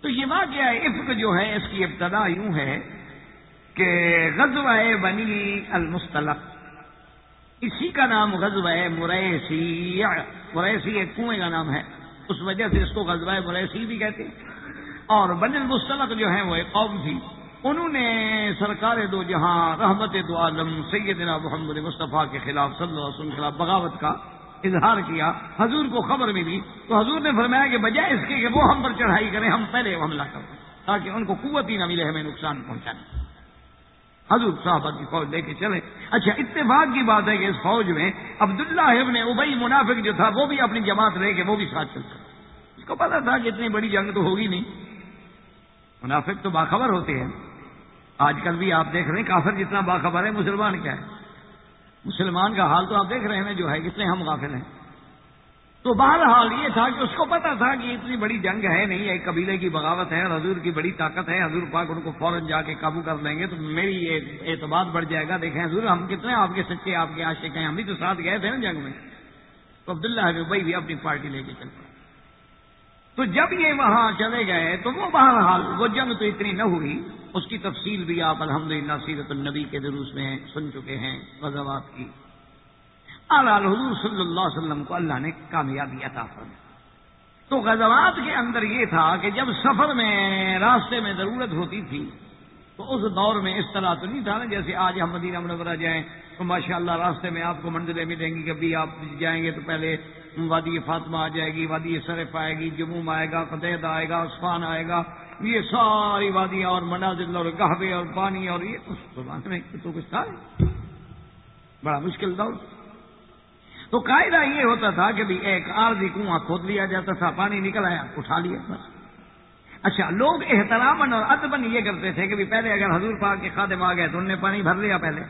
تو یہ واقعہ عفق جو ہے، اس کی ابتدا یوں ہے کہ غزوہ بنی المستلق اسی کا نام غزوہ مریسی مریسی ایک کنویں کا نام ہے، اس وجہ سے اس کو غزوہ مریسی بھی کہتے ہیں۔ اور بن المستلق جو ہے وہ ایک قوم تھی۔ انہوں نے سرکار دو جہاں رحمت دو عالم سیدنا محمد مصطفیٰ کے خلاف، صلی اللہ علیہ وسلم کے خلاف بغاوت کا اظہار کیا، حضور کو خبر ملی۔ تو حضور نے فرمایا کہ بجائے اس کے کہ وہ ہم پر چڑھائی کریں، ہم پہلے حملہ کریں، تاکہ ان کو قوت ہی نہ ملے، ہمیں نقصان پہنچانے۔ حضور صاحب کی فوج لے کے چلے۔ اچھا اتفاق کی بات ہے کہ اس فوج میں عبداللہ ابن ابئی منافق جو تھا، وہ بھی اپنی جماعت لے کے وہ بھی ساتھ چلتا۔ اس کو پتا تھا کہ اتنی بڑی جنگ تو ہوگی نہیں۔ منافق تو باخبر ہوتے ہیں۔ آج کل بھی آپ دیکھ رہے ہیں، کافر جتنا باخبر ہے، مسلمان کیا ہے؟ مسلمان کا حال تو آپ دیکھ رہے ہیں جو ہے، کتنے ہم غافل ہیں۔ تو بہرحال یہ تھا کہ اس کو پتا تھا کہ اتنی بڑی جنگ ہے، نہیں، ایک قبیلے کی بغاوت ہے، حضور کی بڑی طاقت ہے، حضور پاک ان کو فوراً جا کے قابو کر لیں گے، تو میری یہ اعتماد بڑھ جائے گا۔ دیکھیں حضور، ہم کتنے آپ کے سچے، آپ کے عاشق ہیں، ہم بھی تو ساتھ گئے تھے نا جنگ میں۔ تو عبداللہ بھائی بھی اپنی پارٹی لے کے چلتے تو جب یہ وہاں چلے گئے تو وہ بہرحال وہ جنگ تو اتنی نہ ہوئی، اس کی تفصیل بھی آپ الحمد للہ سیرت النبی کے دروس میں سن چکے ہیں غزوات کی۔ اعلی حضور صلی اللہ علیہ وسلم کو اللہ نے کامیابی عطا فرمائی۔ تو غزوات کے اندر یہ تھا کہ جب سفر میں، راستے میں ضرورت ہوتی تھی، تو اس دور میں اس طرح تو نہیں تھا نا جیسے آج ہم مدینہ منورہ جائیں تو ماشاء اللہ راستے میں آپ کو منزلیں ملیں گی، کبھی آپ جائیں گے تو پہلے وادی فاطمہ آ جائے گی، وادی صرف آئے گی جموم آئے گا قطعید آئے گا، عثمان آئے گا، یہ ساری وادیاں اور منازل اور گہوے اور پانی اور یہ اس میں تو کچھ تھا۔ بڑا مشکل دور۔ تو قاعدہ یہ ہوتا تھا کہ بھی ایک عارضی کنواں کھود لیا جاتا تھا، پانی نکل آیا، اٹھا لیا بس اچھا لوگ احترام اور ادبن یہ کرتے تھے کہ پہلے اگر حضور پاک کے خادم آ گئے تو انہوں نے پانی بھر لیا پہلے۔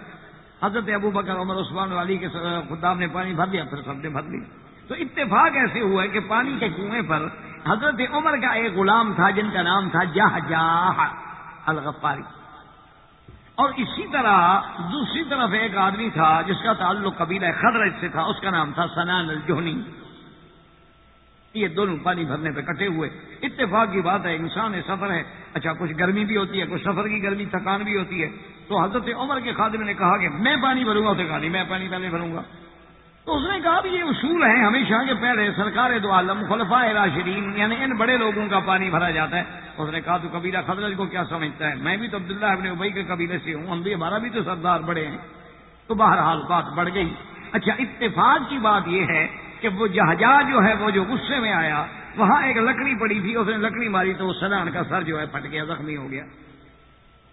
حضرت ابو بکر، عمر، عثمان، علی کے خدام نے پانی بھر لیا، پھر سب نے بھر لیا۔ تو اتفاق ایسے ہوا ہے کہ پانی کے کنویں پر حضرت عمر کا ایک غلام تھا، جن کا نام تھا جاہ جاہ الغفاری۔ اور اسی طرح دوسری طرف ایک آدمی تھا جس کا تعلق قبیلہ خدرج سے تھا، اس کا نام تھا سنان الجونی یہ دونوں پانی بھرنے پہ کٹے ہوئے۔ اتفاق کی بات ہے، انسان ہے، سفر ہے۔ اچھا کچھ گرمی بھی ہوتی ہے، کچھ سفر کی گرمی، تھکان بھی ہوتی ہے۔ تو حضرت عمر کے خادم نے کہا کہ میں پانی بھروں گا، اسے کہا نہیں، میں پانی پہلے بھروں گا۔ تو اس نے کہا بھی یہ اصول ہے ہمیشہ کے پہلے سرکار دو عالم خلفا راشدین یعنی ان بڑے لوگوں کا پانی بھرا جاتا ہے۔ اس نے کہا تو قبیلہ خدرج کو کیا سمجھتا ہے؟ میں بھی تو عبداللہ ابن ابئی کے قبیلے سے ہوں ہم بھی ہمارا بھی تو سردار بڑے ہیں۔ تو بہرحال بات بڑھ گئی۔ اچھا اتفاق کی بات یہ ہے کہ وہ جہجا جو ہے، وہ جو غصے میں آیا، وہاں ایک لکڑی پڑی تھی، اس نے لکڑی ماری تو وہ سنان کا سر جو ہے پھٹ گیا، زخمی ہو گیا۔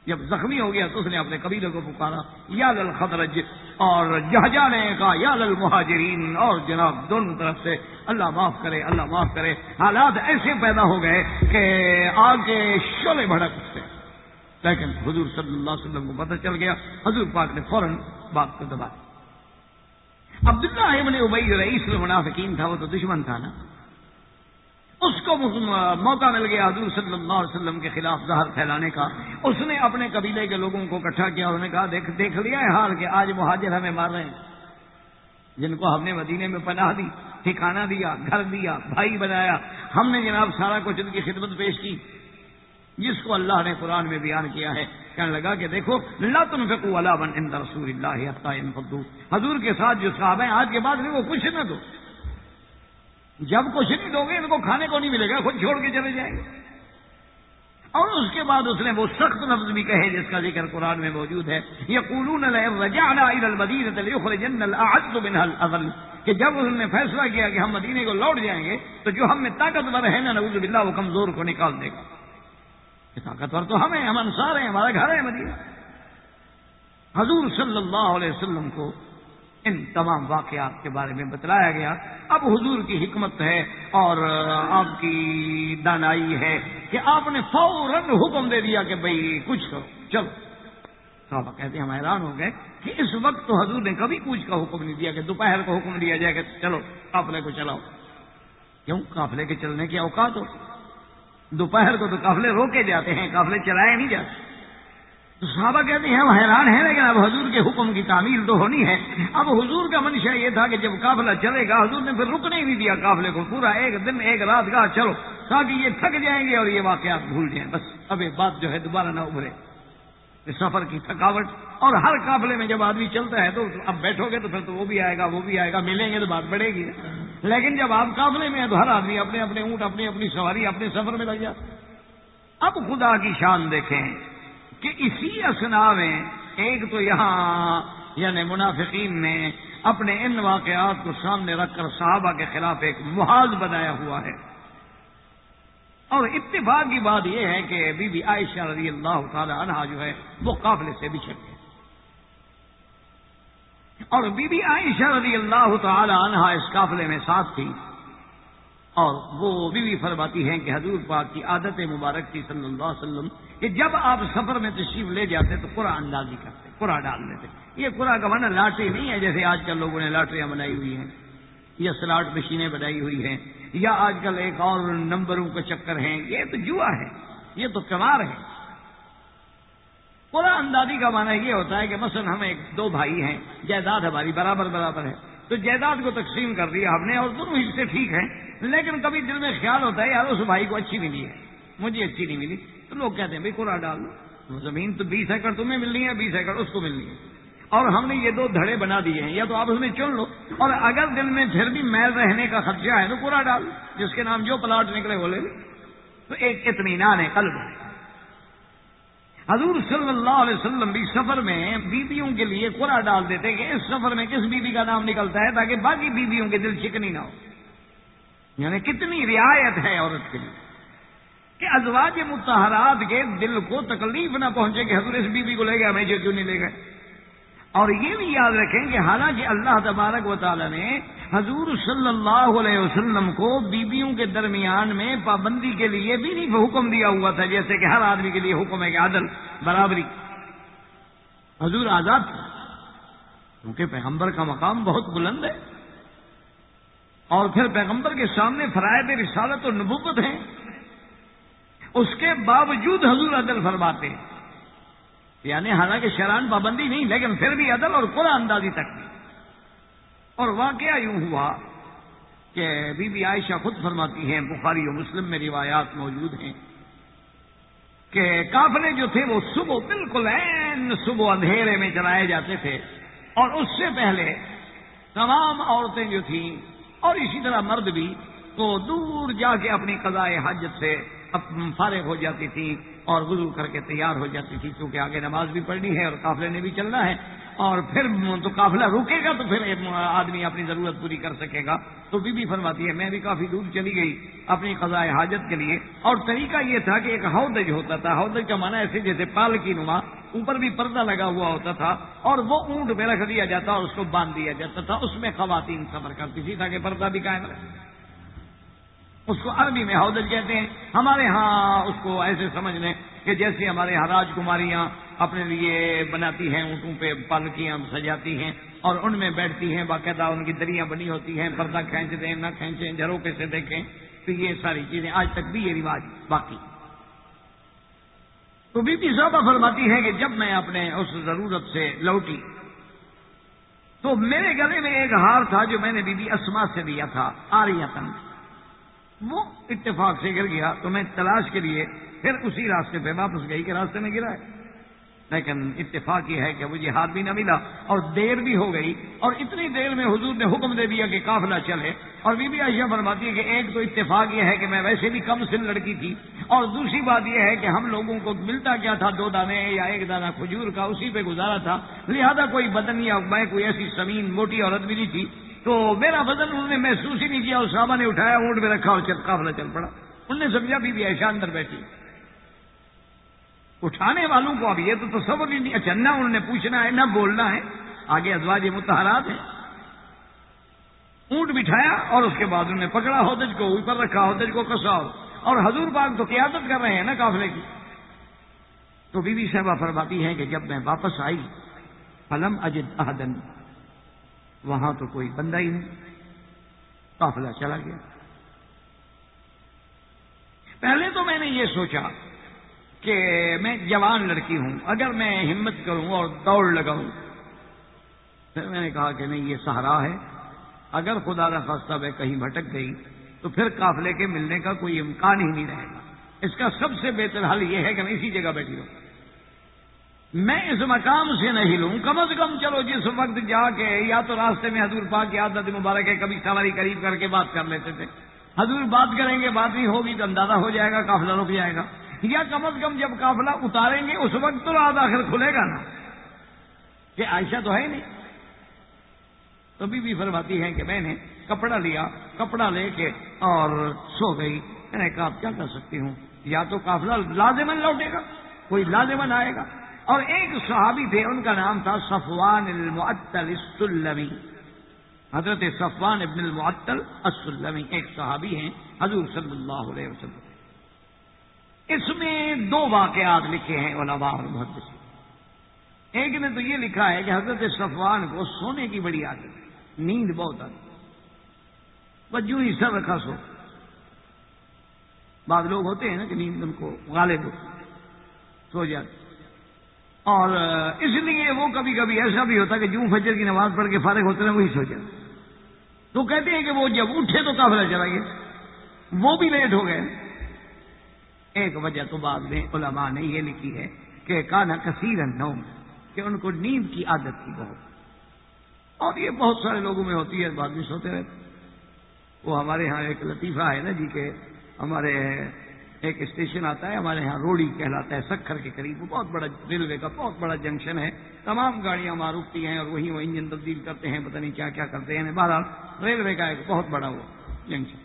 جب زخمی ہو گیا تو اس نے اپنے قبیلے کو پکارا، یا لل خدرج، اور جہجا نے کہا یا لل مہاجرین، اور جناب دونوں طرف سے اللہ معاف کرے، اللہ معاف کرے۔ حالات ایسے پیدا ہو گئے کہ آگ کے شولے بھڑک سے لیکن حضور صلی اللہ علیہ وسلم کو پتہ چل گیا، حضور پاک نے فوراً بات کو دبا عبداللہ ابن ابئی رئیس المنافقین تھا، وہ تو دشمن تھا نا۔ اس کو موقع مل گیا حضور صلی اللہ علیہ وسلم کے خلاف زہر پھیلانے کا۔ اس نے اپنے قبیلے کے لوگوں کو اکٹھا کیا، انہوں نے کہا، دیکھ دیکھ لیا ہے حال کہ آج مہاجر ہمیں مار رہے ہیں۔ جن کو ہم نے مدینے میں پناہ دی ٹھکانا دیا، گھر دیا، بھائی بنایا، ہم نے جناب سارا کچھ ان کی خدمت پیش کی۔ جس کو اللہ نے قرآن میں بیان کیا ہے، کہنے لگا کہ دیکھو اللہ تم فکو اللہ بن رسول اللہ حضور کے ساتھ جو صاحب ہیں، آج کے بعد میں وہ کچھ نہ دو۔ جب کچھ نہیں دو گے، ان کو کھانے کو نہیں ملے گا، خود چھوڑ کے چلے جائیں گے۔ اور اس کے بعد اس نے وہ سخت لفظ بھی کہے، جس کا ذکر قرآن میں موجود ہے۔ یہ قولون کہ جب انہوں نے فیصلہ کیا کہ ہم مدینے کو لوٹ جائیں گے، تو جو ہم میں طاقتور ہے نا نوز باللہ، وہ کمزور کو نکال دے گا۔ طاقتور تو ہم ہیں، ہم انصار ہیں، ہمارا گھر ہے مدینہ۔ حضور صلی اللہ علیہ وسلم کو ان تمام واقعات کے بارے میں بتلایا گیا۔ اب حضور کی حکمت ہے اور آپ کی دانائی ہے کہ آپ نے فوراً حکم دے دیا کہ بھائی کچھ کرو۔ چلو۔ صحابہ کہتے ہیں ہم حیران ہو گئے کہ اس وقت تو حضور نے کبھی کچھ کا حکم نہیں دیا کہ دوپہر کو حکم دیا جائے کہ چلو قافلے کو چلاؤ۔ کیوں؟ قافلے کے چلنے کی اوقات ہو دوپہر کو تو قافلے روکے جاتے ہیں، قافلے چلائے نہیں جاتے۔ تو صحابہ کہتے ہیں، ہم حیران ہیں لیکن اب حضور کے حکم کی تعمیل تو ہونی ہے۔ اب حضور کا منشا یہ تھا کہ جب قافلہ چلے گا، حضور نے پھر رکنے ہی نہیں دیا قافلے کو۔ پورا ایک دن، ایک رات کا چلو، تاکہ یہ تھک جائیں گے اور یہ واقعات بھول جائیں۔ بس، اب یہ بات جو ہے دوبارہ نہ ابھرے۔ سفر کی تھکاوٹ۔ اور ہر قافلے میں جب آدمی چلتا ہے تو اب بیٹھو گے تو پھر تو وہ بھی آئے گا، وہ بھی آئے گا، ملیں گے تو بات بڑھے گی۔ لیکن جب آپ قافلے میں ہیں تو ہر آدمی اپنے اپنے اونٹ، اپنی اپنی سواری، اپنے سفر میں لگ جاتا اب خدا کی شان دیکھیں۔ کہ اسی اسنا میں ایک تو یہاں یعنی منافقین نے اپنے ان واقعات کو سامنے رکھ کر صحابہ کے خلاف ایک محاذ بنایا ہوا ہے۔ اور اتفاق کی بات یہ ہے کہ بی بی عائشہ رضی اللہ تعالی عنہ جو ہے وہ قافلے سے بچھڑ گئے۔ اور بی بی عائشہ رضی اللہ تعالی عنہ اس قافلے میں ساتھ تھی۔ اور وہ بی بی فرماتی ہیں کہ حضور پاک کی عادت مبارک تھی صلی اللہ علیہ وسلم کہ جب آپ سفر میں تشریف لے جاتے تو قرآن اندازی کرتے، قرآن ڈال دیتے۔ یہ قرآن کا مانا لاٹری نہیں ہے جیسے آج کل لوگوں نے لاٹریاں بنائی ہوئی ہیں، یا سلاٹ مشینیں بنائی ہوئی ہیں، یا آج کل ایک اور نمبروں کے چکر ہیں۔ یہ تو جوا ہے، یہ تو کمار ہے۔ پورا اندازی کا معنی یہ ہوتا ہے کہ مثلا ہم ایک دو بھائی ہیں، جائیداد ہماری برابر برابر ہے۔ تو جائیداد کو تقسیم کر دیا ہم نے اور دونوں حصے ٹھیک ہیں، لیکن کبھی دل میں خیال ہوتا ہے، یار اس بھائی کو اچھی ملی ہے، مجھے اچھی نہیں ملی۔ تو لوگ کہتے ہیں بھائی کوڑا ڈال دو۔ زمین تو بیس ایکڑ تمہیں ملنی ہے، بیس ایکڑ اس کو ملنی ہے۔ اور ہم نے یہ دو دھڑے بنا دیے ہیں، یا تو آپ اس میں چن لو۔ اور اگر دل میں پھر بھی میل رہنے کا خدشہ ہے تو پورا ڈال۔ جس کے نام جو پلاٹ نکلے وہ لے لو۔ تو ایک اطمینان ہے، قلب ہے۔ حضور صلی اللہ علیہ وسلم بھی سفر میں بیویوں کے لیے قرا ڈال دیتے کہ اس سفر میں کس بیوی کا نام نکلتا ہے تاکہ باقی بیویوں کے دل چکنی نہ ہو۔ یعنی کتنی رعایت ہے عورت کے لیے۔ کہ ازواج متحرات کے دل کو تکلیف نہ پہنچے کہ حضور اس بیوی کو لے گیا ہمیں کیوں نہیں لے گئے؟ اور یہ بھی یاد رکھیں کہ حالانکہ اللہ تبارک و تعالی نے حضور صلی اللہ علیہ وسلم کو بیویوں کے درمیان میں پابندی کے لیے بھی نہیں حکم دیا ہوا تھا، جیسے کہ ہر آدمی کے لیے حکم ہے کہ عدل، برابری۔ حضور آزاد تھا کیونکہ پیغمبر کا مقام بہت بلند ہے۔ اور پھر پیغمبر کے سامنے فرائد رسالت و نبوت ہیں۔ اس کے باوجود حضور عدل فرماتے ہیں۔ یعنی حالانکہ شران پابندی نہیں، لیکن پھر بھی عدل اور قرآن اندازی تک نہیں اور واقعہ یوں ہوا کہ بی بی عائشہ خود فرماتی ہیں، بخاری و مسلم میں روایات موجود ہیں کہ کافلے جو تھے وہ صبح بالکل این صبح اندھیرے میں چلائے جاتے تھے۔ اور اس سے پہلے تمام عورتیں جو تھیں اور اسی طرح مرد بھی تو دور جا کے اپنی قضاء حجت سے فارغ ہو جاتی تھی اور وضو کر کے تیار ہو جاتی تھی کیونکہ آگے نماز بھی پڑھنی ہے اور قافلے نے بھی چلنا ہے اور پھر تو قافلہ رکے گا تو پھر آدمی اپنی ضرورت پوری کر سکے گا تو بی بی فرماتی ہے میں بھی کافی دور چلی گئی اپنی قضاء حاجت کے لیے اور طریقہ یہ تھا کہ ایک ہودج ہوتا تھا ہودج کا معنی ایسے جیسے پال کی نما اوپر بھی پردہ لگا ہوا ہوتا تھا اور وہ اونٹ میں رکھ دیا جاتا اور اس کو باندھ دیا جاتا تھا اس میں خواتین سفر کرتی تھی تاکہ پردہ بھی قائم رہے اس کو عربی میں ہودج کہتے ہیں۔ ہمارے ہاں اس کو ایسے سمجھ لیں کہ جیسے ہمارے یہاں راج کماریاں اپنے لیے بناتی ہیں، اونٹوں پہ پالکیاں سجاتی ہیں اور ان میں بیٹھتی ہیں، باقاعدہ ان کی دریاں بنی ہوتی ہیں، پردہ کھینچ دیں نہ کھینچیں، جھروکے سے دیکھیں۔ تو یہ ساری چیزیں، آج تک بھی یہ رواج باقی۔ تو بی پی صاحبہ فرماتی ہے کہ جب میں اپنے اس ضرورت سے لوٹی، تو میرے گلے میں ایک ہار تھا جو میں نے بی بی اسما سے دیا تھا، آریتن۔ وہ اتفاق سے گر گیا تو میں تلاش کے لیے پھر اسی راستے پہ واپس گئی کہ راستے میں گرا ہے۔ لیکن اتفاق یہ ہے کہ مجھے ہاتھ بھی نہ ملا اور دیر بھی ہو گئی اور اتنی دیر میں حضور نے حکم دے دیا کہ قافلہ چلے۔ اور بی بی عائشہ فرماتی ہے کہ ایک تو اتفاق یہ ہے کہ میں ویسے بھی کم سن لڑکی تھی اور دوسری بات یہ ہے کہ ہم لوگوں کو ملتا کیا تھا دو دانے یا ایک دانہ کھجور کا اسی پہ گزارا تھا۔ لہذا کوئی بدن یا میں کوئی ایسی زمین موٹی عورت بھی نہیں تھی۔ تو میرا بدن انہوں نے محسوس ہی نہیں کیا، اور صحابہ نے اٹھایا، اونٹ میں رکھا اور چل، قافلہ چل پڑا۔ انہوں نے سمجھا، بی بی، عائشہ اندر بیٹھی۔ اٹھانے والوں کو اب یہ تو تصور ہی نہیں اچھا نہ انہوں نے پوچھنا ہے، نہ بولنا ہے۔ آگے ازواج متحرات ہیں۔ اونٹ بٹھایا اور اس کے بعد انہوں نے پکڑا ہودج کو، اوپر رکھا ہودج کو کسا۔ اور حضور پاک تو قیادت کر رہے ہیں نا قافلے کی۔ تو بی بی صاحبہ فرماتی ہے کہ جب میں واپس آئی، فلم اجد احدن۔ وہاں تو کوئی بندہ ہی نہیں۔ قافلہ چلا گیا۔ پہلے تو میں نے یہ سوچا کہ میں جوان لڑکی ہوں، اگر میں ہمت کروں اور دوڑ لگاؤں۔ پھر میں نے کہا کہ نہیں، یہ سہارا ہے۔ اگر خدا نہ میں کہیں بھٹک گئی، تو پھر قافلے کے ملنے کا کوئی امکان ہی نہیں رہے گا۔ اس کا سب سے بہتر حل یہ ہے کہ میں اسی جگہ بیٹھی ہوں میں اس مقام سے نہیں لوں۔ کم از کم چلو جس وقت جا کے یا تو راستے میں حضور پاک کی عادت مبارک ہے، کبھی سواری قریب کر کے بات کر لیتے تھے۔ حضور بات کریں گے، بات نہیں ہوگی تو اندازہ ہو جائے گا، قافلہ رک جائے گا۔ یا کم از کم جب قافلہ اتاریں گے، اس وقت تو رات آخر کھلے گا نا۔ کہ عائشہ تو ہے نہیں۔ تو بھی فرماتی ہے کہ میں نے کپڑا لیا، کپڑا لے کے اور سو گئی۔ میں نے کہا کیا کر سکتی ہوں؟ یا تو قافلہ لازمن لوٹے گا، کوئی لازمن آئے گا۔ اور ایک صحابی تھے، ان کا نام تھا صفوان المعطل السلمی۔ حضرت صفوان ابن المعطل السلمی ایک صحابی ہیں، حضور صلی اللہ علیہ وسلم۔ اس میں دو واقعات لکھے ہیں علماء اور محدث۔ ایک نے تو یہ لکھا ہے کہ حضرت صفوان کو سونے کی بڑی عادت نیند بہت آتی بجو ہی سر رکھا سو۔ بعض لوگ ہوتے ہیں نا کہ نیند ان کو غالب ہو سو جاتے اور اس لیے وہ کبھی کبھی ایسا بھی ہوتا کہ جوں فجر کی نماز پڑھ کے فارغ ہوتے ہیں، وہی سوچا تو کہتے ہیں کہ وہ جب اٹھے تو کافلا چلا گیا۔ وہ بھی لیٹ ہو گئے۔ ایک وجہ تو بعد میں علماء نے یہ لکھی ہے کہ کانا کثیر نوم کہ ان کو نیند کی عادت تھی بہت۔ اور یہ بہت سارے لوگوں میں ہوتی ہے، بعد میں سوتے رہتے۔ وہ ہمارے ہاں ایک لطیفہ ہے نا جی کہ ہمارے ایک اسٹیشن آتا ہے، ہمارے یہاں روڑی کہلاتا ہے، سکھر کے قریب، وہ بہت بڑا ریلوے کا بہت بڑا جنکشن ہے۔ تمام گاڑیاں وہاں رکتی ہیں اور وہیں وہ انجن تبدیل کرتے ہیں، پتہ نہیں کیا کیا کرتے ہیں۔ بہرحال ریلوے کا ایک بہت بڑا وہ جنکشن۔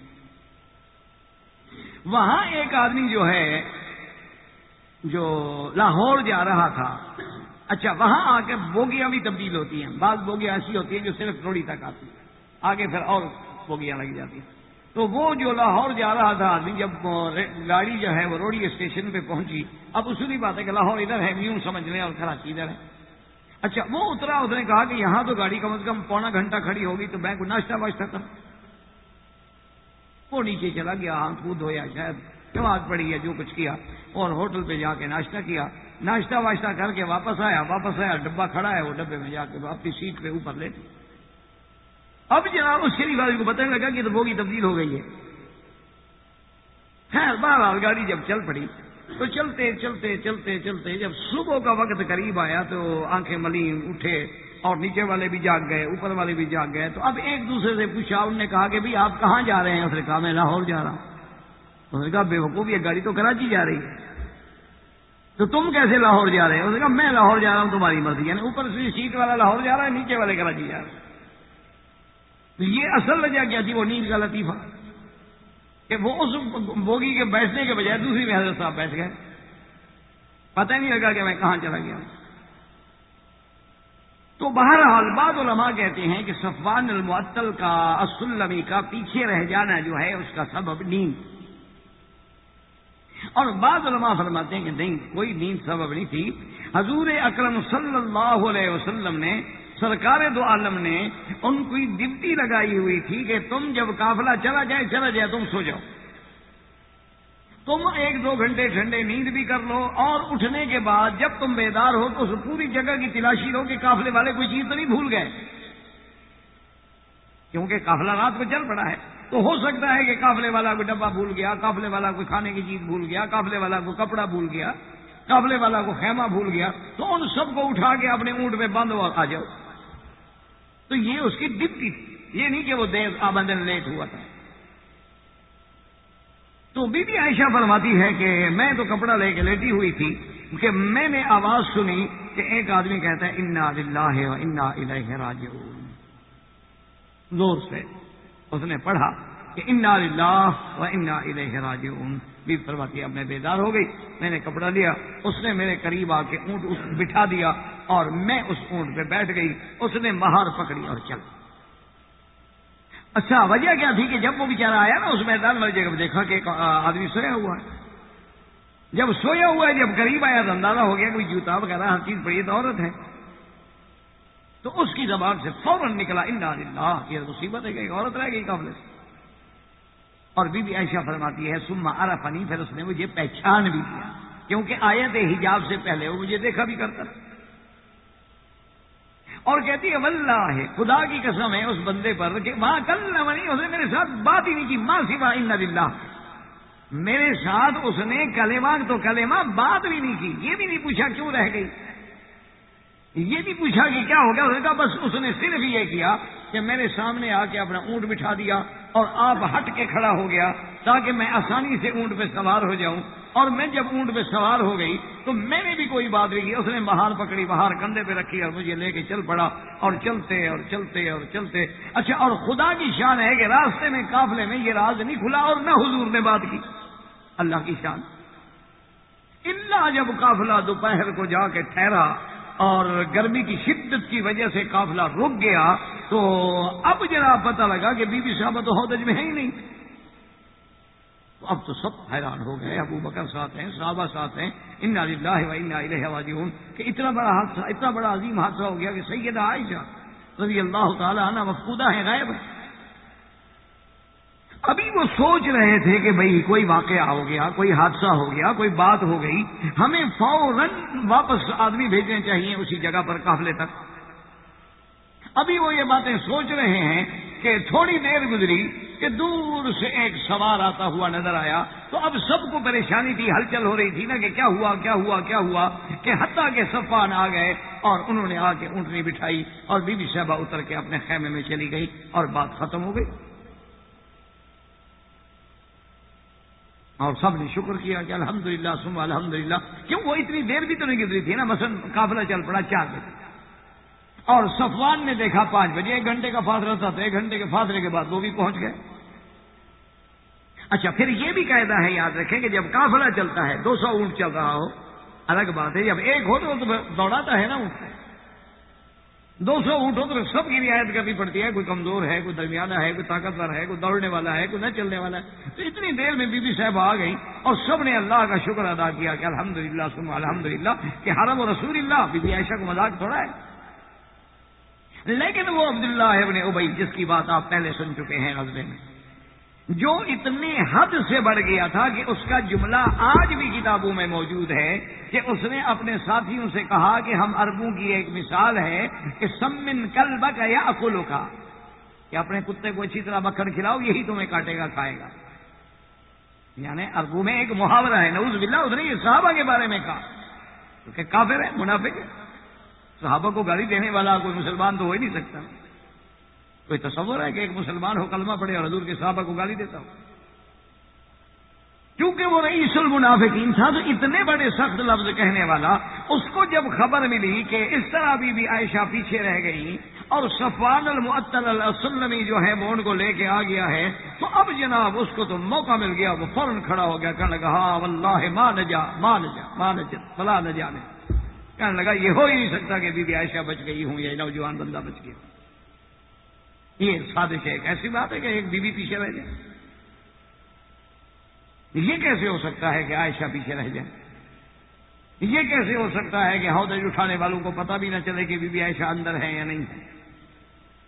وہاں ایک آدمی جو ہے، جو لاہور جا رہا تھا۔ اچھا وہاں آ کے بوگیاں بھی تبدیل ہوتی ہیں۔ بعض بوگیاں ایسی ہوتی ہیں جو صرف روڑی تک آتی ہیں۔ آگے پھر اور بوگیاں لگ جاتی ہیں۔ تو وہ جو لاہور جا رہا تھا، آدمی جب گاڑی جو ہے وہ روڑی اسٹیشن پہ پہنچی، اب اصولی بات ہے کہ لاہور ادھر ہے یوں سمجھ لیں اور کراچی ادھر ہے۔ اچھا وہ اترا، اس نے کہا کہ یہاں تو گاڑی کم از کم پونا گھنٹہ کھڑی ہوگی تو میں کو ناشتہ واشتہ کر۔ وہ نیچے چلا گیا ہاں خود ہو یا شاید نماز پڑی ہے جو کچھ کیا، اور ہوٹل پہ جا کے ناشتہ کیا۔ ناشتہ واشتہ کر کے واپس آیا واپس آیا ڈبا کھڑا ہے، وہ ڈبے میں جا کے اپنی سیٹ پہ اوپر لیتے اب جناب اس شریف آدمی کو بتانے لگا کہ تو بوگی تبدیل ہو گئی ہے۔ خیر بہرحال گاڑی جب چل پڑی، تو چلتے چلتے چلتے چلتے جب صبح کا وقت قریب آیا تو آنکھیں ملی اٹھے اور نیچے والے بھی جاگ گئے، اوپر والے بھی جاگ گئے۔ تو اب ایک دوسرے سے پوچھا، انہوں نے کہا کہ بھی آپ کہاں جا رہے ہیں؟ اس نے کہا، میں لاہور جا رہا ہوں۔ انہوں نے کہا، بے وقوف یہ گاڑی تو کراچی جا رہی ہے۔ تو تم کیسے لاہور جا رہے ہیں انہوں نے کہا، میں لاہور جا رہا ہوں، تمہاری مرضی۔ یعنی اوپر سے سیٹ والا لاہور جا رہا ہے، نیچے والے کراچی جا رہے ہیں تو یہ اصل وجہ کیا تھی؟ وہ نیند کا لطیفہ۔ کہ وہ اس بوگی کے بیٹھنے کے بجائے دوسری میں حضرت صاحب بیٹھ گئے۔ پتہ نہیں لگا کہ میں کہاں چلا گیا۔ تو بہرحال بعض علماء کہتے ہیں کہ صفوان المعطل کا اسلمی کا پیچھے رہ جانا جو ہے، اس کا سبب نیند۔ اور بعض علماء فرماتے ہیں کہ نہیں، کوئی نیند سبب نہیں تھی۔ حضور اکرم صلی اللہ علیہ وسلم نے سرکار دو عالم نے ان کی ڈپٹی لگائی ہوئی تھی کہ تم جب قافلہ چلا جائے چلا جائے، تم سو جاؤ۔ تم ایک دو گھنٹے ٹھنڈے نیند بھی کر لو اور اٹھنے کے بعد جب تم بیدار ہو تو اس پوری جگہ کی تلاشی لو کہ قافلے والے کوئی چیز تو نہیں بھول گئے۔ کیونکہ قافلہ رات کو چل پڑا ہے۔ تو ہو سکتا ہے کہ قافلے والا کوئی ڈبہ بھول گیا، قافلے والا کوئی کھانے کی چیز بھول گیا، قافلے والا کوئی کپڑا بھول گیا، قافلے والا کو خیمہ بھول گیا۔ تو ان سب کو اٹھا کے اپنے اونٹ میں بند ہوا آ جاؤ۔ تو یہ اس کی ڈپٹی تھی۔ یہ نہیں کہ وہ دیر آبندن لیٹ ہوا تھا۔ تو بی بی عائشہ فرماتی ہے کہ میں تو کپڑا لے کے لیٹی ہوئی تھی کہ میں نے آواز سنی کہ ایک آدمی کہتا ہے، انا للہ و انا الہ راجعون۔ زور سے اس نے پڑھا۔ کہ انا للہ و انا الیہ راجعون۔ بھی فرماتی اب میں بیدار ہو گئی، میں نے کپڑا لیا، اس نے میرے قریب آ کے اونٹ بٹھا دیا اور میں اس اونٹ پہ بیٹھ گئی، اس نے مہار پکڑی اور چل۔ اچھا وجہ کیا تھی کہ جب وہ بیچارہ آیا نا اس میدان والی جگہ دیکھا کہ ایک آدمی سویا ہوا ہے۔ جب سویا ہوا ہے، جب قریب آیا تو اندازہ ہو گیا کوئی جوتا وغیرہ، ہر چیز پڑی تو عورت ہے۔ تو اس کی زبان سے فوراً نکلا اللہ یہ مصیبت ہے کہ ایک عورت رہ گئی قابل سے۔ اور بی بی عائشہ فرماتی ہے سما ارا فنی پھر اس نے مجھے پہچان بھی دیا کیونکہ آیت حجاب سے پہلے وہ مجھے دیکھا بھی کرتا اور کہتی ہے، واللہ ہے خدا کی قسم ہے اس بندے پر کہ ماں کل نہیں اس نے میرے ساتھ بات ہی نہیں کی۔ ماں سوا ان بلّہ میرے ساتھ اس نے کلمہ تو کلمہ بات بھی نہیں کی۔ یہ بھی نہیں پوچھا کیوں رہ گئی۔ یہ بھی پوچھا کہ کیا ہو گیا؟ اس نے کہا، بس اس نے صرف یہ کیا کہ میرے سامنے آ کے اپنا اونٹ بٹھا دیا۔ اور آپ ہٹ کے کھڑا ہو گیا تاکہ میں آسانی سے اونٹ پہ سوار ہو جاؤں اور میں جب اونٹ پہ سوار ہو گئی تو میں نے بھی کوئی بات نہیں کی، اس نے بہار پکڑی، بہار کندھے پہ رکھی اور مجھے لے کے چل پڑا اور چلتے اور چلتے اور چلتے۔ اچھا اور خدا کی شان ہے کہ راستے میں، قافلے میں یہ راز نہیں کھلا اور نہ حضور نے بات کی۔ اللہ کی شان۔ اللہ جب قافلہ دوپہر کو جا کے ٹھہرا اور گرمی کی شدت کی وجہ سے قافلہ رک گیا تو اب ذرا پتہ لگا کہ بی بی صاحب تو حودج میں ہے ہی نہیں۔ تو اب تو سب حیران ہو گئے، ابو بکر ساتھ ہیں، صحابہ ساتھ ہیں۔ ان اللہ و ان کہ اتنا بڑا حادثہ، اتنا بڑا عظیم حادثہ ہو گیا کہ سیدہ عائشہ رضی اللہ تعالیٰ عنہ مفقودہ ہے غائب ہے ابھی وہ سوچ رہے تھے کہ بھائی کوئی واقعہ ہو گیا، کوئی حادثہ ہو گیا، کوئی بات ہو گئی، ہمیں فوراً واپس آدمی بھیجنے چاہیے اسی جگہ پر قافلے تک۔ ابھی وہ یہ باتیں سوچ رہے ہیں کہ تھوڑی دیر گزری کہ دور سے ایک سوار آتا ہوا نظر آیا تو اب سب کو پریشانی تھی ہلچل ہو رہی تھی نا کہ کیا ہوا کیا ہوا کیا ہوا کہ حتیٰ کے صفان آ گئے اور انہوں نے آ کے اونٹنی بٹھائی اور بی بی صاحبہ اتر کے اپنے خیمے میں چلی گئی اور بات ختم ہو گئی۔ اور سب نے شکر کیا کہ الحمدللہ للہ الحمد للہ کیوں وہ اتنی دیر بھی تو نہیں گزری تھی نا؟ مثلا قافلہ چل پڑا چار بجے۔ اور صفوان نے دیکھا پانچ بجے، ایک گھنٹے کا فاصلہ تھا تو ایک گھنٹے کے فاصلے کے بعد وہ بھی پہنچ گئے۔ اچھا پھر یہ بھی قاعدہ ہے، یاد رکھیں کہ جب قافلہ چلتا ہے، دو سو اونٹ چل رہا ہو، الگ بات ہے، جب ایک ہو تو دوڑاتا ہے نا اونٹ۔ دو سو اونٹ ہو تو سب کی رعایت کرنی پڑتی ہے، کوئی کمزور ہے، کوئی درمیانہ ہے، کوئی طاقتور ہے، کوئی دوڑنے والا ہے، کوئی نہ چلنے والا ہے۔ تو اتنی دیر میں بی بی صاحب آ گئی اور سب نے اللہ کا شکر ادا کیا کہ الحمد للہ سم الحمد للہ کہ حرم و رسول اللہ، بی بی عائشہ کو مذاق تھوڑا ہے۔ لیکن وہ عبداللہ ابن ابئی جس کی بات آپ پہلے سن چکے ہیں غزبے میں، جو اتنی حد سے بڑھ گیا تھا کہ اس کا جملہ آج بھی کتابوں میں موجود ہے کہ اس نے اپنے ساتھیوں سے کہا کہ ہم اربوں کی ایک مثال ہے کہ سمن کل بک یا اکولو کا کہ اپنے کتے کو اچھی طرح مکھن کھلاؤ، یہی تمہیں کاٹے گا، کھائے گا۔ یعنی اربوں میں ایک محاورہ ہے نوز بلّہ اس نے یہ صحابہ کے بارے میں کہا۔ کیونکہ کافر ہے منافق ہے صحابہ کو گاڑی دینے والا کوئی مسلمان تو ہو ہی نہیں سکتا۔ کوئی تصور ہے کہ ایک مسلمان ہو کلمہ پڑے اور حضور کے صحابہ کو گالی دیتا ہو؟ کیونکہ وہ رئیس المنافقین تھا تو اتنے بڑے سخت لفظ کہنے والا اس کو جب خبر ملی کہ اس طرح بھی, بھی عائشہ پیچھے رہ گئی اور صفوان المعطل السلمی جو ہے وہ ان کو لے کے آ گیا ہے تو اب جناب اس کو تو موقع مل گیا وہ فوراً کھڑا ہو گیا کہنے لگا ہاں واللہ ماں نہ جا ماں نہ جا ماں نہ جا فلا نہ جانے کہنے لگا، یہ ہو ہی نہیں سکتا کہ بی بی عائشہ بچ گئی ہوں یا نوجوان بندہ بچ گیا۔ یہ سازش ہے، ایک ایسی بات ہے کہ ایک بیوی پیچھے رہ جائے۔ یہ کیسے ہو سکتا ہے کہ عائشہ پیچھے رہ جائے؟ یہ کیسے ہو سکتا ہے کہ ہودج اٹھانے والوں کو پتہ بھی نہ چلے کہ بی بی عائشہ اندر ہے یا نہیں ہے۔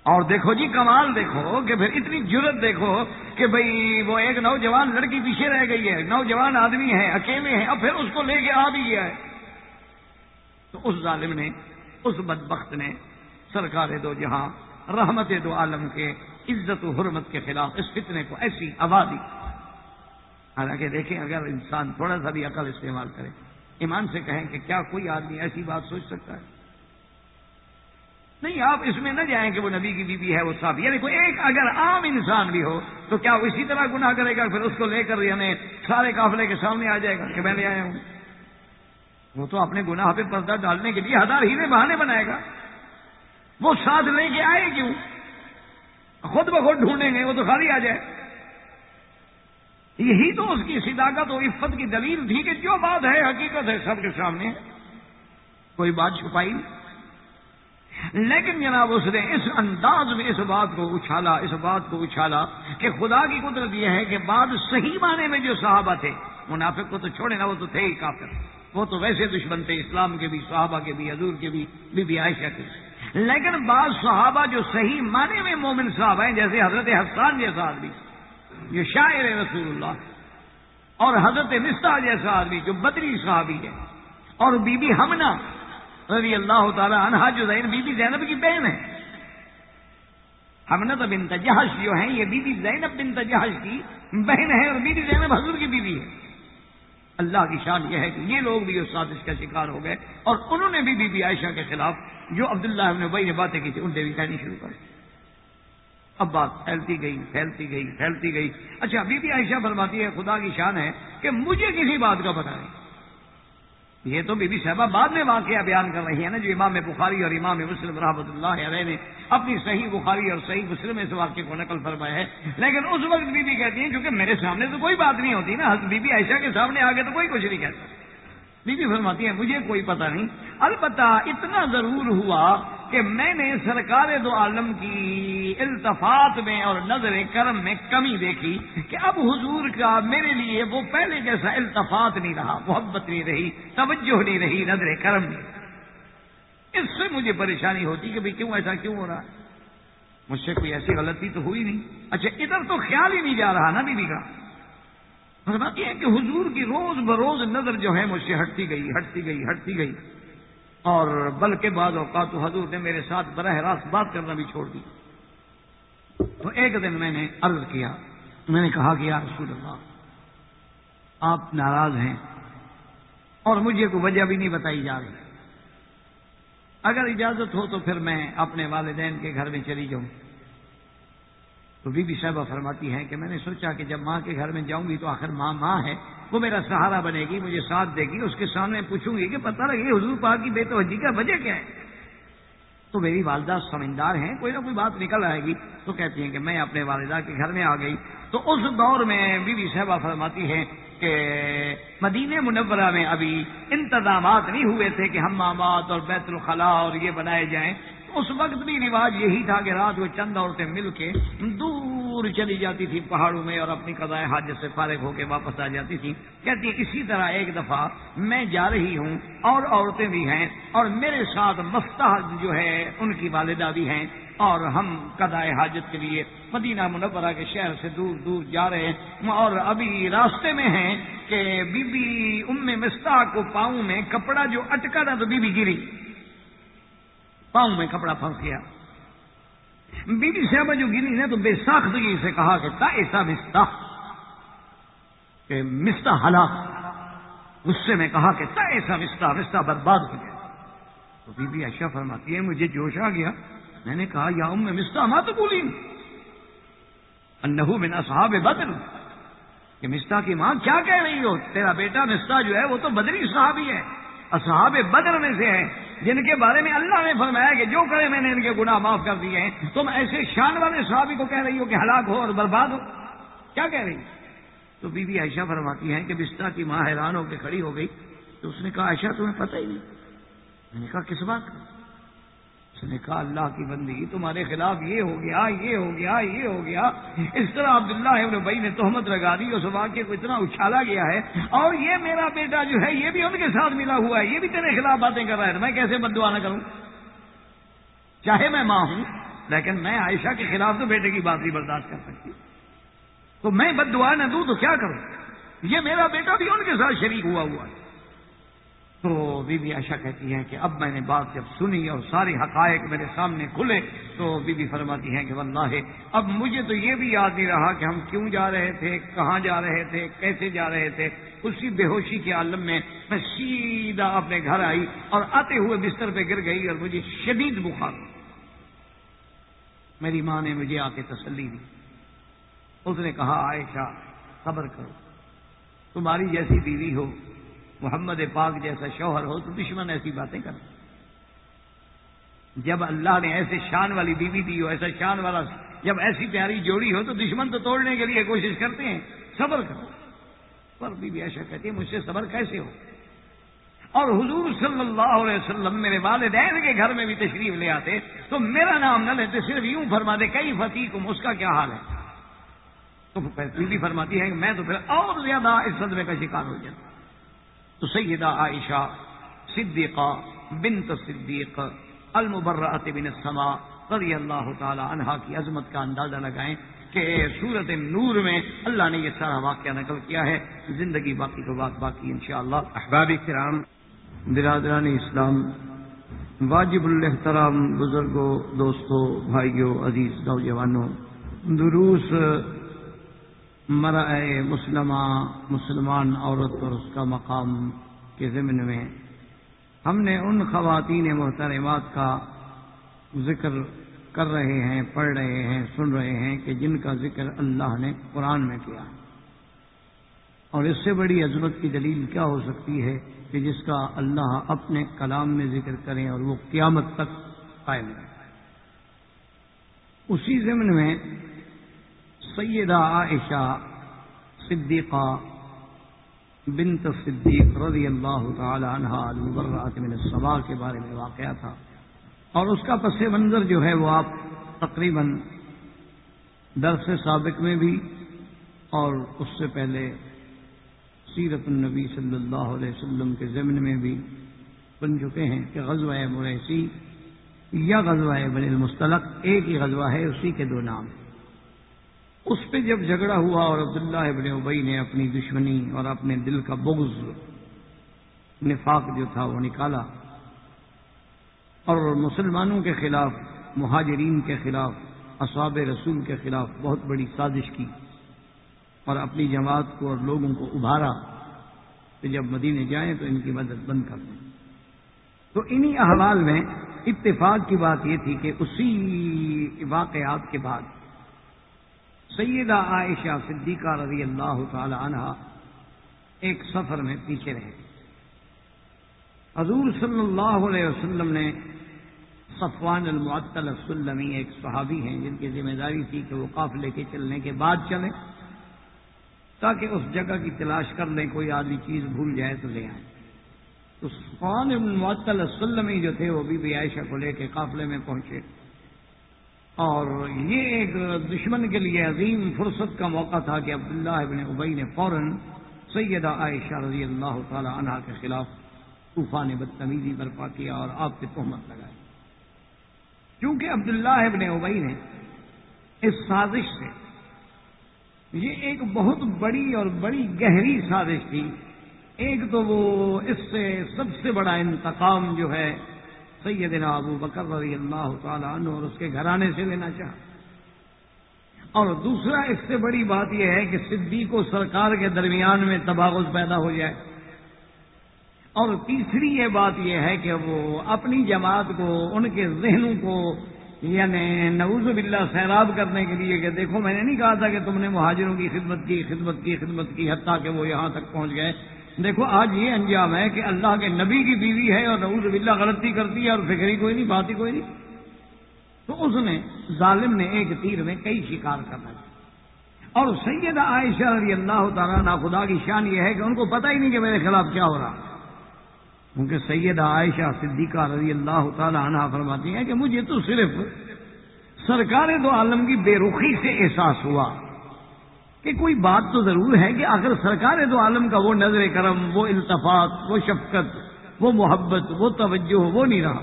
اور دیکھو جی کمال دیکھو کہ پھر اتنی جرت دیکھو کہ بھئی وہ ایک نوجوان لڑکی پیچھے رہ گئی ہے نوجوان آدمی ہے، اکیلے ہیں، اب پھر اس کو لے کے آ بھی گیا ہے۔ تو اس ظالم نے، اس بدبخت نے سرکار دو جہاں، رحمت دو عالم کے عزت و حرمت کے خلاف اس فتنے کو ایسی آبادی حالانکہ دیکھیں، اگر انسان تھوڑا سا بھی عقل استعمال کرے، ایمان سے کہیں کہ کیا کوئی آدمی ایسی بات سوچ سکتا ہے؟ نہیں، آپ اس میں نہ جائیں کہ وہ نبی کی بیوی ہے، وہ صاف یعنی کوئی ایک اگر عام انسان بھی ہو تو کیا وہ اسی طرح گناہ کرے گا؟ پھر اس کو لے کر یعنی سارے قافلے کے سامنے آ جائے گا کہ میں لے آیا ہوں۔ وہ تو اپنے گناہ پہ پردہ ڈالنے کے لیے ہزار ہیرے بہانے بنائے گا۔ وہ ساتھ لے کے آئے کیوں؟ خود بخود ڈھونڈیں گے، وہ تو خالی آ جائے۔ یہی تو اس کی صداقت اور عفت کی دلیل تھی کہ جو بات ہے، حقیقت ہے سب کے سامنے۔ کوئی بات چھپائی نہیں۔ لیکن جناب، اس نے اس انداز میں اس بات کو اچھالا، اس بات کو اچھالا کہ خدا کی قدرت یہ ہے کہ بعد صحیح معنی میں جو صحابہ تھے، منافق کو تو چھوڑے نا، وہ تو تھے ہی کافر۔ وہ تو ویسے دشمن تھے، اسلام کے بھی، صحابہ کے بھی، حضور کے بھی، بی بی عائشہ کے لیکن بعض صحابہ جو صحیح معنی میں مومن صاحب ہیں، جیسے حضرت حسان جیسا آدمی، جو شاعر رسول اللہ، اور حضرت نستا جیسا آدمی، جو بدری صحابی ہے اور بی بی ہمنا رضی اللہ تعالی عنہا جو زین، بی بی زینب کی بہن ہے حمنت بن تجہش جو ہیں، یہ بی بی زینب بن تجہش کی بہن ہے اور بی بی زینب حضور کی بیوی ہے اللہ کی شان یہ ہے کہ یہ لوگ بھی اس سازش کا شکار ہو گئے اور انہوں نے بھی بی بی عائشہ کے خلاف جو عبداللہ ابن بھائی نے باتیں کی تھی، ان نے بھی کہنی شروع کر اب بات پھیلتی گئی پھیلتی گئی پھیلتی گئی۔ اچھا بی بی عائشہ فرماتی ہے، خدا کی شان ہے کہ مجھے کسی بات کا پتہ نہیں۔ یہ تو بی بی صاحبہ بعد میں واقعہ بیان کر رہی ہے نا جو امام بخاری اور امام مسلم رحمۃ اللہ علیہ نے اپنی صحیح بخاری اور صحیح مسلم اس واقعے کو نقل فرمایا ہے۔ لیکن اس وقت بی بی کہتی ہیں کیونکہ میرے سامنے تو کوئی بات نہیں ہوتی نا۔ بی بی عائشہ کے سامنے آگے تو کوئی کچھ نہیں کہتا۔ بی بی فرماتی ہے مجھے کوئی پتہ نہیں۔ البتہ اتنا ضرور ہوا کہ میں نے سرکار دو عالم کی التفات میں اور نظر کرم میں کمی دیکھی کہ اب حضور کا میرے لیے وہ پہلے جیسا التفات نہیں رہا، محبت نہیں رہی، توجہ نہیں رہی، نظر کرم نہیں اس سے مجھے پریشانی ہوتی کہ بھئی کیوں ایسا کیوں ہو رہا؟ ہے مجھ سے کوئی ایسی غلطی تو ہوئی نہیں۔ اچھا ادھر تو خیال ہی نہیں جا رہا نا بیوی کا۔ مطلب یہ ہے کہ حضور کی روز بروز نظر جو ہے مجھ سے ہٹتی گئی ہٹتی گئی ہٹتی گئی۔ اور بلکہ بعض اوقات تو حضور نے میرے ساتھ براہ راست بات کرنا بھی چھوڑ دی۔ تو ایک دن میں نے عرض کیا، میں نے کہا کہ یا رسول اللہ، آپ ناراض ہیں اور مجھے کوئی وجہ بھی نہیں بتائی جا رہی۔ اگر اجازت ہو تو پھر میں اپنے والدین کے گھر میں چلی جاؤں۔ تو بی بی صاحبہ فرماتی ہے کہ میں نے سوچا کہ جب ماں کے گھر میں جاؤں گی تو آخر ماں ماں ہے۔ وہ میرا سہارا بنے گی، مجھے ساتھ دے گی، اس کے سامنے پوچھوں گی کہ پتہ لگے حضور پاک کی بے توجہ کا وجہ کیا ہے؟ تو میری والدہ سمجھدار ہیں، کوئی نہ کوئی بات نکل آئے گی۔ تو کہتی ہیں کہ میں اپنے والدہ کے گھر میں آ گئی۔ تو اس دور میں بی بی صاحبہ فرماتی ہے کہ مدینہ منورہ میں ابھی انتظامات نہیں ہوئے تھے کہ ہم مامات اور بیت الخلاء اور یہ بنائے جائیں۔ اس وقت بھی رواج یہی تھا کہ رات کو چند عورتیں مل کے دور چلی جاتی تھی پہاڑوں میں اور اپنی قضاء حاجت سے فارغ ہو کے واپس آ جاتی تھی۔ کہتی اسی طرح ایک دفعہ میں جا رہی ہوں، اور عورتیں بھی ہیں، اور میرے ساتھ مفتح جو ہے، ان کی والدہ بھی ہیں، اور ہم قضاء حاجت کے لیے مدینہ منورہ کے شہر سے دور دور جا رہے ہیں۔ اور ابھی راستے میں ہیں کہ بی بی، ام مستح کو پاؤں میں کپڑا جو اٹکا تھا تو بی بی گری۔ پاؤں میں کپڑا پھنس گیا۔ بی بی صاحبہ جو گری نے تو بے ساختگی سے کہا کہ تا ایسا مستا۔ کہ مستا ہلاک غصے میں کہا کہ تا ایسا مستا مستا برباد ہو گیا۔ تو بی بی اشا فرماتی ہے، مجھے جوش آ گیا۔ میں نے کہا، یا ام مستا ماں تو بولی انہو من اصحاب بدر۔ کہ مستا کی ماں کیا کہہ رہی ہو؟ تیرا بیٹا مستا جو ہے، وہ تو بدری صحابی ہے۔ اصحاب بدر میں سے ہیں جن کے بارے میں اللہ نے فرمایا کہ جو کرے میں نے ان کے گناہ معاف کر دیے ہیں، تم ایسے شان والے صحابی کو کہہ رہی ہو کہ ہلاک ہو اور برباد ہو۔ کیا کہہ رہی؟ تو بی بی عائشہ فرماتی ہیں کہ بستہ کی ماں حیران ہو کے کھڑی ہو گئی۔ تو اس نے کہا، عائشہ، تمہیں پتہ ہی نہیں۔ میں نے کہا، کس بات کا؟ اس نے کہا اللہ کی بندگی تمہارے خلاف یہ ہو گیا، یہ ہو گیا، یہ ہو گیا۔ اس طرح عبداللہ ابن بھائی نے تہمت لگا دی، اس واقعے کو اتنا اچھالا گیا ہے۔ اور یہ میرا بیٹا جو ہے، یہ بھی ان کے ساتھ ملا ہوا ہے، یہ بھی تیرے خلاف باتیں کر رہا ہے۔ میں کیسے بدعا نہ کروں؟ چاہے میں ماں ہوں، لیکن میں عائشہ کے خلاف تو بیٹے کی بات نہیں برداشت کر سکتی۔ تو میں بد دعا نہ دوں تو کیا کروں؟ یہ میرا بیٹا بھی ان کے ساتھ شریک ہوا ہوا ہے۔ تو بی بی عائشہ کہتی ہیں کہ اب میں نے بات جب سنی اور سارے حقائق میرے سامنے کھلے تو بی بی فرماتی ہیں کہ واللہ، اب مجھے تو یہ بھی یاد نہیں رہا کہ ہم کیوں جا رہے تھے، کہاں جا رہے تھے، کیسے جا رہے تھے۔ اسی بے ہوشی کے عالم میں میں سیدھا اپنے گھر آئی اور آتے ہوئے بستر پہ گر گئی اور مجھے شدید بخار میری ماں نے مجھے آ کے تسلی دی۔ اس نے کہا، عائشہ، صبر کرو۔ تمہاری جیسی بیوی ہو محمد پاک جیسا شوہر ہو تو دشمن ایسی باتیں کر۔ جب اللہ نے ایسے شان والی بیوی دی ہو، ایسا شان والا، جب ایسی پیاری جوڑی ہو تو دشمن تو توڑنے کے لیے کوشش کرتے ہیں، صبر کرو۔ پر بی بی ایسا کہتی ہے، مجھ سے صبر کیسے ہو؟ اور حضور صلی اللہ علیہ وسلم میرے والدین کے گھر میں بھی تشریف لے آتے، تو میرا نام نہ لیتے، صرف یوں فرما دے، کئی فتیق اس کا کیا حال ہے؟ تو بھی فرماتی ہے کہ میں تو پھر اور زیادہ اس صدمے کا شکار ہو جاتا۔ تو سیدہ عائشہ صدیقہ بنت صدیق المبرات بن السماء رضی اللہ تعالی عنہا کی عظمت کا اندازہ لگائیں کہ صورت نور میں اللہ نے یہ سارا واقعہ نقل کیا ہے۔ زندگی باقی تو بات باقی انشاءاللہ۔ احباب کرام، برادران اسلام، واجب الحترام بزرگوں، دوستوں، بھائیوں، عزیز، نوجوانوں، دروس مرائے مسلمہ، مسلمان عورت اور اس کا مقام کے ضمن میں ہم نے ان خواتین محترمات کا ذکر کر رہے ہیں، پڑھ رہے ہیں، سن رہے ہیں کہ جن کا ذکر اللہ نے قرآن میں کیا اور اس سے بڑی عظمت کی دلیل کیا ہو سکتی ہے کہ جس کا اللہ اپنے کلام میں ذکر کریں اور وہ قیامت تک قائم رہے۔ اسی ضمن میں سیدہ عائشہ صدیقہ بنت صدیق رضی اللہ تعالی عنہ المبرات من الصبا کے بارے میں واقعہ تھا۔ اور اس کا پس منظر جو ہے وہ آپ تقریباً درس سابق میں بھی اور اس سے پہلے سیرت النبی صلی اللہ علیہ وسلم کے ضمن میں بھی بن چکے ہیں کہ غزوہ مریسی یا غزوہ بن المستلق ایک ہی غزوہ ہے، اسی کے دو نام۔ اس پہ جب جھگڑا ہوا اور عبداللہ ابن ابئی نے اپنی دشمنی اور اپنے دل کا بغض، نفاق جو تھا وہ نکالا اور مسلمانوں کے خلاف، مہاجرین کے خلاف، اصحاب رسول کے خلاف بہت بڑی سازش کی اور اپنی جماعت کو اور لوگوں کو ابھارا کہ جب مدینے جائیں تو ان کی مدد بند کر دیں۔ تو انہی احوال میں اتفاق کی بات یہ تھی کہ اسی واقعات کے بعد سیدہ عائشہ صدیقہ رضی اللہ تعالی عنہ ایک سفر میں پیچھے رہے۔ حضور صلی اللہ علیہ وسلم نے صفوان المعطل السلمی، ایک صحابی ہیں جن کی ذمہ داری تھی کہ وہ قافلے کے چلنے کے بعد چلیں، تاکہ اس جگہ کی تلاش کر لیں، کوئی آدھی چیز بھول جائے تو لے آئیں۔ تو صفوان المعطل السلمی جو تھے، وہ بی بی عائشہ کو لے کے قافلے میں پہنچے۔ اور یہ ایک دشمن کے لیے عظیم فرصت کا موقع تھا کہ عبداللہ ابن ابئی نے فوراً سیدہ عائشہ رضی اللہ تعالی عنہ کے خلاف طوفان بدتمیزی برپا کیا اور آپ پہ تہمت لگائی۔ کیونکہ عبداللہ ابن ابئی نے اس سازش سے یہ ایک بہت بڑی اور بڑی گہری سازش تھی، ایک تو وہ اس سے سب سے بڑا انتقام جو ہے سیدنا ابو بکر رضی اللہ تعالیٰ عنہ اور اس کے گھرانے سے لینا چاہ اور دوسرا اس سے بڑی بات یہ ہے کہ صدیق و سرکار کے درمیان میں تباغذ پیدا ہو جائے۔ اور تیسری یہ بات یہ ہے کہ وہ اپنی جماعت کو، ان کے ذہنوں کو یعنی نوز باللہ سیراب کرنے کے لیے کہ دیکھو میں نے نہیں کہا تھا کہ تم نے مہاجروں کی خدمت کی خدمت کی خدمت کی، حتیٰ کہ وہ یہاں تک پہنچ گئے۔ دیکھو، آج یہ انجام ہے کہ اللہ کے نبی کی بیوی ہے اور نوز باللہ غلطی کرتی ہے اور فکری کوئی نہیں بات ہی کوئی نہیں۔ تو اس نے، ظالم نے ایک تیر میں کئی شکار کرنا اور سیدہ عائشہ رضی اللہ تعالیٰ نا خدا کی شان یہ ہے کہ ان کو پتہ ہی نہیں کہ میرے خلاف کیا ہو رہا۔ کیونکہ سیدہ عائشہ صدیقہ رضی اللہ تعالی عنہ فرماتی ہیں کہ مجھے تو صرف سرکار دو عالم کی بے رخی سے احساس ہوا۔ کہ کوئی بات تو ضرور ہے کہ اگر سرکار دو عالم کا وہ نظر کرم، وہ التفاط وہ شفقت، وہ محبت، وہ توجہ، وہ نہیں رہا۔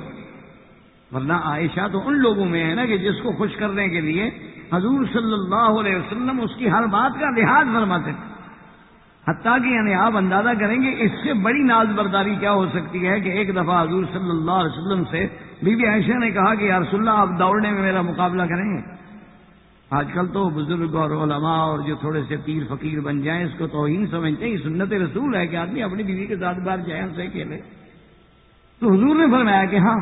ورنہ عائشہ تو ان لوگوں میں ہے نا کہ جس کو خوش کرنے کے لیے حضور صلی اللہ علیہ وسلم اس کی ہر بات کا لحاظ فرماتے تھے۔ حتیٰ کہ یعنی آپ اندازہ کریں گے اس سے بڑی ناز برداری کیا ہو سکتی ہے کہ ایک دفعہ حضور صلی اللہ علیہ وسلم سے بی بی عائشہ نے کہا کہ یا رسول اللہ، آپ دوڑنے میں میرا مقابلہ کریں گے۔ آج کل تو بزرگ اور علماء اور جو تھوڑے سے پیر فقیر بن جائیں، اس کو توہین سمجھتے ہیں سنت رسول ہے کہ آدمی اپنی بیوی کے ساتھ بار جائے ان سے کھیلے تو حضور نے فرمایا کہ ہاں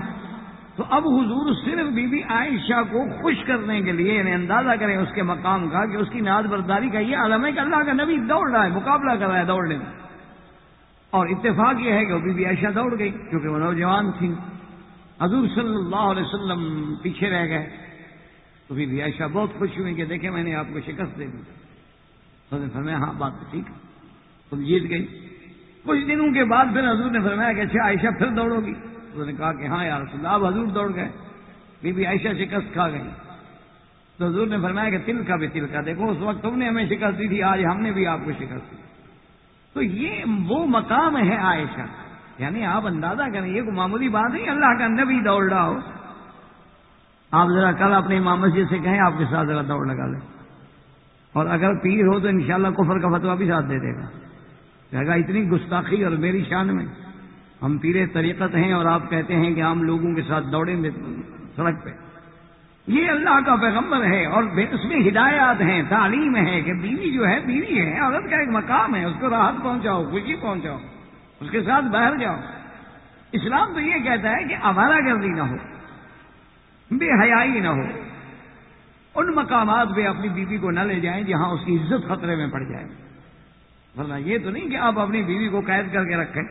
تو اب حضور صرف بی بی عائشہ کو خوش کرنے کے لیے یعنی اندازہ کریں اس کے مقام کا، کہ اس کی ناز برداری کا یہ عالم ہے کہ اللہ کا نبی دوڑ رہا ہے، مقابلہ کر رہا ہے دوڑنے میں۔ اور اتفاق یہ ہے کہ وہ بی بی عائشہ دوڑ گئی، کیونکہ وہ نوجوان تھی حضور صلی اللہ علیہ وسلم پیچھے رہ گئے۔ تو بی بی عائشہ بہت خوش ہوئی کہ دیکھیں میں نے آپ کو شکست دے دی۔ تو نے فرمایا ہاں بات تو ٹھیک تم جیت گئی۔ کچھ دنوں کے بعد پھر حضور نے فرمایا کہ اچھا عائشہ پھر دوڑو گی۔ نے کہا کہ ہاں یار اللہ، اب حضور دوڑ گئے۔ بی بی عائشہ شکست کھا گئی۔ تو حضور نے فرمایا کہ تل کا بھی تل کا دیکھو، اس وقت تم نے ہمیں شکست دی تھی، آج ہم نے بھی آپ کو شکست دی۔ تو یہ وہ مقام ہے عائشہ۔ یعنی آپ اندازہ کریں، یہ کوئی معمولی بات نہیں، اللہ کا نبی دوڑ رہا ہو۔ آپ ذرا کل اپنے امام مسجد سے کہیں، آپ کے ساتھ ذرا دوڑ لگا لیں۔ اور اگر پیر ہو تو انشاءاللہ کفر کا فتوا بھی ساتھ دے دے گا۔ کہے گا، اتنی گستاخی اور میری شان میں۔ ہم پیرے طریقت ہیں اور آپ کہتے ہیں کہ عام لوگوں کے ساتھ دوڑیں گے سڑک پہ۔ یہ اللہ کا پیغمبر ہے اور اس میں ہدایات ہیں، تعلیم ہے کہ بیوی جو ہے، بیوی ہے۔ عورت کا ایک مقام ہے، اس کو راحت پہنچاؤ، خوشی پہنچاؤ، اس کے ساتھ باہر جاؤ۔ اسلام تو یہ کہتا ہے کہ آوارہ گردی نہ ہو۔ بے حیائی نہ ہو۔ ان مقامات پہ اپنی بیوی کو نہ لے جائیں جہاں اس کی عزت خطرے میں پڑ جائے۔ ورنہ یہ تو نہیں کہ آپ اپنی بیوی کو قید کر کے رکھیں۔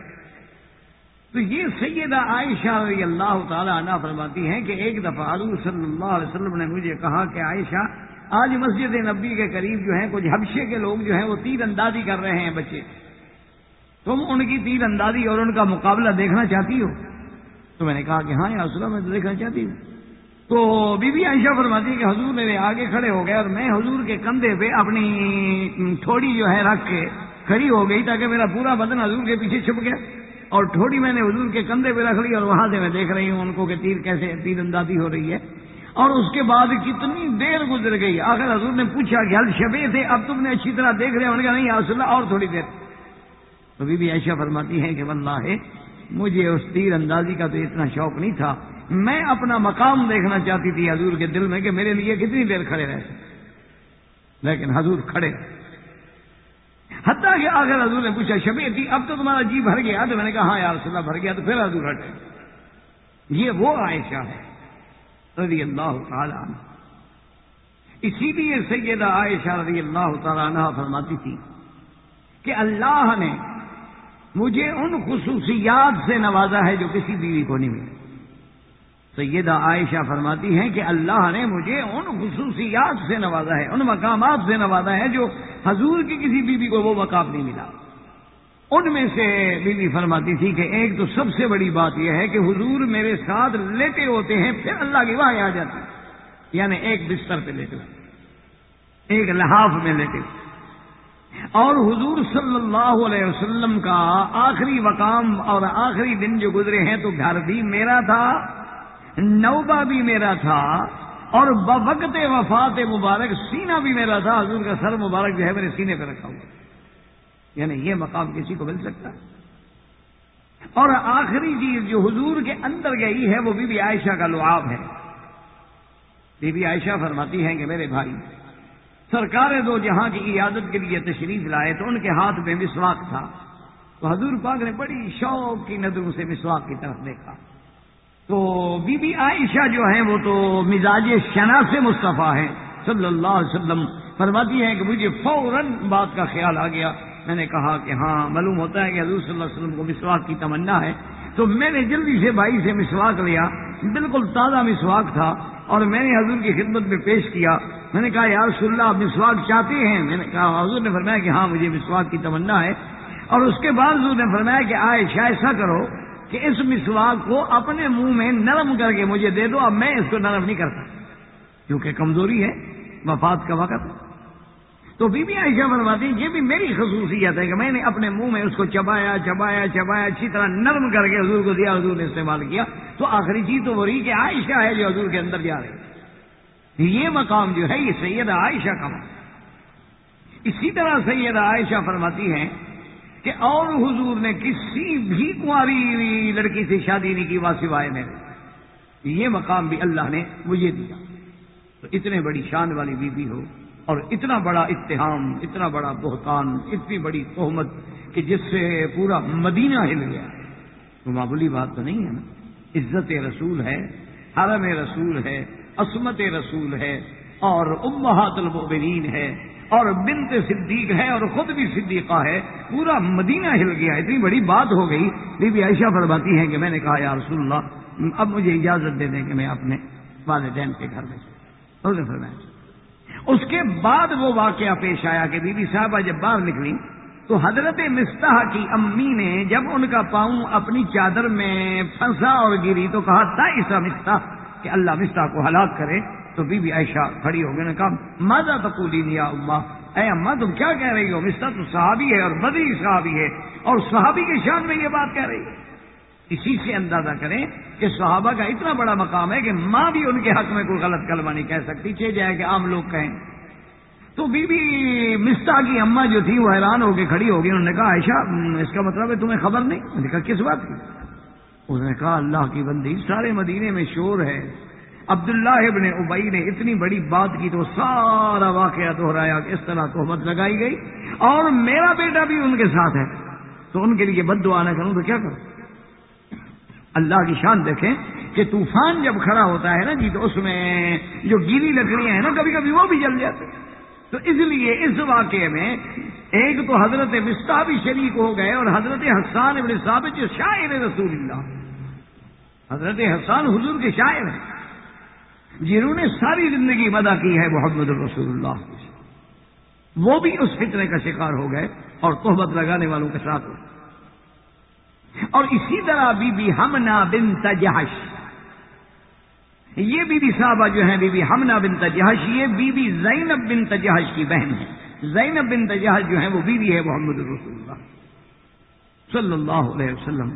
تو یہ سیدہ عائشہ رضی اللہ تعالی عنہ فرماتی ہیں کہ ایک دفعہ حضور صلی اللہ علیہ وسلم نے مجھے کہا کہ عائشہ، آج مسجد نبی کے قریب جو ہیں، کچھ حبشے کے لوگ جو ہیں، وہ تیر اندازی کر رہے ہیں بچے۔ تم ان کی تیر اندازی اور ان کا مقابلہ دیکھنا چاہتی ہو؟ تو میں نے کہا کہ ہاں یا رسول میں تو دیکھنا چاہتی ہوں۔ تو بی بی عائشہ فرماتی ہے کہ حضور میرے آگے کھڑے ہو گئے اور میں حضور کے کندھے پہ اپنی تھوڑی جو ہے رکھ کے کھڑی ہو گئی تاکہ میرا پورا بدن حضور کے پیچھے چھپ گیا اور تھوڑی میں نے حضور کے کندھے پہ رکھ لی اور وہاں سے میں دیکھ رہی ہوں ان کو کہ تیر کیسے تیر اندازی ہو رہی ہے اور اس کے بعد کتنی دیر گزر گئی۔ آخر حضور نے پوچھا کہ حل شبے تھے؟ اب تم نے اچھی طرح دیکھ رہے ہیں نہیں آس اللہ، اور تھوڑی دیر۔ تو بی بی ایشا فرماتی ہے کہ واللہ ہے مجھے اس تیر اندازی کا تو اتنا شوق نہیں تھا۔ میں اپنا مقام دیکھنا چاہتی تھی حضور کے دل میں کہ میرے لیے کتنی دیر کھڑے رہے۔ لیکن حضور کھڑے۔ حتیٰ کہ آخر حضور نے پوچھا، شبیر تھی اب تو تمہارا جی بھر گیا۔ تو میں نے کہا ہاں یار صلاح بھر گیا، تو پھر حضور ہٹے یہ وہ عائشہ ہے۔ رضی اللہ تعالیٰ عنہ۔ اسی لیے سیدہ عائشہ رضی اللہ تعالیٰ عنہ فرماتی تھی کہ اللہ نے مجھے ان خصوصیات سے نوازا ہے جو کسی بیوی کو نہیں ملے۔ سیدہ عائشہ فرماتی ہیں کہ اللہ نے مجھے ان خصوصیات سے نوازا ہے، ان مقامات سے نوازا ہے جو حضور کی کسی بیوی کو وہ مقام نہیں ملا۔ ان میں سے بیوی فرماتی تھی کہ ایک تو سب سے بڑی بات یہ ہے کہ حضور میرے ساتھ لیتے ہوتے ہیں، پھر اللہ کی وہاں آ جاتی۔ یعنی ایک بستر پہ لیتے ہوئے ایک لحاف میں لیتے ہوئے اور حضور صلی اللہ علیہ وسلم کا آخری مقام اور آخری دن جو گزرے ہیں تو گھر بھی میرا تھا۔ نوبہ بھی میرا تھا اور بوقت وفات مبارک سینہ بھی میرا تھا، حضور کا سر مبارک جو ہے میرے سینے پہ رکھا ہوا۔ یعنی یہ مقام کسی کو مل سکتا۔ ہے اور آخری چیز جو حضور کے اندر گئی ہے، وہ بی بی عائشہ کا لعاب ہے۔ بی بی عائشہ فرماتی ہیں کہ میرے بھائی، سرکار دو جہاں کی عیادت کے لیے تشریف لائے تو ان کے ہاتھ میں مسواک تھا۔ تو حضور پاک نے بڑی شوق کی نظروں سے مسواک کی طرف دیکھا۔ تو بی بی عائشہ جو ہیں وہ تو مزاج شنا سے مصطفیٰ ہیں۔ صلی اللہ علیہ وسلم فرماتی ہیں کہ مجھے فوراً بات کا خیال آ گیا۔ میں نے کہا کہ ہاں معلوم ہوتا ہے کہ حضور صلی اللہ علیہ وسلم کو مسواک کی تمنا ہے۔ تو میں نے جلدی سے بھائی سے مسواک لیا۔ بالکل تازہ مسواک تھا اور میں نے حضور کی خدمت میں پیش کیا۔ میں نے کہا، یا رسول اللہ، آپ مسواک چاہتے ہیں؟ میں نے کہا، حضور نے فرمایا کہ ہاں مجھے مسواک کی تمنا ہے۔ اور اس کے بعد حضور نے فرمایا کہ عائشہ، ایسا کرو کہ اس مسواک کو اپنے منہ میں نرم کر کے مجھے دے دو، اب میں اس کو نرم نہیں کرتا۔ کیونکہ کمزوری ہے، وفات کا وقت۔ تو بی بی عائشہ فرماتی یہ بھی میری خصوصیت ہے کہ میں نے اپنے منہ میں اس کو چبایا چبایا چبایا، اچھی طرح نرم کر کے حضور کو دیا، حضور نے استعمال کیا۔ تو آخری چیز تو وہ رہی کہ عائشہ ہے جو حضور کے اندر جا رہی یہ مقام جو ہے، یہ سید عائشہ کا مقام۔ اسی طرح سید عائشہ فرماتی ہیں کہ اور حضور نے کسی بھی کاری لڑکی سے شادی نہیں کی واسوائے میں۔ یہ مقام بھی اللہ نے مجھے دیا۔ تو اتنے بڑی شان والی بیوی ہو اور اتنا بڑا اتحام اتنا بڑا بہتان، اتنی بڑی تہمت کہ جس سے پورا مدینہ ہل گیا۔ تو معمولی بات تو نہیں ہے نا۔ عزت رسول ہے، حرم رسول ہے، عصمت رسول ہے اور امہات المؤمنین ہے۔ اور بنت صدیق ہے اور خود بھی صدیقہ ہے، پورا مدینہ ہل گیا، اتنی بڑی بات ہو گئی۔ بی بی عائشہ فرماتی ہیں کہ میں نے کہا، یا رسول اللہ، اب مجھے اجازت دے دیں کہ میں اپنے والدین کے گھر میں فرمایا۔ اس کے بعد وہ واقعہ پیش آیا کہ بی بی صاحبہ جب باہر نکلی تو حضرت مستح کی امی نے جب ان کا پاؤں اپنی چادر میں پھنسا اور گری تو کہا تھا ایسا مستح کہ اللہ مستح کو ہلاک کرے۔ تو بی بی عائشہ کھڑی ہو گئی نے کہا مادا تقولی نیا اما اے اما، تم کیا کہہ رہی ہو؟ مستا تو صحابی ہے اور بدری صحابی ہے اور صحابی کے شان میں یہ بات کہہ رہی ہے۔ اسی سے اندازہ کریں کہ صحابہ کا اتنا بڑا مقام ہے کہ ماں بھی ان کے حق میں کوئی غلط کلمہ نہیں کہہ سکتی چاہے جائے کہ عام لوگ کہیں۔ تو بی بی مستا کی اما جو تھی، وہ حیران ہو کے کھڑی ہو گئی، انہوں نے کہا، عائشہ، اس کا مطلب ہے تمہیں خبر نہیں؟ میں نے کہا، کس بات کی؟ اس نے کہا، اللہ کی بندی سارے مدینے میں شور ہے عبداللہ ابن ابئی نے اتنی بڑی بات کی تو سارا واقعہ دہرایا کہ اس طرح تہمت لگائی گئی اور میرا بیٹا بھی ان کے ساتھ ہے۔ تو ان کے لیے بد دعا نہ کروں تو کیا کروں؟ اللہ کی شان دیکھیں کہ طوفان جب کھڑا ہوتا ہے نا جی تو اس میں جو گیلی لکڑیاں ہیں نا کبھی کبھی وہ بھی جل جاتے تو اس لیے اس واقعے میں ایک تو حضرت مستا بھی شریک ہو گئے اور حضرت حسان ابن ثابت جو شاعر رسول اللہ۔ حضرت حسان حضور کے شاعر ہیں۔ جنہوں نے ساری زندگی مدا کی ہے محمد الرسول اللہ۔ وہ بھی اس فطرے کا شکار ہو گئے اور تحبت لگانے والوں کے ساتھ اور اسی طرح بی بی ہمنا بن تجہش یہ بی بی صاحبہ جو ہیں، بی بی ہمنا بن تجہش یہ بی بی زینب بن تجہش کی بہن ہے زینب بن تجہش جو ہیں، وہ بیوی ہے محمد رسول اللہ۔ صلی اللہ علیہ وسلم۔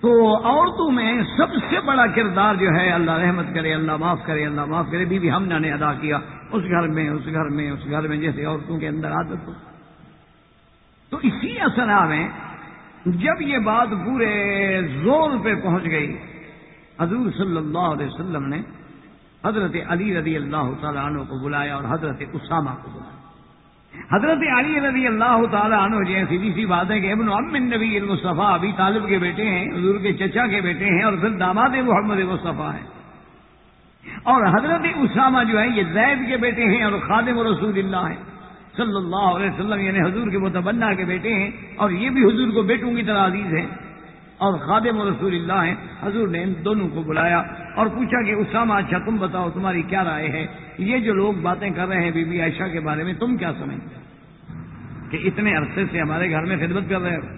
تو عورتوں میں سب سے بڑا کردار جو ہے، اللہ رحمت کرے، اللہ معاف کرے، اللہ معاف کرے بی بی ہمنا نے ادا کیا۔ اس گھر میں، اس گھر میں، اس گھر میں جیسے عورتوں کے اندر عادت ہو۔ تو اسی اثنا میں جب یہ بات پورے زور پہ پہنچ گئی، حضور صلی اللہ علیہ وسلم نے حضرت علی رضی اللہ تعالیٰ عنہ کو بلایا اور حضرت اسامہ کو بلایا۔ حضرت علی رضی اللہ تعالیٰ عنہ جو سیدھی سی بات ہے کہ ابن امن نبی المصطفیٰ ابھی طالب کے بیٹے ہیں، حضور کے چچا کے بیٹے ہیں اور پھر داماد محمد مصطفیٰ ہیں۔ اور حضرت اسامہ جو ہے یہ زید کے بیٹے ہیں اور خادم رسول اللہ ہیں۔ صلی اللہ علیہ وسلم یعنی حضور کے متبنہ کے بیٹے ہیں اور یہ بھی حضور کو بیٹوں کی طرح عزیز ہیں۔ اور خادم رسول اللہ ہیں۔ حضور نے ان دونوں کو بلایا اور پوچھا کہ اسامہ اچھا تم بتاؤ تمہاری کیا رائے ہے؟ یہ جو لوگ باتیں کر رہے ہیں بی بی عائشہ کے بارے میں، تم کیا سمجھتے کہ اتنے عرصے سے ہمارے گھر میں خدمت کر رہے ہو۔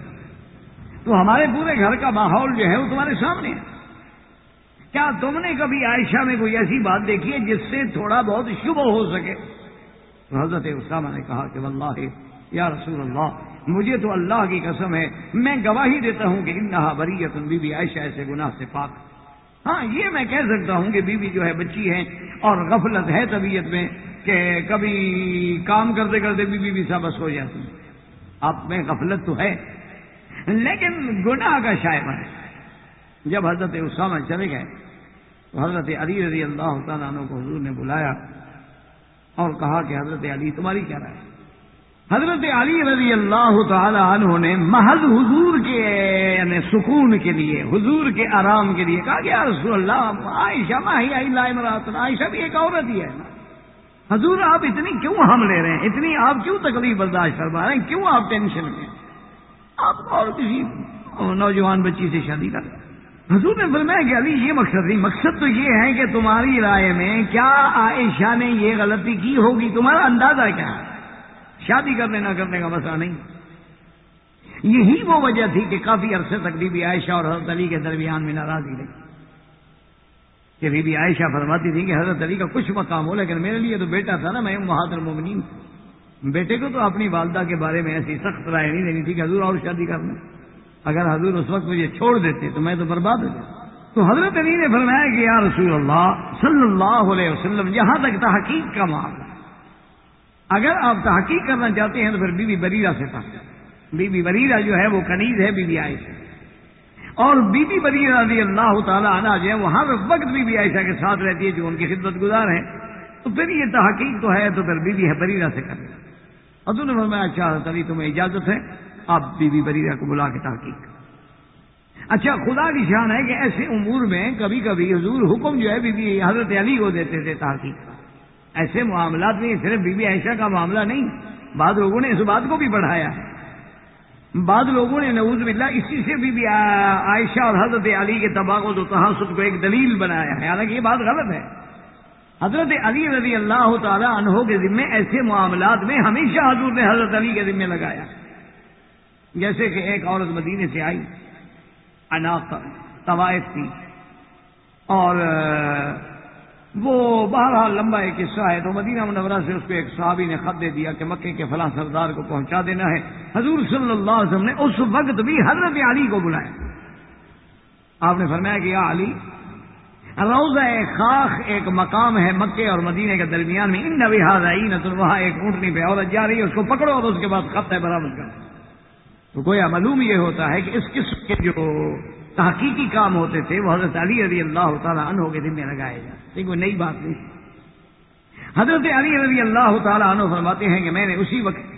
تو ہمارے پورے گھر کا ماحول جو ہے وہ تمہارے سامنے ہے۔ کیا تم نے کبھی عائشہ میں کوئی ایسی بات دیکھی ہے جس سے تھوڑا بہت شبہ ہو سکے؟ تو حضرت اسامہ نے کہا کہ واللہ، یا رسول اللہ، مجھے تو اللہ کی قسم ہے، میں گواہی دیتا ہوں کہ انہا بریت بی بی عائشہ ایسے گناہ سے پاک۔ ہاں یہ میں کہہ سکتا ہوں کہ بیوی جو ہے بچی ہے اور غفلت ہے طبیعت میں کہ کبھی کام کرتے کرتے بیوی بھی سبس ہو جاتی آپ میں غفلت تو ہے، لیکن گناہ کا شائبہ ہے۔ جب حضرت اسامہ چلے گئے، تو حضرت علی رضی اللہ تعالیٰ عنہ کو حضور نے بلایا اور کہا کہ حضرت علی، تمہاری کیا رائے؟ حضرت علی رضی اللہ تعالی عنہ نے محض حضور کے یعنی سکون کے لیے، حضور کے آرام کے لیے کہا کہ رسول اللہ، عائشہ ماہی عائشہ عائشہ بھی ایک عورت ہی ہے۔ حضور آپ اتنی کیوں ہم لے رہے ہیں؟ اتنی آپ کیوں تکلیف برداشت کروا رہے ہیں؟ کیوں آپ ٹینشن میں آپ اور کسی نوجوان بچی سے شادی کر حضور نے فرمایا کہ ابھی یہ مقصد نہیں، مقصد تو یہ ہے کہ تمہاری رائے میں کیا عائشہ نے یہ غلطی کی ہوگی؟ تمہارا اندازہ کیا ہے؟ شادی کرنے نہ کرنے کا مسئلہ نہیں۔ یہی وہ وجہ تھی کہ کافی عرصے تک بی بی عائشہ اور حضرت علی کے درمیان میں ناراضی رہی۔ کہ بی بی عائشہ فرماتی تھی کہ حضرت علی کا کچھ مقام ہو، لیکن میرے لیے تو بیٹا تھا نا، میں بہادر مومنین۔ بیٹے کو تو اپنی والدہ کے بارے میں ایسی سخت رائے نہیں دینی تھی کہ حضور اور شادی کرنا اگر حضور اس وقت مجھے چھوڑ دیتے تو میں تو برباد ہو جاتا۔ تو حضرت علی نے فرمایا کہ یا رسول اللہ صلی اللہ علیہ وسلم، جہاں تک تحقیق کا معاملہ اگر آپ تحقیق کرنا چاہتے ہیں تو پھر بی بی بریرا سے تھا بی بی بریرا جو ہے وہ کنیز ہے بی بی عائشہ۔ اور بی بی بریرا رضی اللہ تعالیٰ عنہ جو ہے وہ ہر وقت بی بی عائشہ کے ساتھ رہتی ہے جو ان کی خدمت گزار ہیں۔ تو پھر یہ تحقیق تو ہے تو پھر بی بی ہے بریرا سے کریں حضور نے فرمایا اچھا تبھی تمہیں اجازت ہے، آپ بی بی بریرا کو بلا کے تحقیق اچھا خدا کی شان ہے کہ ایسے امور میں کبھی کبھی حضور حکم جو ہے بی بی حضرت علی کو دیتے تھے تحقیق۔ کا ایسے معاملات میں صرف بی بی عائشہ کا معاملہ نہیں، بعض لوگوں نے اس بات کو بھی بڑھایا۔ بعض لوگوں نے نعوذ باللہ اسی سے بھی بی عائشہ اور حضرت علی کے تباغت و تحسد کو ایک دلیل بنایا ہے۔ حالانکہ یہ بات غلط ہے۔ حضرت علی رضی اللہ تعالی عنہ کے ذمے ایسے معاملات میں ہمیشہ حضور نے حضرت علی کے ذمے لگایا۔ جیسے کہ ایک عورت مدینے سے آئی طوائف تھی اور وہ بہرحال لمبا ایک قصہ ہے تو مدینہ منورہ سے اس کو ایک صحابی نے خط دے دیا کہ مکے کے فلاں سردار کو پہنچا دینا ہے۔ حضور صلی اللہ علیہ وسلم نے اس وقت بھی حضرت علی کو بلایا۔ آپ نے فرمایا کہ یا علی روزہ خاخ ایک مقام ہے مکے اور مدینے کے درمیان میں۔ ان نبی آئی نہ وہاں ایک اونٹنی پہ عورت جا رہی ہے، اس کو پکڑو اور اس کے بعد خط ہے برامد کرو۔ تو گویا معلوم یہ ہوتا ہے کہ اس قسم کے جو تحقیقی کام ہوتے تھے، وہ حضرت علی رضی اللہ تعالیٰ عنہ کے دن میں لگائے جاتے کوئی نئی بات نہیں۔ حضرت علی رضی اللہ تعالیٰ عنہ فرماتے ہیں کہ میں نے اسی وقت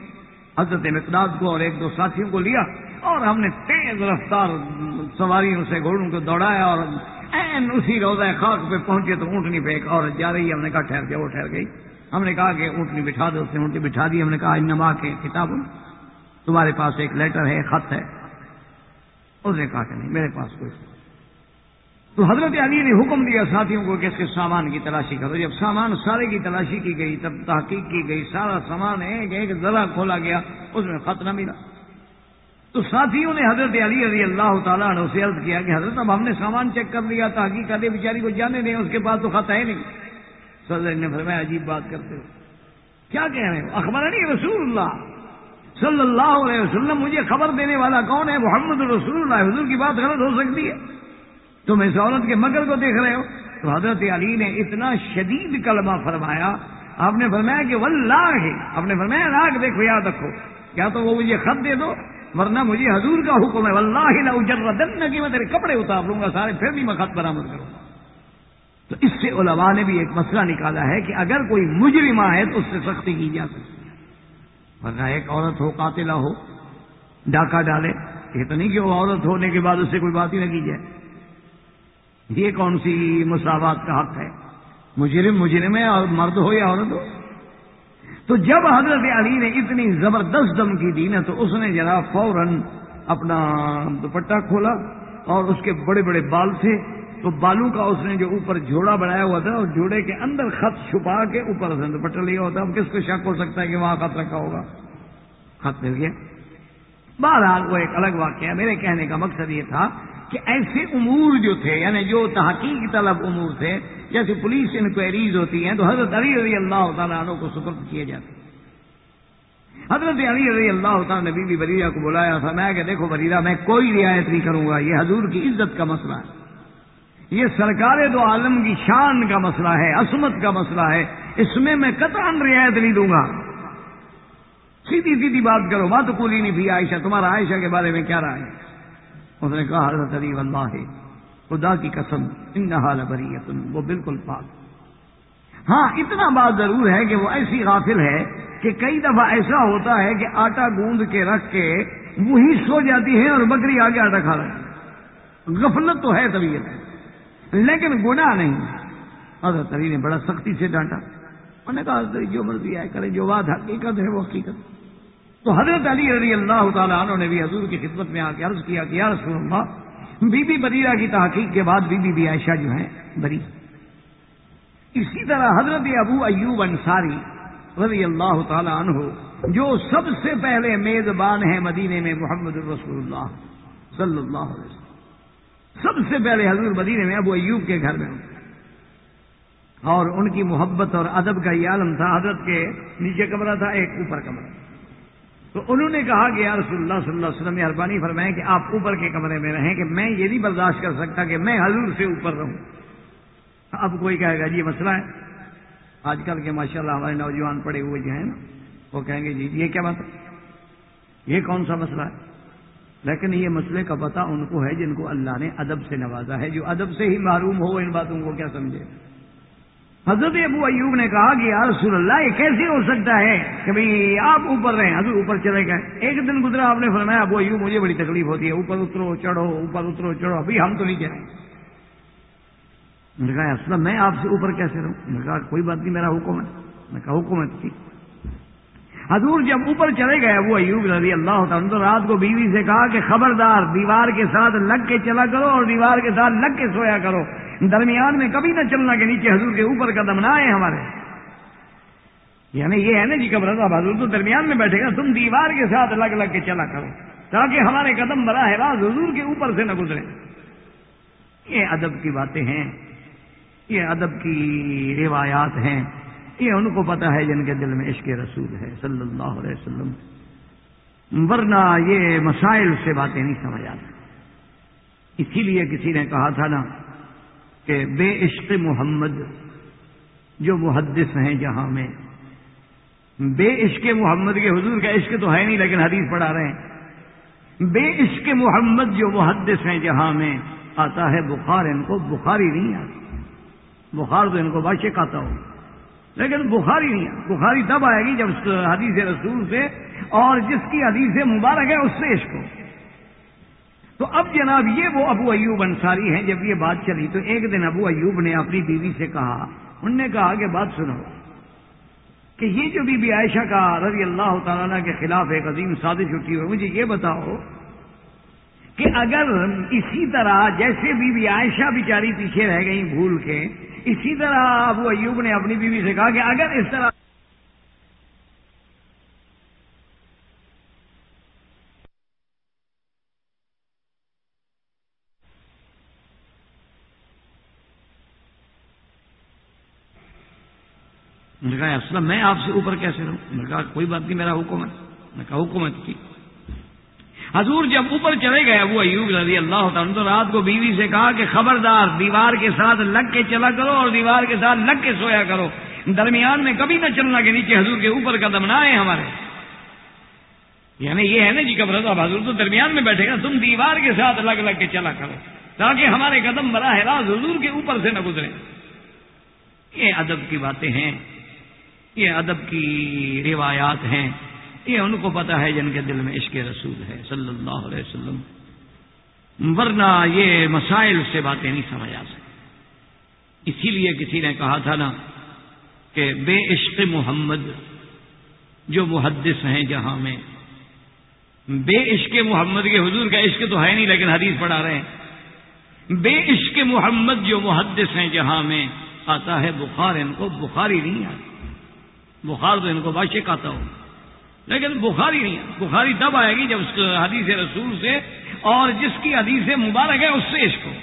حضرت مقداد کو اور ایک دو ساتھیوں کو لیا اور ہم نے تیز رفتار سواریوں سے، گھوڑوں کو دوڑایا اور این اسی روزہ خاک پہ پہنچے تو اونٹنی پہ ایک عورت جا رہی ہے ہم نے کہا ٹھہر کے وہ ٹھہر گئی۔ ہم نے کہا کہ اونٹنی بٹھا دو، اس نے اونٹنی بٹھا دی، ہم نے کہا نما کے کتاب تمہارے پاس ایک لیٹر ہے خط ہے۔ اس نے کہا کہ نہیں، میرے پاس کوئی تو حضرت علی نے حکم دیا ساتھیوں کو کہ اس کے سامان کی تلاشی کرو۔ جب سامان سارے کی تلاشی کی گئی، تب تحقیق کی گئی، سارا سامان ایک ایک ذرا کھولا گیا، اس میں خط نہ ملا۔ تو ساتھیوں نے حضرت علی علی اللہ تعالیٰ نے اسے عرض کیا کہ حضرت، اب ہم نے سامان چیک کر لیا، تحقیق کرے بیچاری کو جانے دیں، اس کے پاس تو خط ہے نہیں۔ صدر نے فرمایا، عجیب بات کرتے ہو۔ کیا کہہ رہے ہو؟ اخبار نہیں رسول اللہ۔ صلی اللہ علیہ وسلم مجھے خبر دینے والا کون ہے؟ محمد رسول اللہ۔ حضور کی بات غلط ہو سکتی ہے۔ تم اس عورت کے مگر کو دیکھ رہے ہو۔ تو حضرت علی نے اتنا شدید کلمہ فرمایا۔ آپ نے فرمایا کہ واللہ ہے آپ نے فرمایا راگ دیکھو، یاد رکھو۔ کیا تو وہ مجھے خط دے دو، ورنہ مجھے حضور کا حکم ہے۔ واللہ لا اجر کی میں تیرے کپڑے اتار لوں گا سارے، پھر بھی میں خط برامد کروں گا۔ تو اس سے علماء نے بھی ایک مسئلہ نکالا ہے کہ اگر کوئی مجرمہ ہے تو اس سے سختی کی جا سکتی ورنہ ایک عورت ہو قاتلہ ہو، ڈاکہ ڈالے، یہ تو نہیں کہ وہ عورت ہونے کے بعد اس سے کوئی بات ہی نہ کی جائے۔ یہ کون سی مساوات کا حق ہے؟ مجرم مجرم ہے اور مرد ہو یا عورت ہو؟ تو جب حضرت علی نے اتنی زبردست دم کی دی نا، تو اس نے ذرا فوراً اپنا دوپٹہ کھولا اور اس کے بڑے بڑے بال تھے۔ تو بالوں کا اس نے جو اوپر جھوڑا بنایا ہوا تھا، اور جھوڑے کے اندر خط چھپا کے اوپر سے دوپٹہ لیا ہوتا اب کس کو شک ہو سکتا ہے کہ وہاں خط رکھا ہوگا؟ خط مل گیا۔ بہرحال وہ ایک الگ واقعہ میرے کہنے کا مقصد یہ تھا کہ ایسے امور جو تھے یعنی جو تحقیق طلب امور تھے، جیسے پولیس انکوائریز ہوتی ہیں، تو حضرت علی رضی اللہ تعالیٰ عنہ کو سپرد کیے جاتے حضرت علی رضی اللہ تعالیٰ نے بی بی بریرہ کو بلایا تھا میں کہ دیکھو بریرہ میں کوئی رعایت نہیں کروں گا، یہ حضور کی عزت کا مسئلہ ہے۔ یہ سرکار دو عالم کی شان کا مسئلہ ہے، عصمت کا مسئلہ ہے۔ اس میں میں قطعا رعایت نہیں دوں گا۔ سیدھی سیدھی بات کرو، بات کولی نہیں بھی عائشہ، تمہارا عائشہ کے بارے میں کیا رہا ہے؟ اس نے کہا، حضرت علی، واللہ، خدا کی قسم ان حال بری وہ بالکل پاک۔ ہاں اتنا بات ضرور ہے کہ وہ ایسی غافل ہے کہ کئی دفعہ ایسا ہوتا ہے کہ آٹا گوند کے رکھ کے وہی سو جاتی ہے اور بکری آگے آٹا کھا رہے غفلت تو ہے طبیعت لیکن گناہ نہیں۔ حضرت علی نے بڑا سختی سے ڈانٹا۔ انہوں نے کہا جو مرضی آئے کرے جو بات حقیقت ہے، وہ حقیقت۔ تو حضرت علی رضی اللہ تعالیٰ عنہ نے بھی حضور کی خدمت میں آ کے عرض کیا کہ، یا رسول اللہ، بی بی بریرہ کی تحقیق کے بعد بی بی بی عائشہ جو ہیں، بری۔ اسی طرح حضرت ابو ایوب انصاری رضی اللہ تعالی عنہ، جو سب سے پہلے میزبان ہیں مدینے میں محمد الرسول اللہ صلی اللہ علیہ وسلم۔ سب سے پہلے حضور مدینے میں ابو ایوب کے گھر میں اور ان کی محبت اور ادب کا یہ عالم تھا، حضرت کے نیچے کمرہ تھا، ایک اوپر کمرہ۔ تو انہوں نے کہا کہ یا رسول اللہ صلی اللہ علیہ وسلم اربانی فرمائے کہ آپ اوپر کے کمرے میں رہیں کہ میں یہ نہیں برداشت کر سکتا کہ میں حضور سے اوپر رہوں۔ اب کوئی کہے گا جی یہ مسئلہ ہے۔ آج کل کے ماشاء اللہ ہمارے نوجوان پڑے ہوئے جو ہیں نا، وہ کہیں گے جی یہ کیا بات ہے؟ یہ کون سا مسئلہ ہے؟ لیکن یہ مسئلے کا پتہ ان کو ہے جن کو اللہ نے ادب سے نوازا ہے، جو ادب سے ہی معروم ہو ان باتوں کو کیا سمجھے؟ حضرت ابو ایوب نے کہا کہ یا رسول اللہ، یہ کیسے ہو سکتا ہے کہ بھائی آپ اوپر رہیں، حضور اوپر چلے گئے؟ ایک دن گزرا، آپ نے فرمایا، ابو ایوب، مجھے بڑی تکلیف ہوتی ہے، اوپر اترو، چڑھو، اوپر اترو، چڑھو، ابھی ہم تو نہیں چلیں نے کہا اصل میں آپ سے اوپر کیسے رہوں؟ نے کہا، کوئی بات نہیں، میرا حکم ہے۔ میں کہا، حکم ہے ٹھیک۔ حضور جب اوپر چلے گئے وہ ایوب رضی اللہ تعالیٰ تو رات کو بیوی سے کہا کہ خبردار، دیوار کے ساتھ لگ کے چلا کرو اور دیوار کے ساتھ لگ کے سویا کرو۔ درمیان میں کبھی نہ چلنا کہ نیچے حضور کے اوپر قدم نہ آئے ہمارے۔ یعنی یہ ہے نا جی کب صاحب، حضور تو درمیان میں بیٹھے گا، تم دیوار کے ساتھ لگ لگ کے چلا کرو۔ تاکہ ہمارے قدم براہ راست حضور کے اوپر سے نہ گزرے۔ یہ ادب کی باتیں ہیں، یہ ادب کی روایات ہیں۔ یہ ان کو پتا ہے جن کے دل میں عشق رسول ہے، صلی اللہ علیہ وسلم۔ ورنہ یہ مسائل سے باتیں نہیں سمجھ آتی۔ اسی لیے کسی نے کہا تھا نا کہ بے عشق محمد جو محدث ہیں جہاں میں، بے عشق محمد کے حضور کا عشق تو ہے نہیں لیکن حدیث پڑھا رہے ہیں۔ بے عشق محمد جو محدث ہیں جہاں میں، آتا ہے بخار، ان کو بخاری نہیں آتی بخار تو ان کو باشق آتا ہو لیکن بخاری نہیں بخاری تب آئے گی جب حدیث رسول سے اور جس کی حدیث مبارک ہے اس سے عشق ہو۔ تو اب جناب یہ وہ ابو ایوب انصاری ہیں، جب یہ بات چلی تو ایک دن ابو ایوب نے اپنی بیوی سے کہا انہوں نے کہا کہ بات سنو، کہ یہ جو بی بی عائشہ کا رضی اللہ تعالیٰ کے خلاف ایک عظیم سازش اٹھی ہوئی، مجھے یہ بتاؤ کہ اگر اسی طرح جیسے بی بی عائشہ بیچاری پیچھے رہ گئی بھول کے اسی طرح ابو ایوب نے اپنی بیوی سے کہا کہ اگر اس طرح نے کہا اسلم میں آپ سے اوپر کیسے رہوں؟ نے کہا، کوئی بات نہیں، میرا حکم ہے۔ نے کہا حکومت کی حضور جب اوپر چلے گئے ابو ایوب رضی اللہ تعالیٰ تو رات کو بیوی سے کہا کہ خبردار، دیوار کے ساتھ لگ کے چلا کرو اور دیوار کے ساتھ لگ کے سویا کرو۔ درمیان میں کبھی نہ چلنا کے نیچے حضور کے اوپر قدم نہ آئے ہمارے۔ یعنی یہ ہے نا جی کب رضا حضور تو درمیان میں بیٹھے گا، تم دیوار کے ساتھ لگ لگ کے چلا کرو۔ تاکہ ہمارے قدم براہ راست حضور کے اوپر سے نہ گزرے۔ یہ ادب کی باتیں ہیں، یہ ادب کی روایات ہیں۔ یہ ان کو پتا ہے جن کے دل میں عشق رسول ہے، صلی اللہ علیہ وسلم۔ ورنہ یہ مسائل سے باتیں نہیں سمجھ آ سکتی۔ اسی لیے کسی نے کہا تھا نا کہ بے عشق محمد جو محدث ہیں جہاں میں، بے عشق محمد کے حضور کا عشق تو ہے نہیں لیکن حدیث پڑھا رہے ہیں۔ بے عشق محمد جو محدث ہیں جہاں میں، آتا ہے بخار، ان کو بخاری نہیں آتی بخار تو ان کو باشق آتا ہو۔ لیکن بخاری نہیں بخاری تب آئے گی جب اس حدیث رسول سے اور جس کی حدیث مبارک ہے اس سے عشق ہو۔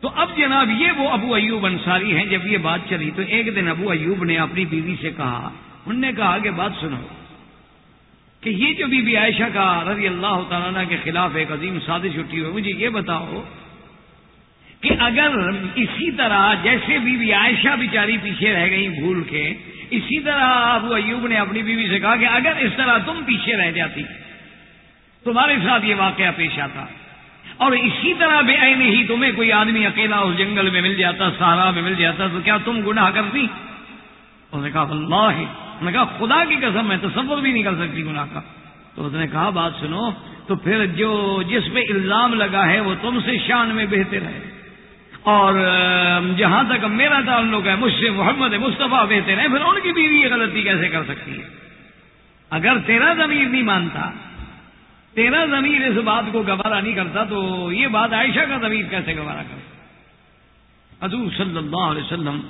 تو اب جناب یہ وہ ابو ایوب انصاری ہیں، جب یہ بات چلی تو ایک دن ابو ایوب نے اپنی بیوی سے کہا، انہوں نے کہا کہ بات سنو، کہ یہ جو بی بی عائشہ کا رضی اللہ تعالیٰ کے خلاف ایک عظیم سازش اٹھی ہوئی، مجھے یہ بتاؤ کہ اگر اسی طرح جیسے بی بی عائشہ بیچاری پیچھے رہ گئی بھول کے اسی طرح ابو ایوب نے اپنی بیوی سے کہا کہ اگر اس طرح تم پیچھے رہ جاتی، تمہارے ساتھ یہ واقعہ پیش آتا۔ اور اسی طرح بے آئی ہی تمہیں کوئی آدمی اکیلا اس جنگل میں مل جاتا سہارا میں مل جاتا، تو کیا تم گناہ کرتی؟ اس نے کہا اللہ انہوں نے کہا، خدا کی قسم، میں تصور بھی نہیں کر سکتی گناہ کا۔ تو اس نے کہا، بات سنو، تو پھر جو جس پہ الزام لگا ہے، وہ تم سے شان میں بہتر ہے۔ اور جہاں تک میرا تعلق ہے، مجھ سے محمد مصطفیٰ بہتر ہیں پھر ان کی بیوی یہ غلطی کیسے کر سکتی ہے؟ اگر تیرا ضمیر نہیں مانتا، تیرا ضمیر اس بات کو گوارا نہیں کرتا، تو یہ بات عائشہ کا ضمیر کیسے گوارا کرتا حضور صلی اللہ علیہ وسلم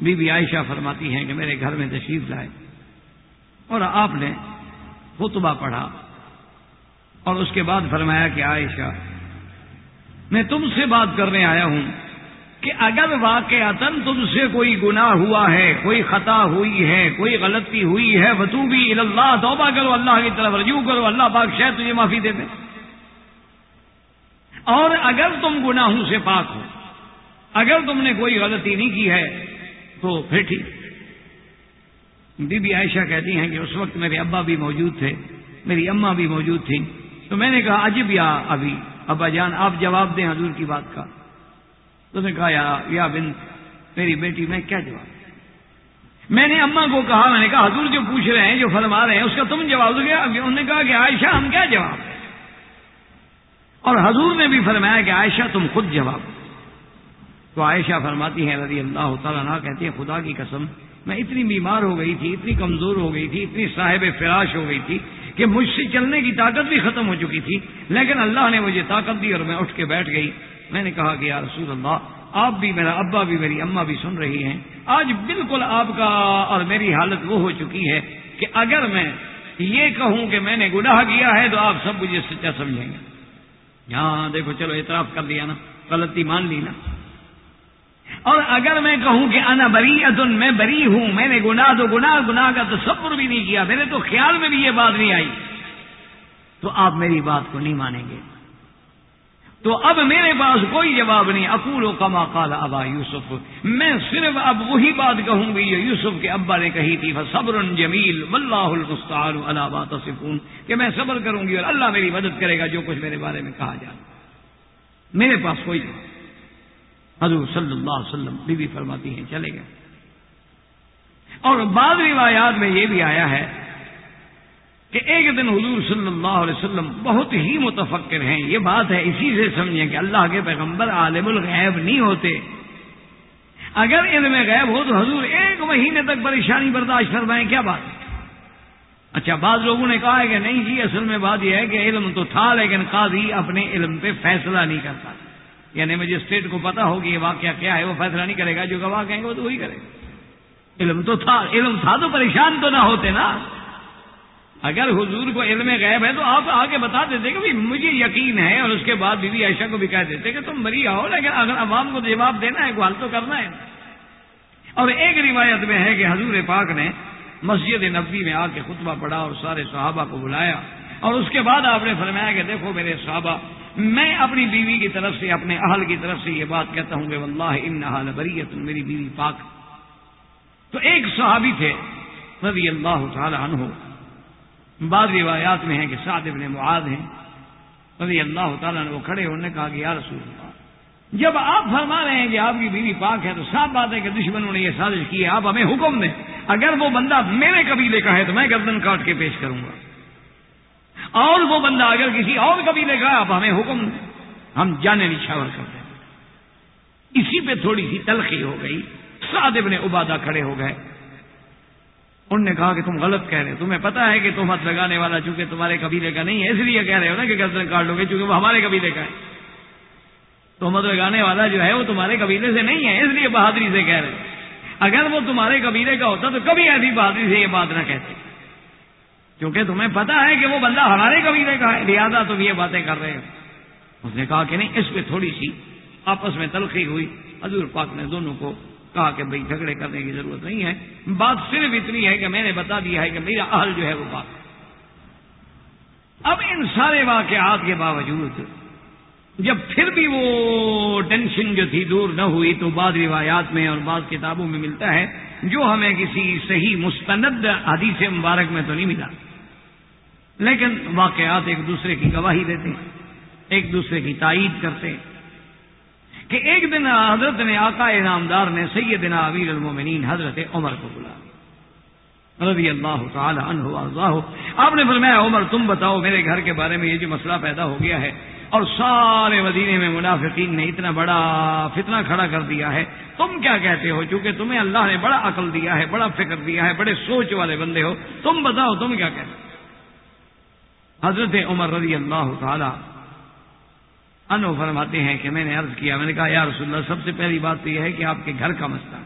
بی بی عائشہ فرماتی ہیں کہ میرے گھر میں تشریف لائے، اور آپ نے خطبہ پڑھا، اور اس کے بعد فرمایا کہ عائشہ، میں تم سے بات کرنے آیا ہوں کہ اگر واقع تم سے کوئی گناہ ہوا ہے، کوئی خطا ہوئی ہے، کوئی غلطی ہوئی ہے وطو بھی اللہ توبہ کرو، اللہ کی طرف رجوع کرو، اللہ پاک شاید تجھے معافی دے دے۔ اور اگر تم گناہوں سے پاک ہو، اگر تم نے کوئی غلطی نہیں کی ہے، تو پھر ٹھیک۔ بی بی عائشہ کہتی ہیں کہ اس وقت میرے ابا بھی موجود تھے، میری اماں بھی موجود تھیں۔ تو میں نے کہا، عجب یا ابھی ابا جان، آپ جواب دیں حضور کی بات کا۔ تو نے کہا، یا یا بن، میری بیٹی، میں کیا جواب میں نے اما کو کہا، میں نے کہا، حضور جو پوچھ رہے ہیں، جو فرما رہے ہیں، اس کا تم جواب دو گیا انہوں نے کہا کہ عائشہ، ہم کیا جواب اور حضور نے بھی فرمایا کہ عائشہ، تم خود جواب تو عائشہ فرماتی ہیں، رضی اللہ تعالیٰ نہ کہتی ہے خدا کی قسم، میں اتنی بیمار ہو گئی تھی، اتنی کمزور ہو گئی تھی، اتنی صاحب فراش ہو گئی تھی کہ مجھ سے چلنے کی طاقت بھی ختم ہو چکی تھی، لیکن اللہ نے مجھے طاقت دی اور میں اٹھ کے بیٹھ گئی۔ میں نے کہا کہ یا رسول اللہ، آپ بھی میرا ابا بھی میری اما بھی سن رہی ہیں۔ آج بالکل آپ کا اور میری حالت وہ ہو چکی ہے کہ اگر میں یہ کہوں کہ میں نے گناہ کیا ہے تو آپ سب مجھے سچا سمجھیں گے۔ یہاں دیکھو، چلو اعتراف کر دیا نا، غلطی مان لی نا۔ اور اگر میں کہوں کہ انا بری ادن میں بری ہوں، میں نے گناہ تو گناہ گناہ کا تصور بھی نہیں کیا، میرے تو خیال میں بھی یہ بات نہیں آئی۔ تو آپ میری بات کو نہیں مانیں گے۔ تو اب میرے پاس کوئی جواب نہیں۔ اکول و کما کالا ابا یوسف۔ میں صرف اب وہی بات کہوں گی جو یوسف کے ابا نے کہی تھی صبر جمیل، واللہ المستعان اللہ سکون کہ میں صبر کروں گی اور اللہ میری مدد کرے گا جو کچھ میرے بارے میں کہا جائے۔ میرے پاس کوئی جواب حضور صلی اللہ علیہ وسلم بی بی فرماتی ہیں، چلے گئے۔ اور بعض روایات میں یہ بھی آیا ہے کہ ایک دن حضور صلی اللہ علیہ وسلم بہت ہی متفکر ہیں۔ یہ بات ہے اسی سے سمجھیں کہ اللہ کے پیغمبر عالم الغیب نہیں ہوتے۔ اگر علم غیب ہو تو حضور ایک مہینے تک پریشانی برداشت فرمائیں، کیا بات؟ اچھا بعض لوگوں نے کہا ہے کہ نہیں جی اصل میں بات یہ ہے کہ علم تو تھا لیکن قاضی اپنے علم پہ فیصلہ نہیں کرتا۔ یعنی مجھے اسٹیٹ کو پتا ہوگی یہ واقعہ کیا ہے، وہ فیصلہ نہیں کرے گا۔ جو گواہ کہیں گے وہ تو وہی کرے گا۔ علم تو تھا، علم تھا تو پریشان تو نہ ہوتے نا۔ اگر حضور کو علم غیب ہے تو آپ آگے بتا دیتے کہ مجھے یقین ہے اور اس کے بعد بیوی عائشہ کو بھی کہہ دیتے کہ تم مری آؤ، لیکن اگر عوام کو جواب دینا ہے حل تو کرنا ہے۔ اور ایک روایت میں ہے کہ حضور پاک نے مسجد نبی میں آ کے خطبہ پڑھا اور سارے صحابہ کو بلایا۔ اور اس کے بعد آپ نے فرمایا کہ دیکھو میرے صحابہ، میں اپنی بیوی کی طرف سے، اپنے اہل کی طرف سے یہ بات کہتا ہوں کہ واللہ ان حال بریت میری بیوی پاک۔ تو ایک صحابی تھے، رضی اللہ تعالی عنہ بعض روایات میں ہیں کہ سعد ابن معاذ ہیں، رضی اللہ تعالیٰ نے وہ کھڑے انہوں نے کہا کہ یا رسول اللہ، جب آپ فرما رہے ہیں کہ آپ کی بیوی پاک ہے تو صاف بات ہے کہ دشمنوں نے یہ سازش کی ہے، آپ ہمیں حکم دیں۔ اگر وہ بندہ میرے قبیلے کا ہے تو میں گردن کاٹ کے پیش کروں گا۔ اور وہ بندہ اگر کسی اور قبیلے کا ہے، آپ ہمیں حکم دیں۔ ہم جانے نشاور کر دیں۔ اسی پہ تھوڑی سی تلخی ہو گئی۔ سعد ابن عبادہ کھڑے ہو گئے۔ انہوں نے کہا کہ تم غلط کہہ رہے ہو۔ تمہیں پتا ہے کہ تم ہاتھ لگانے والا چونکہ تمہارے قبیلے کا نہیں ہے، اس لیے کہہ رہے ہو نا کہ گردن کاٹ لو گے چونکہ وہ ہمارے قبیلے کا ہے۔ تہمت لگانے والا جو ہے وہ تمہارے قبیلے سے نہیں ہے، اس لیے بہادری سے کہہ رہے اگر وہ تمہارے قبیلے کا ہوتا تو کبھی ایسی بہادری سے یہ بات نہ کہتے۔ کیونکہ تمہیں پتا ہے کہ وہ بندہ ہمارے قبیلے کا ہے، لہٰذا تم یہ باتیں کر رہے ہو۔ اس نے کہا کہ نہیں، اس پہ تھوڑی سی آپس میں تلخی ہوئی۔ حضور پاک نے دونوں کو کہا کہ بھائی جھگڑے کرنے کی ضرورت نہیں ہے۔ بات صرف اتنی ہے کہ میں نے بتا دیا ہے کہ میرا اہل جو ہے وہ بات اب ان سارے واقعات کے باوجود جب پھر بھی وہ ٹینشن جو تھی دور نہ ہوئی تو بعض روایات میں اور بعض کتابوں میں ملتا ہے، جو ہمیں کسی صحیح مستند حدیث مبارک میں تو نہیں ملا۔ لیکن واقعات ایک دوسرے کی گواہی دیتے ہیں، ایک دوسرے کی تائید کرتے ہیں۔ کہ ایک دن حضرت نے آقا انعامدار نے سیدنا امیر المومنین حضرت عمر کو بلا رضی اللہ تعالی عنہ اللہ آپ نے فرمایا، عمر، تم بتاؤ میرے گھر کے بارے میں یہ جو مسئلہ پیدا ہو گیا ہے اور سارے مدینے میں منافقین نے اتنا بڑا فتنہ کھڑا کر دیا ہے، تم کیا کہتے ہو؟ چونکہ تمہیں اللہ نے بڑا عقل دیا ہے، بڑا فکر دیا ہے، بڑے سوچ والے بندے ہو، تم بتاؤ تم کیا کہتے ہو؟ حضرت عمر رضی اللہ تعالی انو فرماتے ہیں کہ میں نے عرض کیا، میں نے کہا، یا رسول اللہ، سب سے پہلی بات تو یہ ہے کہ آپ کے گھر کا مسئلہ۔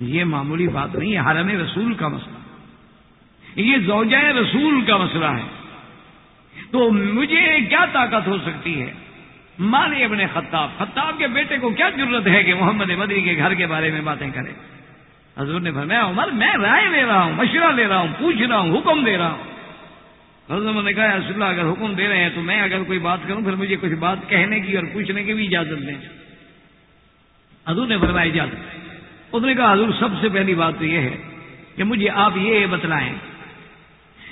یہ معمولی بات نہیں ہے، حرم رسول کا مسئلہ۔ یہ زوجہ رسول کا مسئلہ ہے۔ تو مجھے کیا طاقت ہو سکتی ہے؟ مانے ابن خطاب خطاب کے بیٹے کو کیا ضرورت ہے کہ محمد مدری کے گھر کے بارے میں باتیں کرے؟ حضور نے فرمایا، عمر، میں رائے لے رہا ہوں، مشورہ لے رہا ہوں، پوچھ رہا ہوں، حکم دے رہا ہوں۔ نے کہا رسول اللہ، اگر حکم دے رہے ہیں تو میں اگر کوئی بات کروں، پھر مجھے کچھ بات کہنے کی اور پوچھنے کی بھی اجازت دیں. حضور نے فرمایا اجازت اس نے کہا، حضور، سب سے پہلی بات تو یہ ہے کہ مجھے آپ یہ بتلائیں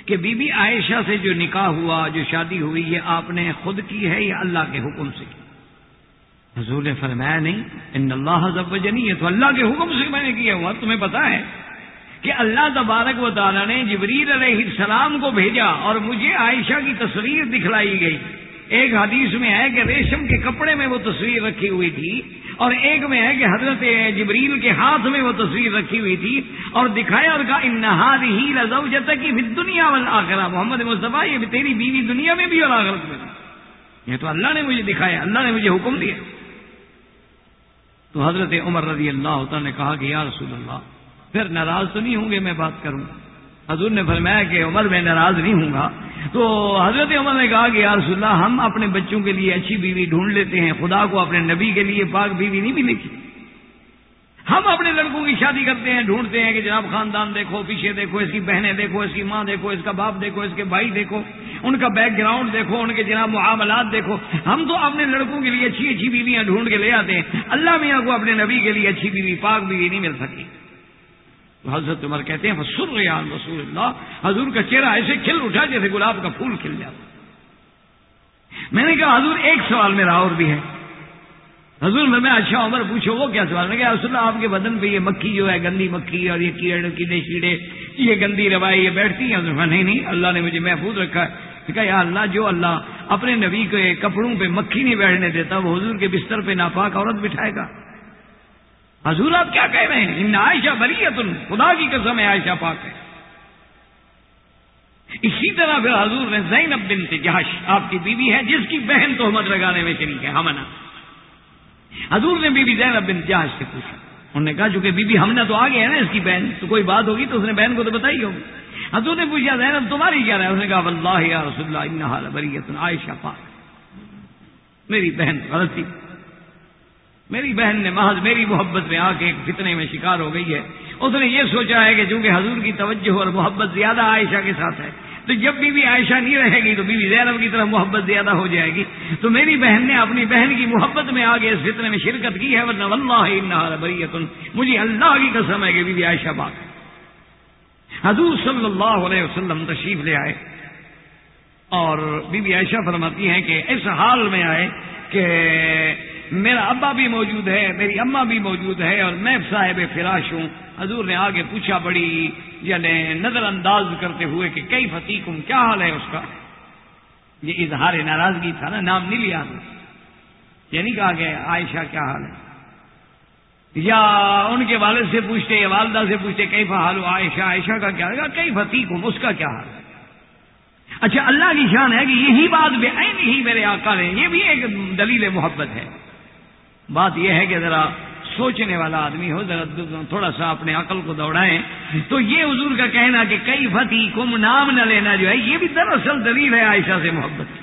کہ بی بی عائشہ سے جو نکاح ہوا، جو شادی ہوئی، یہ آپ نے خود کی ہے یا اللہ کے حکم سے کی؟ حضور نے فرمایا، نہیں، ان اللہ حضب جنی ہے تو اللہ کے حکم سے میں نے کیا ہوا، تمہیں پتا ہے کہ اللہ تبارک و تعالیٰ نے جبریل علیہ السلام کو بھیجا اور مجھے عائشہ کی تصویر دکھلائی گئی۔ ایک حدیث میں ہے کہ ریشم کے کپڑے میں وہ تصویر رکھی ہوئی تھی اور ایک میں ہے کہ حضرت جبریل کے ہاتھ میں وہ تصویر رکھی ہوئی تھی اور دکھایا اور کہا انہار ہی لذو جتا کہ دنیا والا محمد مصطفیٰ، یہ تیری بیوی دنیا میں بھی اور آخرت میں یہ تو اللہ نے مجھے دکھایا، اللہ نے مجھے حکم دیا۔ تو حضرت عمر رضی اللہ تعالیٰ نے کہا کہ یا رسول اللہ پھر ناراض تو نہیں ہوں گے میں بات کروں۔ حضور نے فرمایا کہ عمر میں ناراض نہیں ہوں گا۔ تو حضرت عمر نے کہا کہ یا رسول اللہ، ہم اپنے بچوں کے لیے اچھی بیوی ڈھونڈ لیتے ہیں، خدا کو اپنے نبی کے لیے پاک بیوی نہیں ملے گی۔ ہم اپنے لڑکوں کی شادی کرتے ہیں، ڈھونڈتے ہیں کہ جناب خاندان دیکھو، پیچھے دیکھو، اس کی بہنیں دیکھو، اس کی ماں دیکھو، اس کا باپ دیکھو، اس کے بھائی دیکھو، ان کا بیک گراؤنڈ دیکھو، ان کے جناب معاملات دیکھو۔ ہم تو اپنے لڑکوں کے لیے اچھی اچھی بیویاں ڈھونڈ کے لے آتے ہیں۔ اللہ میاں کو اپنے نبی کے لیے اچھی بیوی، پاک بیوی نہیں مل سکی حضرت عمر کہتے ہیں سر رسول اللہ حضور کا چہرہ ایسے کھل اٹھا جیسے گلاب کا پھول کھل جاتا۔ میں نے کہا، حضور ایک سوال میرا اور بھی ہے۔ حضور میں اچھا عمر پوچھو، وہ کیا سوال؟ میں کہا، رسول اللہ، آپ کے بدن پہ یہ مکھی جو ہے، گندی مکھی اور یہ کیڑے کیڑے شیڑے یہ گندی روائی یہ بیٹھتی ہیں۔ نہیں نہیں، اللہ نے مجھے محفوظ رکھا ہے۔ کہا، یا اللہ، جو اللہ اپنے نبی کے کپڑوں پہ مکھی نہیں بیٹھنے دیتا، وہ حضور کے بستر پہ ناپاک عورت بٹھائے گا۔ حضور آپ کیا کہہ رہے ہیں؟ ان عائشہ بری ہے خدا کی قسم ہے، عائشہ پاک ہے۔ اسی طرح پھر حضور نے زینب بنت جہش، آپ کی بیوی ہے، جس کی بہن تو ہمت لگانے میں شریک ہے ہمنا۔ حضور نے بیوی زینب بنت جہش سے پوچھا۔ انہوں نے کہا، چونکہ بی بی ہم نے تو آگے ہے نا اس کی بہن، تو کوئی بات ہوگی تو اس نے بہن کو تو بتائی ہوگی۔ حضور نے پوچھا، زینب تمہاری کیا رہا ہے اس نے کہا اللہ یا رسول اللہ بریت عائشہ پاک میری بہن غلطی میری بہن نے محض میری محبت میں آ کے ایک فتنے میں شکار ہو گئی ہے۔ اس نے یہ سوچا ہے کہ چونکہ حضور کی توجہ اور محبت زیادہ عائشہ کے ساتھ ہے، تو جب بی بی عائشہ نہیں رہے گی تو بی بی زینب کی طرف محبت زیادہ ہو جائے گی۔ تو میری بہن نے اپنی بہن کی محبت میں آگے اس فتنے میں شرکت کی ہے، ورنہ اللہ بریت مجھے اللہ کی قسم ہے کہ بی بی عائشہ بات حضور صلی اللہ علیہ وسلم تشریف لے آئے۔ اور بی بی عائشہ فرماتی ہیں کہ اس حال میں آئے کہ میرا ابا بھی موجود ہے، میری اما بھی موجود ہے اور میں صاحب فراش ہوں۔ حضور نے آگے پوچھا بڑی یعنی نظر انداز کرتے ہوئے کہ کئی فتیقم کیا حال ہے اس کا؟ یہ اظہار ناراضگی تھا نا، نام نہیں لیا یہ نہیں یعنی کہا کہ عائشہ کیا حال ہے؟ یا ان کے والد سے پوچھتے، یا والدہ سے پوچھتے کئی فہال عائشہ؟ عائشہ کا کیا؟ ہے کئی فتیقم اس کا کیا حال ہے؟ اچھا اللہ کی شان ہے کہ یہی بات بے ہی میرے آقا نے، یہ بھی ایک دلیل محبت ہے۔ بات یہ ہے کہ ذرا سوچنے والا آدمی ہو، ذرا تھوڑا سا اپنے عقل کو دوڑائیں۔ تو یہ حضور کا کہنا کہ کئی فتی کم نام نہ لینا جو ہے، یہ بھی دراصل دلیل ہے عائشہ سے محبت کی۔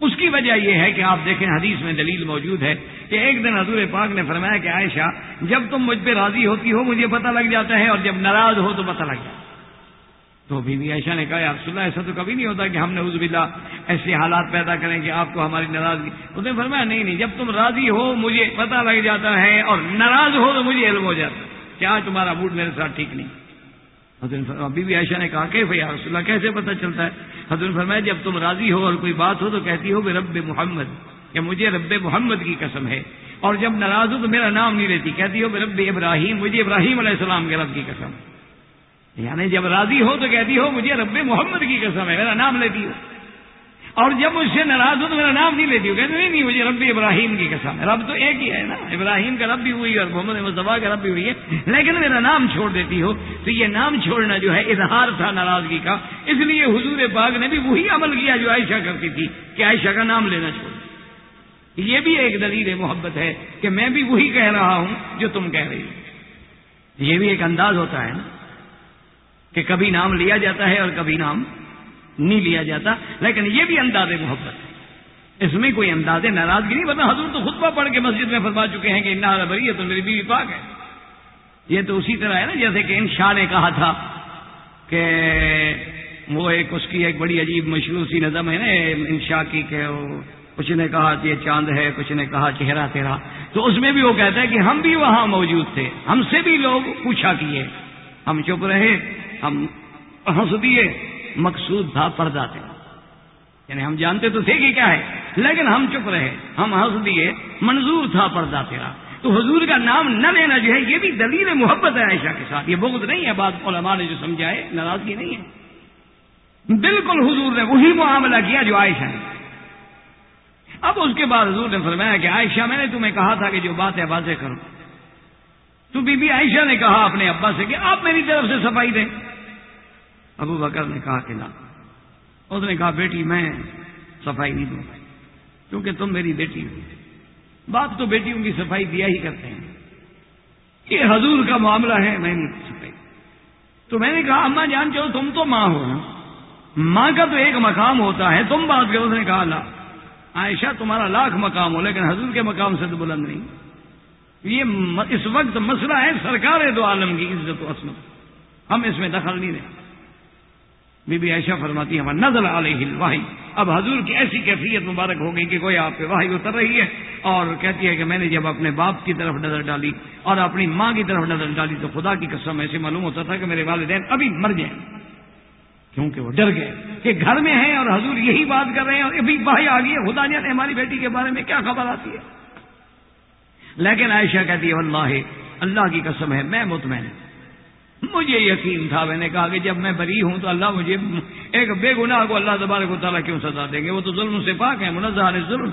اس کی وجہ یہ ہے کہ آپ دیکھیں حدیث میں دلیل موجود ہے کہ ایک دن حضور پاک نے فرمایا کہ عائشہ، جب تم مجھ پہ راضی ہوتی ہو، مجھے پتہ لگ جاتا ہے اور جب ناراض ہو تو پتہ لگ جاتا ہے۔ تو بی بی عائشہ نے کہا، یا رسول اللہ، ایسا تو کبھی نہیں ہوتا کہ ہم نے عزب باللہ ایسے حالات پیدا کریں کہ آپ کو ہماری ناراضگی اس نے فرمایا، نہیں نہیں، جب تم راضی ہو مجھے پتہ لگ جاتا ہے اور ناراض ہو تو مجھے علم ہو جاتا ہے۔ کیا تمہارا موڈ میرے ساتھ ٹھیک نہیں؟ حضرت بی بی عائشہ نے کہا کہ بھائی رسول اللہ، کیسے پتہ چلتا ہے؟ حضرت فرمایا، جب تم راضی ہو اور کوئی بات ہو تو کہتی ہو کہ رب محمد، کہ مجھے رب محمد کی قسم ہے۔ اور جب ناراض ہو تو میرا نام نہیں لیتی، کہتی ہو کہ رب ابراہیم، مجھے ابراہیم علیہ السلام کے رب کی قسم ہے۔ یعنی جب راضی ہو تو کہتی ہو مجھے رب محمد کی قسم ہے، میرا نام لیتی ہو۔ اور جب مجھ سے ناراض ہو تو میرا نام نہیں لیتی ہو۔ کہتی نہیں نہیں، مجھے رب ابراہیم کی قسم ہے۔ رب تو ایک ہی ہے نا۔ ابراہیم کا رب بھی ہوئی اور محمد مصطفیٰ کا رب بھی ہوئی ہے۔ لیکن میرا نام چھوڑ دیتی ہو تو یہ نام چھوڑنا جو ہے اظہار تھا ناراضگی کا۔ اس لیے حضور باغ نے بھی وہی عمل کیا جو عائشہ کرتی تھی کہ عائشہ کا نام لینا چھوڑ۔ یہ بھی ایک دلیل محبت ہے کہ میں بھی وہی کہہ رہا ہوں جو تم کہہ رہی ہو۔ یہ بھی ایک انداز ہوتا ہے نا۔ کہ کبھی نام لیا جاتا ہے اور کبھی نام نہیں لیا جاتا۔ لیکن یہ بھی انداز محبت ہے۔ اس میں کوئی انداز ناراضگی نہیں بتا حضور تو خطبہ پڑھ کے مسجد میں فرما چکے ہیں کہ انہ بری ہے تو میری بیوی پاک ہے یہ تو اسی طرح ہے نا، جیسے کہ ان شاہ نے کہا تھا کہ وہ ایک اس کی ایک بڑی عجیب مشہور سی نظم ہے نا، ان شاہ کی کہ کچھ نے کہا کہ یہ چاند ہے، کچھ نے کہا چہرہ تیرا۔ تو اس میں بھی وہ کہتا ہے کہ ہم بھی وہاں موجود تھے، ہم سے بھی لوگ پوچھا کیے۔ ہم چپ رہے۔ ہم ہنس دیے مقصود تھا پردہ تھا یعنی ہم جانتے تو تھے کہ کیا ہے، لیکن ہم چپ رہے۔ ہم ہنس دیے منظور تھا پردہ تیرا تو حضور کا نام نہ لینا جو ہے، یہ بھی دلیل محبت ہے عائشہ کے ساتھ۔ یہ بغض نہیں ہے بات علماء نے جو سمجھائے، ناراضگی نہیں ہے۔ بالکل حضور نے وہی معاملہ کیا جو عائشہ نے۔ اب اس کے بعد حضور نے فرمایا کہ عائشہ، میں نے تمہیں کہا تھا کہ جو بات ہے، واضح کرو۔ تو بی بی عائشہ نے کہا اپنے ابا سے کہ آپ میری طرف سے صفائی دیں۔ ابو بکر نے کہا کہ نہ اس نے کہا، بیٹی، میں صفائی نہیں دوں۔ کیونکہ تم میری بیٹی ہو۔ باپ تو بیٹیوں کی صفائی دیا ہی کرتے ہیں۔ یہ حضور کا معاملہ ہے، میں نہیں صفائی تو میں نے کہا، اما جان چلو تم تو ماں ہو۔ ماں کا تو ایک مقام ہوتا ہے۔ تم بات کرو۔ اس نے کہا اللہ عائشہ، تمہارا لاکھ مقام ہو، لیکن حضور کے مقام سے تو بلند نہیں۔ یہ اس وقت مسئلہ ہے، سرکار دو عالم کی عزت و عصمت۔ ہم اس میں دخل نہیں دیں بی بی عائشہ فرماتی ہے نظر علیہ الواحی اب حضور کی ایسی کیفیت مبارک ہو گئی کہ کوئی آپ پہ واحد اتر رہی ہے اور کہتی ہے کہ میں نے جب اپنے باپ کی طرف نظر ڈالی اور اپنی ماں کی طرف نظر ڈالی تو خدا کی قسم ایسے معلوم ہوتا تھا کہ میرے والدین ابھی مر جائیں۔ کیونکہ وہ ڈر گئے کہ گھر میں ہیں اور حضور یہی بات کر رہے ہیں اور ابھی بھائی آ گئی ہے، خدا جانے ہماری بیٹی کے بارے میں کیا خبر آتی ہے؟ لیکن عائشہ کہتی ہے اللہ اللہ کی قسم ہے، میں مطمئن مجھے یقین تھا، میں نے کہا کہ جب میں بری ہوں تو اللہ مجھے ایک بے گناہ کو اللہ تبارک و تعالیٰ کیوں سزا دیں گے؟ وہ تو ظلم سے پاک ہے منظہ ظلم۔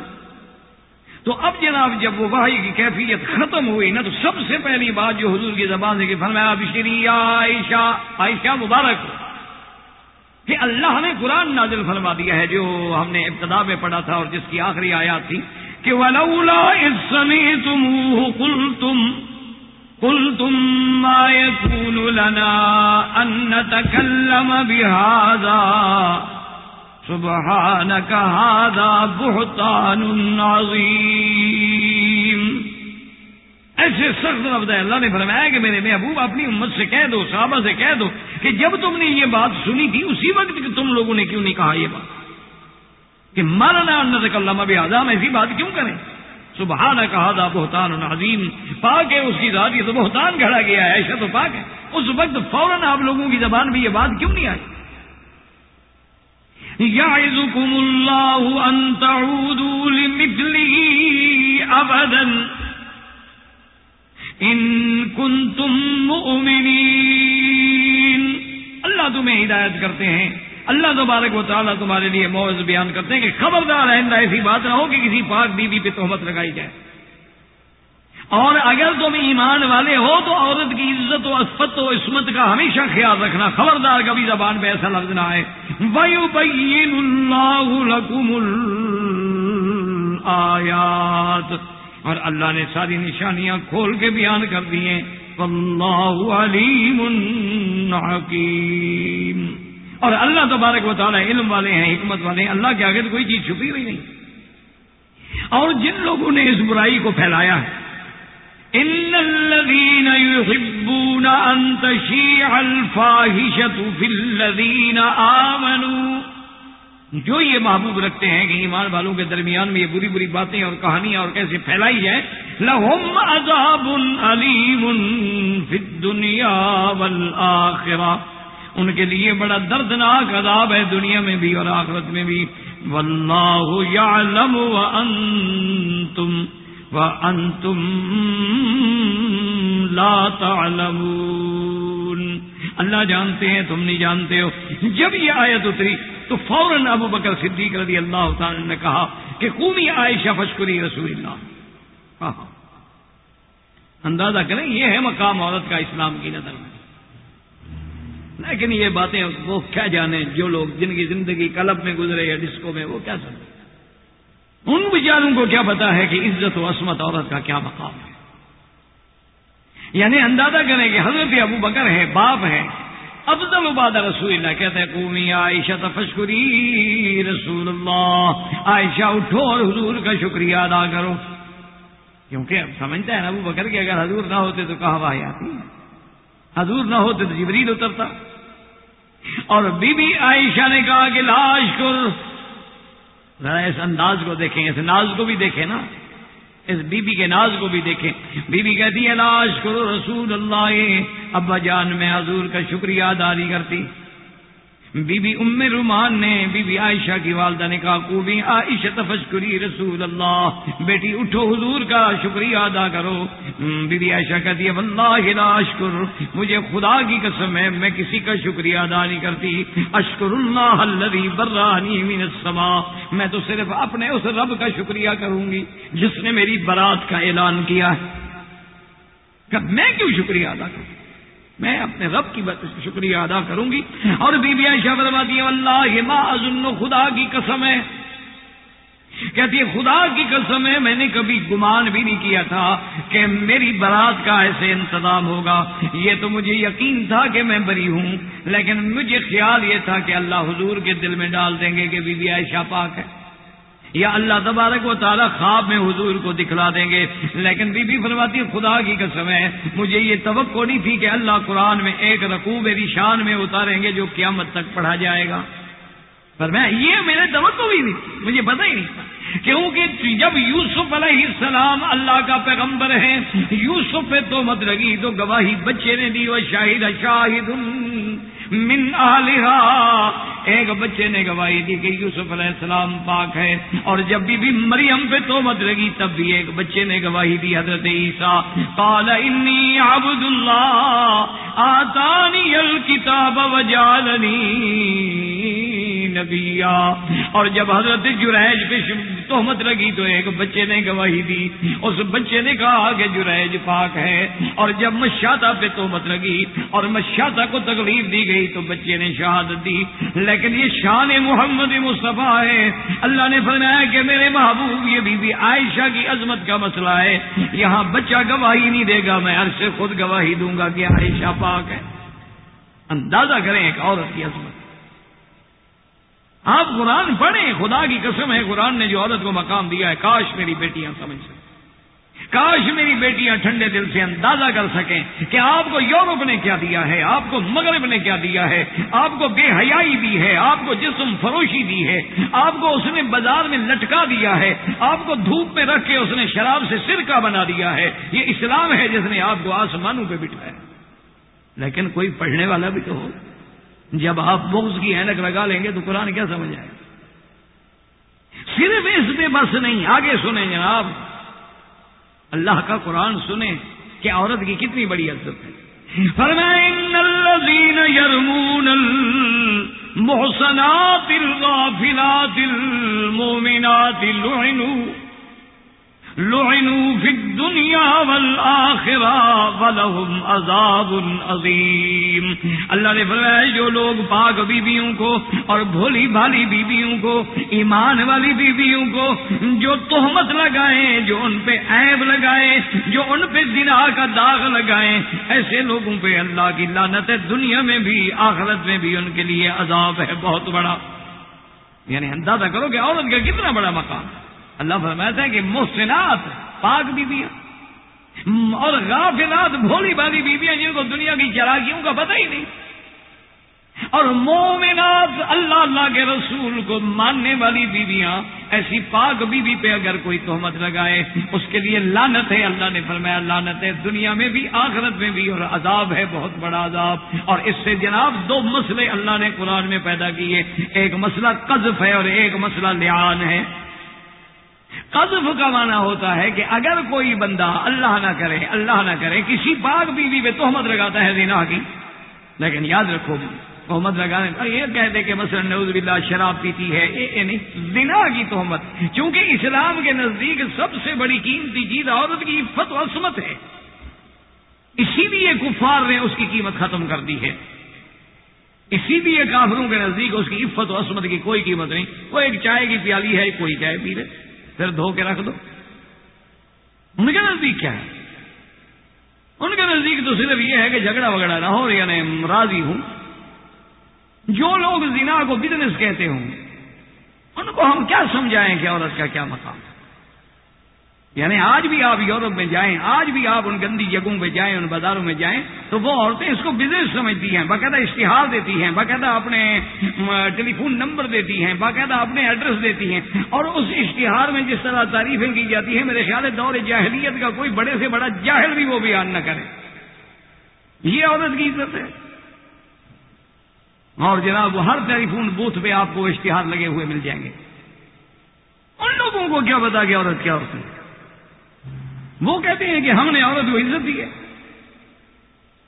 تو اب جناب جب وہ بھائی کی کیفیت ختم ہوئی نا، تو سب سے پہلی بات جو حضور کی زبان سے کہ فرمایا بشری عائشہ عائشہ مبارک۔ کہ اللہ نے قرآن نازل فرما دیا ہے، جو ہم نے ابتدا میں پڑھا تھا اور جس کی آخری آیات تھی، کہ ولولا تم تم کل تم لنا ان نتكلم بهذا. سبحانك هذا بهتان عظيم. ایسے سخت لفظ ہے اللہ نے فرمایا کہ میرے محبوب اپنی امت سے کہہ دو، صحابہ سے کہہ دو کہ جب تم نے یہ بات سنی تھی، اسی وقت کہ تم لوگوں نے کیوں نہیں کہا یہ بات؟ کہ مارنا انت اللہ بھی آزام ایسی بات کیوں کریں؟ سبحانہ کہا تھا بہتان عظیم۔ پاک ہے، اس کی ذات یہ تو بہتان گھڑا گیا ہے ایسا تو پاک ہے۔ اس وقت فوراً آپ لوگوں کی زبان میں یہ بات کیوں نہیں آئی؟ يعظكم الله أن تعودوا لمثله أبدا إن كنتم مؤمنين اللہ تمہیں ہدایت کرتے ہیں۔ اللہ تبارک و تعالیٰ تمہارے لیے موض بیان کرتے ہیں کہ خبردار آئندہ ایسی بات نہ ہو کہ کسی پاک بیوی بی پہ تہمت لگائی جائے۔ اور اگر تم ایمان والے ہو تو عورت کی عزت و اسفت و عصمت کا ہمیشہ خیال رکھنا۔ خبردار کبھی زبان پہ ایسا لفظ نہ آئے۔ آیات اور اللہ نے ساری نشانیاں کھول کے بیان کر دی ہیں۔ علیم حکیم اور اللہ تبارک و تعالیٰ علم والے ہیں، حکمت والے ہیں، اللہ کے آگے تو کوئی چیز چھپی ہوئی نہیں۔ اور جن لوگوں نے اس برائی کو پھیلایا ہے ان الذين يحبون ان تشيع الفاحشه في الذين امنوا جو یہ محبوب رکھتے ہیں کہ ایمان والوں کے درمیان میں یہ بری بری باتیں اور کہانیاں اور کیسے پھیلائی جائیں لہم عذاب علیم فی الدنیا والآخرہ ان کے لیے بڑا دردناک عذاب ہے دنیا میں بھی اور آخرت میں بھی۔ واللہ یعلم وانتم وانتم لا تعلمون۔ اللہ جانتے ہیں، تم نہیں جانتے ہو۔ جب یہ آیت اتری تو فوراً ابو بکر صدیق رضی اللہ تعالی نے کہا کہ قومی عائشہ فشکری رسول اللہ۔ اندازہ کریں، یہ ہے مقام عورت کا اسلام کی نظر میں۔ لیکن یہ باتیں وہ کیا جانے جو لوگ جن کی زندگی کلب میں گزرے یا ڈسکو میں وہ کیا سمجھے ان بیچاروں کو کیا پتا ہے کہ عزت و عصمت عورت کا کیا مقام ہے؟ یعنی اندازہ کریں کہ حضرت ابو بکر ہے باپ ہے افضل عباد رسول اللہ کہتے ہیں، قومی عائشہ تفشکری رسول اللہ۔ عائشہ اٹھو اور حضور کا شکریہ ادا کرو۔ کیونکہ اب سمجھتا ہے نا ابو بکر کہ اگر حضور نہ ہوتے تو کہاں بھائی آتی ہے۔ حضور نہ ہوتے تو جبریل اترتا۔ اور بی بی عائشہ نے کہا کہ لاش کو ذرا اس انداز کو دیکھیں، اس ناز کو بھی دیکھیں نا۔ اس بی بی کے ناز کو بھی دیکھیں۔ بی بی کہتی ہے، لاش کرو رسول اللہ۔ ابا جان میں حضور کا شکریہ اداری کرتی۔ بی بی ام رومان نے بی بی عائشہ کی والدہ نے کہا کو بھی عائشہ تفشکری رسول اللہ۔ بیٹی اٹھو حضور کا، شکریہ ادا کرو۔ بی بی عائشہ کہتی ہے، واللہ لا اشکر، مجھے خدا کی قسم ہے، میں کسی کا شکریہ ادا نہیں کرتی۔ اشکر اللہ الذي برانی من السماء۔ میں تو صرف اپنے اس رب کا شکریہ کروں گی، جس نے میری برات کا اعلان کیا کہ میں کیوں شکریہ ادا کروں؟ میں اپنے رب کی شکریہ ادا کروں گی۔ اور بی بی عائشہ فرماتی ہے اللہ یہ ماں خدا کی قسم ہے۔ کہتی ہے خدا کی قسم ہے، میں نے کبھی گمان بھی نہیں کیا تھا کہ میری برات کا ایسے انتظام ہوگا۔ یہ تو مجھے یقین تھا کہ میں بری ہوں، لیکن مجھے خیال یہ تھا کہ اللہ حضور کے دل میں ڈال دیں گے کہ بی بی عائشہ پاک ہے۔ یا اللہ تبارک و تعالیٰ خواب میں حضور کو دکھلا دیں گے۔ لیکن بی بی فرماتی خدا کی قسم ہے، مجھے یہ توقع نہیں تھی کہ اللہ قرآن میں ایک رقوب میری شان میں اتاریں گے جو قیامت تک پڑھا جائے گا۔ پر میں یہ میرے توقع بھی نہیں، مجھے پتہ ہی نہیں۔ کیونکہ جب یوسف علیہ السلام اللہ کا پیغمبر ہے، یوسف پہ تو مت لگی، تو گواہی بچے نے دی، وہ شاہد شاہد من آلہا ایک بچے نے گواہی دی کہ یوسف علیہ السلام پاک ہے، اور جب بھی بھی مریم پہ تو مت لگی، تب بھی ایک بچے نے گواہی دی، حضرت عیسیٰ۔ قال، انی عبد اللہ، آتانی الکتاب وجالنی نبیا اور جب حضرت جریج پہ تہمت لگی تو ایک بچے نے گواہی دی۔ اس بچے نے کہا کہ جریج پاک ہے۔ اور جب مشاتا پہ تہمت لگی اور مشاتا کو تکلیف دی گئی تو بچے نے شہادت دی۔ لیکن یہ شان محمد مصطفیٰ ہے۔ اللہ نے فرمایا کہ میرے محبوب، یہ بی بی عائشہ کی عظمت کا مسئلہ ہے۔ یہاں بچہ گواہی نہیں دے گا، میں ہر سے خود گواہی دوں گا کہ عائشہ پاک ہے۔ اندازہ کریں ایک عورت کی عظمت۔ آپ قرآن پڑھیں، خدا کی قسم ہے، قرآن نے جو عورت کو مقام دیا ہے، کاش میری بیٹیاں سمجھ سکیں۔ کاش میری بیٹیاں ٹھنڈے دل سے اندازہ کر سکیں کہ آپ کو یورپ نے کیا دیا ہے، آپ کو مغرب نے کیا دیا ہے۔ آپ کو بے حیائی دی ہے، آپ کو جسم فروشی دی ہے۔ آپ کو اس نے بازار میں لٹکا دیا ہے۔ آپ کو دھوپ میں رکھ کے اس نے شراب سے سرکہ بنا دیا ہے۔ یہ اسلام ہے جس نے آپ کو آسمانوں پہ بٹھایا لیکن کوئی پڑھنے والا بھی تو ہو۔ جب آپ بغض کی اینک لگا لیں گے تو قرآن کیا سمجھ آئے صرف اس میں بس نہیں، آگے سنیں جناب۔ اللہ کا قرآن سنیں کہ عورت کی کتنی بڑی عزت ہے۔ یرمون المحسنات الغافلات المؤمنات لعنوا لعنوا في الدنيا والآخرة ولهم عذاب عظيم۔ اللہ نے فرمایا، جو لوگ پاک بیویوں کو اور بھولی بھالی بیویوں کو، ایمان والی بیویوں کو جو تہمت لگائیں جو ان پہ عیب لگائیں جو ان پہ دنا کا داغ لگائیں ایسے لوگوں پہ اللہ کی لانت ہے دنیا میں بھی، آخرت میں بھی ان کے لیے عذاب ہے، بہت بڑا۔ یعنی اندازہ کرو کہ عورت کا کتنا بڑا مقام ہے۔ اللہ فرماتا ہے کہ محسنات، پاک بیویاں، اور غافلات، بھولی بالی بیویاں جن کو دنیا کی چراغیوں کا پتہ ہی نہیں۔ اور مومنات، اللہ اللہ کے رسول کو ماننے والی بیویاں، ایسی پاک بیوی پہ اگر کوئی تہمت لگائے، اس کے لیے لانت ہے، اللہ نے فرمایا لانت ہے۔ دنیا میں بھی، آخرت میں بھی، اور عذاب ہے، بہت بڑا عذاب۔ اور اس سے جناب دو مسئلے اللہ نے قرآن میں پیدا کیے۔ ایک مسئلہ قذف ہے اور ایک مسئلہ لیان ہے۔ قذف کا معنی ہوتا ہے کہ اگر کوئی بندہ اللہ نہ کرے، اللہ نہ کرے، کسی پاک بیوی پہ تہمت لگاتا ہے زنا کی۔ لیکن یاد رکھو، تہمت لگانے یہ کہتے کہ مثلا نوز باللہ شراب پیتی ہے۔ اے نہیں، زنا کی تہمت۔ چونکہ اسلام کے نزدیک سب سے بڑی قیمتی چیز عورت کی عفت و عصمت ہے۔ اسی لیے کفار نے اس کی قیمت ختم کر دی ہے۔ اسی لیے کافروں کے نزدیک اس کی عفت و عصمت کی کوئی قیمت نہیں۔ وہ ایک چائے کی پیالی ہے کوئی چائے پی لے۔ پھر دھو کے رکھ دو۔ ان کے نزدیک کیا ہے؟ ان کے نزدیک تو صرف یہ ہے کہ جھگڑا وگڑا نہ ہو یعنی راضی ہوں۔ جو لوگ زنا کو بزنس کہتے ہوں، ان کو ہم کیا سمجھائیں کہ عورت کا کیا مقام ہے؟ یعنی آج بھی آپ یورپ میں جائیں، آج بھی آپ ان گندی جگہوں پہ جائیں، ان بازاروں میں جائیں، تو وہ عورتیں اس کو بزنس سمجھتی ہیں، باقاعدہ اشتہار دیتی ہیں، باقاعدہ اپنے ٹیلی فون نمبر دیتی ہیں، باقاعدہ اپنے ایڈریس دیتی ہیں۔ اور اس اشتہار میں جس طرح تعریفیں کی جاتی ہیں، میرے خیال ہے دور جاہلیت کا کوئی بڑے سے بڑا جاہل بھی وہ بیان نہ کرے۔ یہ عورت کی عزت ہے۔ اور جناب وہ ہر ٹیلی فون بوتھ پہ آپ کو اشتہار لگے ہوئے مل جائیں گے۔ ان لوگوں کو کیا بتا کہ عورت کیا ہوتی ہے؟ وہ کہتے ہیں کہ ہم نے عورت کو عزت دی ہے۔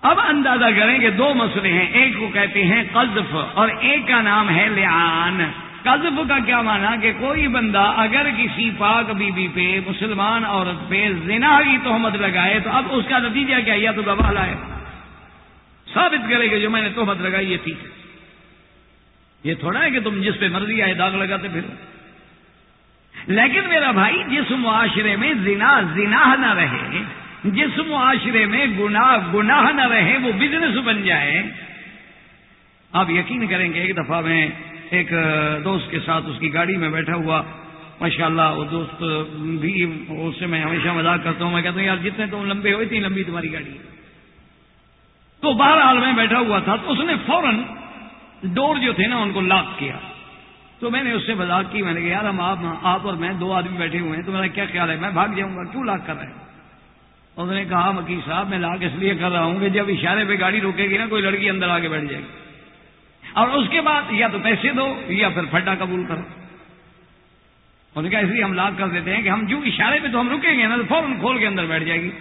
اب اندازہ کریں کہ دو مسئلے ہیں۔ ایک کو کہتے ہیں قذف اور ایک کا نام ہے لیان قذف کا کیا مانا کہ کوئی بندہ اگر کسی پاک بی بی پہ مسلمان عورت پہ زنا کی تہمت لگائے تو اب اس کا نتیجہ کیا؟ یا تو گواہ لائے ثابت کرے کہ جو میں نے تہمت لگائی یہ ٹھیک ہے۔ یہ تھوڑا ہے کہ تم جس پہ مرضی آئے داغ لگاتے پھر لیکن میرا بھائی، جس معاشرے میں زنا زنا نہ رہے، جس معاشرے میں گناہ گناہ نہ رہے، وہ بزنس بن جائے۔ آپ یقین کریں گے ایک دفعہ میں ایک دوست کے ساتھ اس کی گاڑی میں بیٹھا ہوا ماشاء اللہ وہ دوست بھی اس سے میں ہمیشہ مذاق کرتا ہوں۔ میں کہتا ہوں، یار، جتنے تم لمبے ہوئے، اتنی لمبی تمہاری گاڑی تو بہرحال میں بیٹھا ہوا تھا، تو اس نے فوراً ڈور جو تھے نا، ان کو لاک کیا۔ تو میں نے اس سے مذاق کی، میں نے کہا، یار، ہم آپ آپ اور میں دو آدمی بیٹھے ہوئے ہیں، تو میرا کیا خیال ہے؟ میں بھاگ جاؤں گا، کیوں لاک کر رہے ہیں؟ اس نے کہا، مکی صاحب، میں لاک اس لیے کر رہا ہوں کہ جب اشارے پہ گاڑی روکے گی نا، کوئی لڑکی اندر آ کے بیٹھ جائے گی۔ اور اس کے بعد یا تو پیسے دو یا پھر پھٹا قبول کرو۔ انہوں نے کہا، اس لیے ہم لاک کر دیتے ہیں کہ ہم جو اشارے پہ تو ہم رکیں گے نا، تو فوراً کھول کے اندر بیٹھ جائے گی۔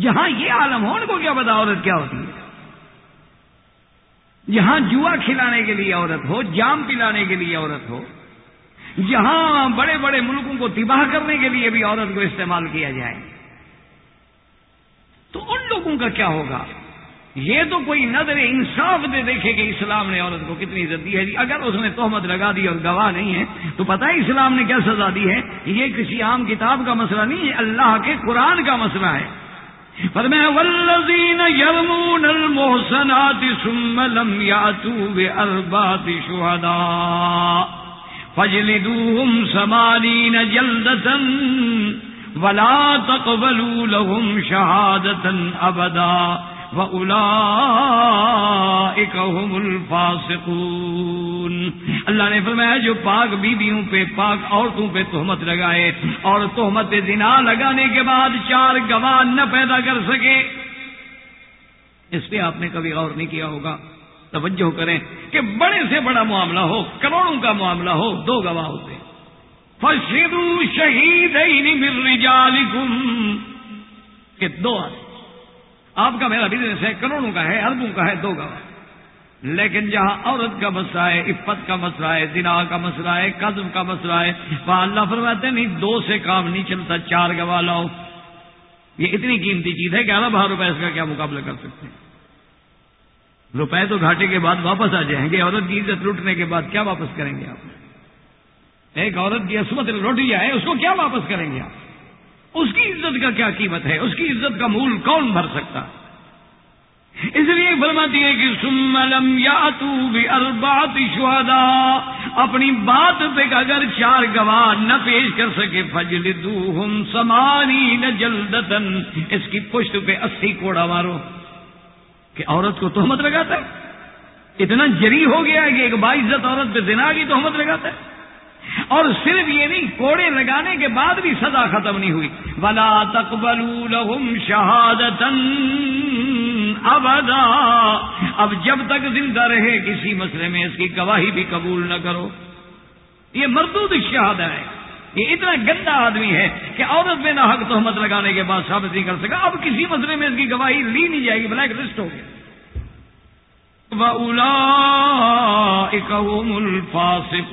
جہاں یہ عالم ہو، ان کو کیا بتا عورت کیا ہوتی ہے؟ جہاں جوا کھلانے کے لیے عورت ہو، جام پلانے کے لیے عورت ہو، جہاں بڑے بڑے ملکوں کو تباہ کرنے کے لیے بھی عورت کو استعمال کیا جائے۔ تو ان لوگوں کا کیا ہوگا؟ یہ تو کوئی نظر انصاف دے دیکھے کہ اسلام نے عورت کو کتنی عزت دی ہے۔ جی اگر اس نے تہمت لگا دی اور گواہ نہیں ہے، تو پتہ ہے اسلام نے کیا سزا دی ہے؟ یہ کسی عام کتاب کا مسئلہ نہیں ہے، اللہ کے قرآن کا مسئلہ ہے۔ پر میں یرمون المحسنات ثم لم یاتوا باربعۃ شهداء فجلدوهم ثمانين جلدة ولا تقبلوا لهم شهادة أبدا هم الفاسقون۔ اللہ نے فرمایا، جو پاک بیویوں پہ، پاک عورتوں پہ تہمت لگائے اور تہمت دنا لگانے کے بعد چار گواہ نہ پیدا کر سکے، اس پہ آپ نے کبھی غور نہیں کیا ہوگا۔ توجہ کریں کہ بڑے سے بڑا معاملہ ہو، کروڑوں کا معاملہ ہو، دو گواہ ہوتے فشدو شہید کہ دو آدمی۔ آپ کا میرا بزنس ہے، کروڑوں کا ہے، اربوں کا ہے، دو گواہ لیکن جہاں عورت کا مسئلہ ہے، عفت کا مسئلہ ہے دنا کا مسئلہ ہے قدم کا مسئلہ ہے، وہاں اللہ فرماتے نہیں، دو سے کام نہیں چلتا، چار گواہ لاؤ۔ یہ اتنی قیمتی چیز ہے کہ ارب ہزار روپے اس کا کیا مقابلہ کر سکتے ہیں؟ روپے تو گھاٹے کے بعد واپس آ جائیں گے، عورت کی عزت لوٹنے کے بعد کیا واپس کریں گے آپ؟ ایک عورت کی عصمت روٹی جائے اس کو کیا واپس کریں گے آپ؟ اس کی عزت کا کیا قیمت ہے؟ اس کی عزت کا مول کون بھر سکتا؟ اس لیے فرماتی ہے کہ سملم یا تو البات شہدا اپنی بات پہ اگر چار گواہ نہ پیش کر سکے فجل دو سمانی نہ جلدتن اس کی پشت پہ اسی کوڑا مارو کہ عورت کو تہمت لگاتا ہے۔ اتنا جری ہو گیا ہے کہ ایک باعزت عورت پہ دنا کی تہمت لگاتا ہے۔ اور صرف یہ نہیں، کوڑے لگانے کے بعد بھی سزا ختم نہیں ہوئی۔ ولا تقبلوا لهم شہادت ابدا اب جب تک زندہ رہے کسی مسئلے میں اس کی گواہی بھی قبول نہ کرو۔ یہ مردود شہاد ہے۔ یہ اتنا گندا آدمی ہے کہ عورت میں نہ حق تہمت لگانے کے بعد ثابت نہیں کر سکا۔ اب کسی مسئلے میں اس کی گواہی لی نہیں جائے گی، بلیک لسٹ ہو گیا۔ وَأُولَئِكَ هُمُ الْفَاسِقُونَ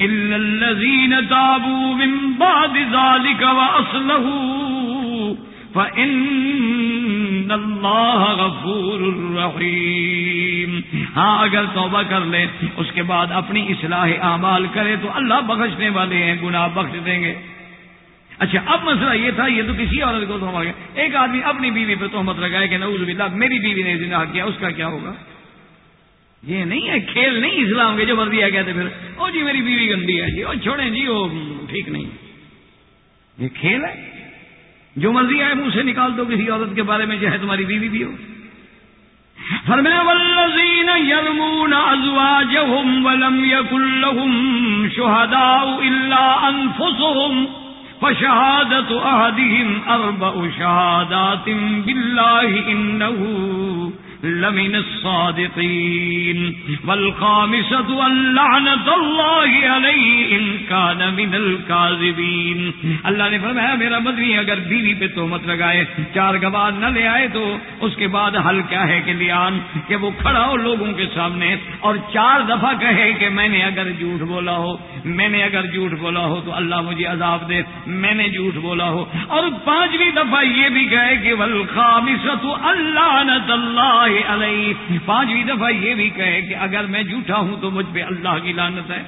إِلَّا الَّذِينَ تَابُوا مِن بَعْدِ ذَلِكَ وَأَصْلَحُوا فَإِنَّ اللَّهَ غَفُورٌ رَّحِيمٌ ہاں اگر توبہ کر لے، اس کے بعد اپنی اصلاح اعمال کرے تو اللہ بخشنے والے ہیں، گناہ بخش دیں گے۔ اچھا اب مسئلہ یہ تھا، یہ تو کسی عورت کو تو گیا ایک آدمی اپنی بیوی پہ تہمت لگائے کہ نعوذ باللہ، میری بیوی نے زندہ کیا، اس کا کیا ہوگا؟ یہ نہیں ہے، کھیل نہیں، اسلام کے جو مرضی ہے، کہتے پھر، او جی میری بیوی گندی ہے جی او چھوڑیں جی وہ ٹھیک نہیں۔ یہ کھیل ہے؟ جو مرضی آئے، منہ سے نکال دو کسی عورت کے بارے میں، چاہے تمہاری بیوی بھی ہو۔ فرمایا والذین یرمون ازواجهم ولم یکن لهم شهداء الا انفسهم فشهادة أهدهم أربع شهادات بالله إنه لمن الصادقين، والخامسة أن لعنة الله عليه إن كان من الكاذبين. اللہ نے فرمایا، میرا مدنی، اگر بیوی پہ تہمت لگائے، چار گواہ نہ لے آئے تو اس کے بعد حل کیا ہے کہ لیان؟ کہ وہ کھڑا ہو لوگوں کے سامنے اور چار دفعہ کہے کہ میں نے اگر جھوٹ بولا ہو، میں نے اگر جھوٹ بولا ہو تو اللہ مجھے عذاب دے، میں نے جھوٹ بولا ہو۔ اور پانچویں دفعہ یہ بھی کہے کہ ولخامست اللہ اللہ علیہ، پانچویں دفعہ یہ بھی کہے کہ اگر میں جھوٹا ہوں تو مجھ پہ اللہ کی لانت ہے۔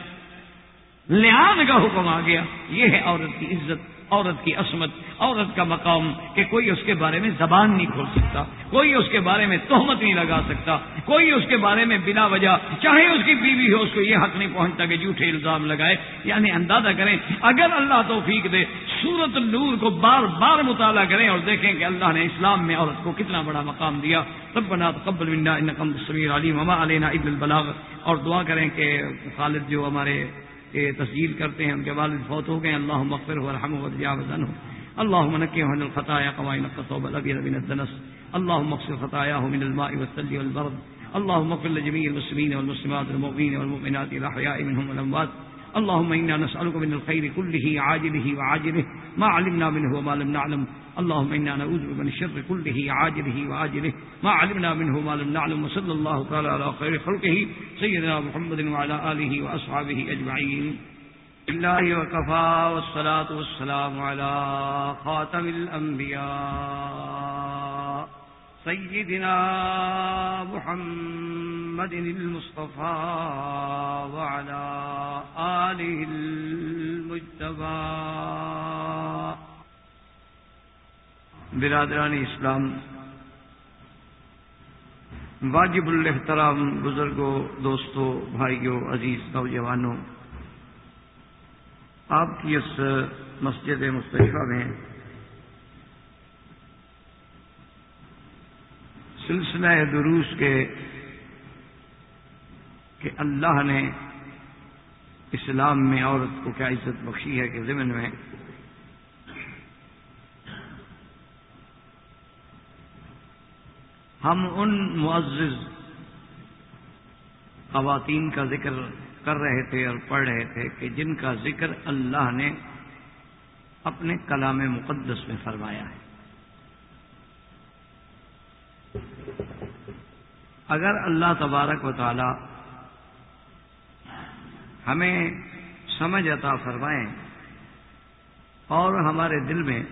لحاظ کا حکم آ گیا، یہ ہے عورت کی عزت۔ عورت کی عصمت، عورت کا مقام کہ کوئی اس کے بارے میں زبان نہیں کھول سکتا، کوئی اس کے بارے میں تہمت نہیں لگا سکتا، کوئی اس کے بارے میں بنا وجہ چاہے اس کی بیوی ہو اس کو یہ حق نہیں پہنچتا کہ جھوٹے الزام لگائے۔ یعنی اندازہ کریں، اگر اللہ توفیق دے سورت النور کو بار بار مطالعہ کریں اور دیکھیں کہ اللہ نے اسلام میں عورت کو کتنا بڑا مقام دیا۔ ربنا تقبل منا انکم السميع العليم وما علينا الا البلاغ۔ اور دعا کریں کہ خالد جو ہمارے تسجیل کرتے ہیں، ان کے والد فوت ہو گئے اللہ مغفر ہو رحم ورحمه وتجاوزنه اللهم نقيه من الخطايا كما قوائن الثوب البی ربین الدنس۔ اللهم اغسل خطاياه من الماء والثلج والبرد۔ اللهم اغفر لجميع المسلمين والمسلمات والمؤمنين والمؤمنات الاحياء منهم والاموات۔ اللهم انا نسالك من الخير كله، عاجله وعاجله، ما علمنا منه وما لم نعلم. اللهم إنا نعوذ من الشر كله، عاجله وعاجله، ما علمنا منه ما لم نعلم. وصلى الله تعالى على خير خلقه، سيدنا محمد وعلى آله وأصحابه أجمعين. الله وكفى، والصلاة والسلام على خاتم الأنبياء. سيدنا محمد المصطفى وعلى آله المجتبى. برادران اسلام، واجب الحترام بزرگوں دوستوں بھائیوں عزیز نوجوانوں آپ کی اس مسجد مستعفہ میں سلسلہ دروس کے کہ اللہ نے اسلام میں عورت کو کیا عزت بخشی ہے کہ ضمن میں؟ ہم ان معزز خواتین کا ذکر کر رہے تھے اور پڑھ رہے تھے کہ جن کا ذکر اللہ نے اپنے کلام مقدس میں فرمایا ہے۔ اگر اللہ تبارک و تعالی ہمیں سمجھ عطا فرمائیں اور ہمارے دل میں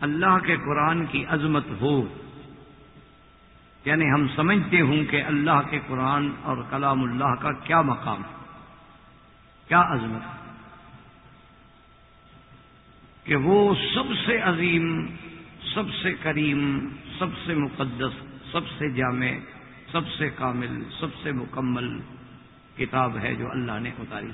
اللہ کے قرآن کی عظمت ہو یعنی ہم سمجھتے ہوں کہ اللہ کے قرآن اور کلام اللہ کا کیا مقام کیا عظمت کہ وہ سب سے عظیم، سب سے کریم، سب سے مقدس سب سے جامع، سب سے کامل، سب سے مکمل کتاب ہے جو اللہ نے اتاری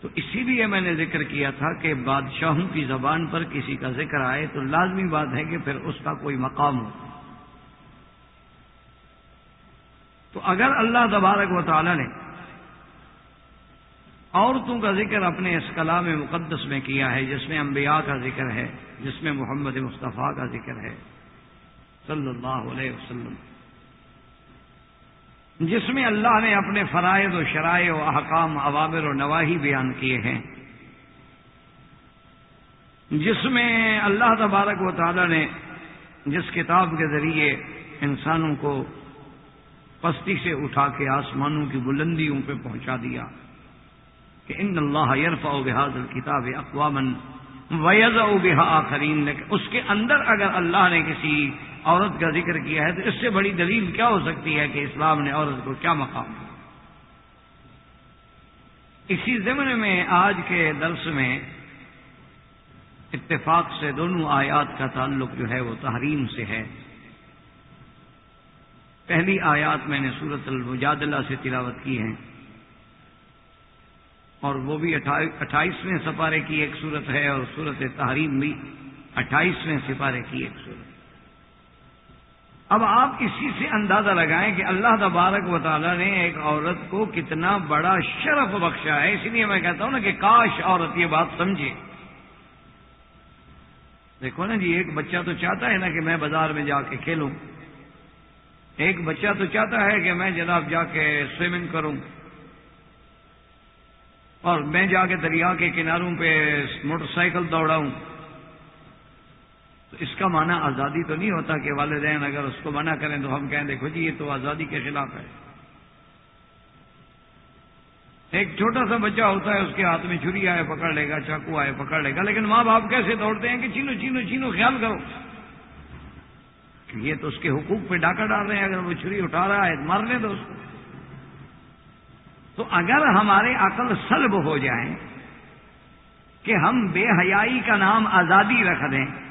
تو اسی لیے میں نے ذکر کیا تھا کہ بادشاہوں کی زبان پر کسی کا ذکر آئے تو لازمی بات ہے کہ پھر اس کا کوئی مقام ہو۔ تو اگر اللہ تبارک و تعالی نے عورتوں کا ذکر اپنے اس کلام مقدس میں کیا ہے، جس میں انبیاء کا ذکر ہے، جس میں محمد مصطفیٰ کا ذکر ہے صلی اللہ علیہ وسلم۔ جس میں اللہ نے اپنے فرائض و شرائع و احکام، عوامر و نواحی بیان کیے ہیں۔ جس میں اللہ تبارک و تعالی نے جس کتاب کے ذریعے انسانوں کو پستی سے اٹھا کے آسمانوں کی بلندیوں پہ پہنچا دیا کہ ان اللہ یرفا بحاظ الکتاب اقوام ویز او بحا آخرین اس کے اندر اگر اللہ نے کسی عورت کا ذکر کیا ہے تو اس سے بڑی دلیل کیا ہو سکتی ہے کہ اسلام نے عورت کو کیا مقام اسی ضمن میں آج کے درس میں اتفاق سے دونوں آیات کا تعلق جو ہے وہ تحریم سے ہے۔ پہلی آیات میں نے سورت المجادلہ سے تلاوت کی ہے اور وہ بھی اٹھائیسویں سپارے کی ایک صورت ہے اور صورت تحریم بھی اٹھائیسویں سپارے کی ایک صورت اب آپ اسی سے اندازہ لگائیں کہ اللہ تبارک و تعالیٰ نے ایک عورت کو کتنا بڑا شرف بخشا ہے۔ اسی لیے میں کہتا ہوں نا کہ کاش عورت یہ بات سمجھے۔ دیکھو نا جی ایک بچہ تو چاہتا ہے نا کہ میں بازار میں جا کے کھیلوں۔ ایک بچہ تو چاہتا ہے کہ میں جناب جا کے سوئمنگ کروں۔ اور میں جا کے دریا کے کناروں پہ موٹر سائیکل دوڑاؤں۔ تو اس کا معنی آزادی تو نہیں ہوتا کہ والدین اگر اس کو منع کریں تو ہم کہیں دیکھو جی یہ تو آزادی کے خلاف ہے۔ ایک چھوٹا سا بچہ ہوتا ہے، اس کے ہاتھ میں چھری آئے، پکڑ لے گا، چاقو آئے، پکڑ لے گا، لیکن ماں باپ کیسے دوڑتے ہیں کہ چینو چینو چینو خیال کرو۔ یہ تو اس کے حقوق پہ ڈاکہ ڈال رہے ہیں، اگر وہ چھری اٹھا رہا ہے، مار لیں تو اس کو۔ تو اگر ہمارے عقل سلب ہو جائیں کہ ہم بے حیائی کا نام آزادی رکھ دیں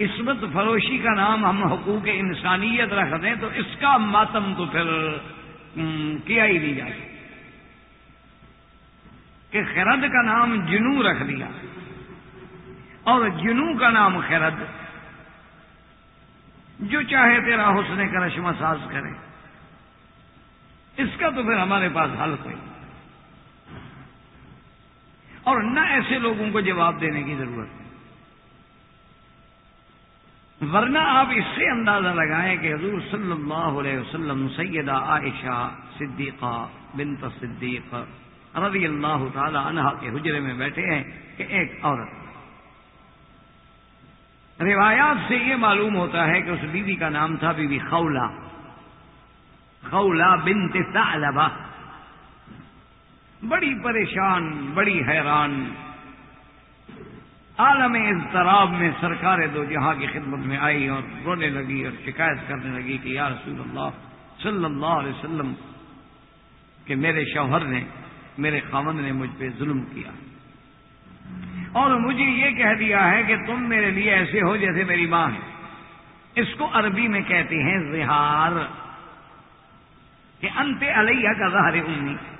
عصمت فروشی کا نام ہم حقوق انسانیت رکھ دیں تو اس کا ماتم تو پھر کیا ہی نہیں جائے۔ کہ خرد کا نام جنو رکھ دیا۔ اور جنو کا نام خرد، جو چاہے تیرا حسن کا رشم ساز کرے۔ اس کا تو پھر ہمارے پاس حل کوئی۔ اور نہ ایسے لوگوں کو جواب دینے کی ضرورت۔ ورنہ آپ اس سے اندازہ لگائیں کہ حضور صلی اللہ علیہ وسلم سیدہ عائشہ صدیقہ بنت صدیق رضی اللہ تعالی عنہ کے حجرے میں بیٹھے ہیں کہ ایک عورت روایات سے یہ معلوم ہوتا ہے کہ اس بیوی کا نام تھا بی بی خولا خولا بنت ثعلبہ۔ بڑی پریشان، بڑی حیران عالم اضطراب میں سرکار دو جہاں کی خدمت میں آئی اور رونے لگی اور شکایت کرنے لگی کہ یا رسول اللہ صلی اللہ علیہ وسلم کہ میرے شوہر نے، میرے خامند نے مجھ پہ ظلم کیا۔ اور مجھے یہ کہہ دیا ہے کہ تم میرے لیے ایسے ہو جیسے میری ماں ہے۔ اس کو عربی میں کہتے ہیں زہار، کہ انت علیہ کا ظاہر امی۔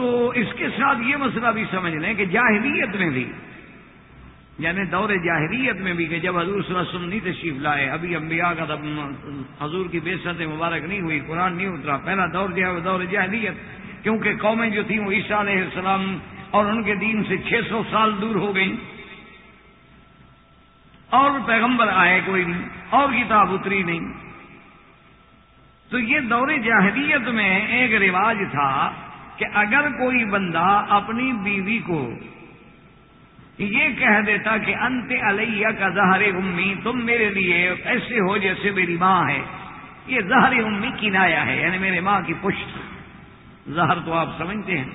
تو اس کے ساتھ یہ مسئلہ بھی سمجھ لیں کہ جاہلیت میں بھی یعنی دور جاہلیت میں بھی کہ جب حضور صلی اللہ علیہ وسلم نہیں تشریف لائے، ابھی انبیاء کا حضور کی بے ست مبارک نہیں ہوئی، قرآن نہیں اترا، پہلا دور جو ہے دور جاہلیت، کیونکہ قومیں جو تھیں وہ عیسیٰ علیہ السلام اور ان کے دین سے چھ سو سال دور ہو گئی اور پیغمبر آئے، کوئی نہیں اور کتاب اتری نہیں۔ تو یہ دور جاہلیت میں ایک رواج تھا کہ اگر کوئی بندہ اپنی بیوی کو یہ کہہ دیتا کہ انت علیہ کا زہر امی، تم میرے لیے ایسے ہو جیسے میری ماں ہے۔ یہ زہر امی کنایا ہے یعنی میرے ماں کی پشت۔ زہر تو آپ سمجھتے ہیں۔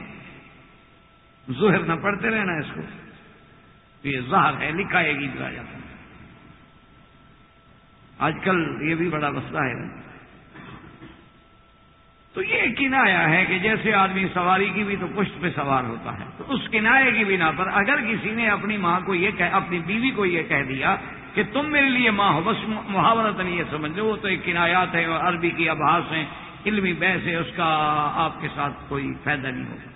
زہر نہ پڑھتے رہنا اس کو۔ تو یہ زہر ہے لکھا ہے گیت گایا جاتا آج کل یہ بھی بڑا مسئلہ ہے۔ تو یہ کنایا ہے کہ جیسے آدمی سواری کی بھی تو پشت پہ سوار ہوتا ہے، تو اس کنارے کی بنا پر اگر کسی نے اپنی ماں کو یہ کہہ، اپنی بیوی کو یہ کہہ دیا کہ تم میرے لیے ماں ہو، بس محاورت نہیں یہ سمجھ لو، وہ تو ایک کنایات ہیں عربی کی آباس ہیں، علمی بحث ہے اس کا آپ کے ساتھ کوئی فائدہ نہیں ہوگا۔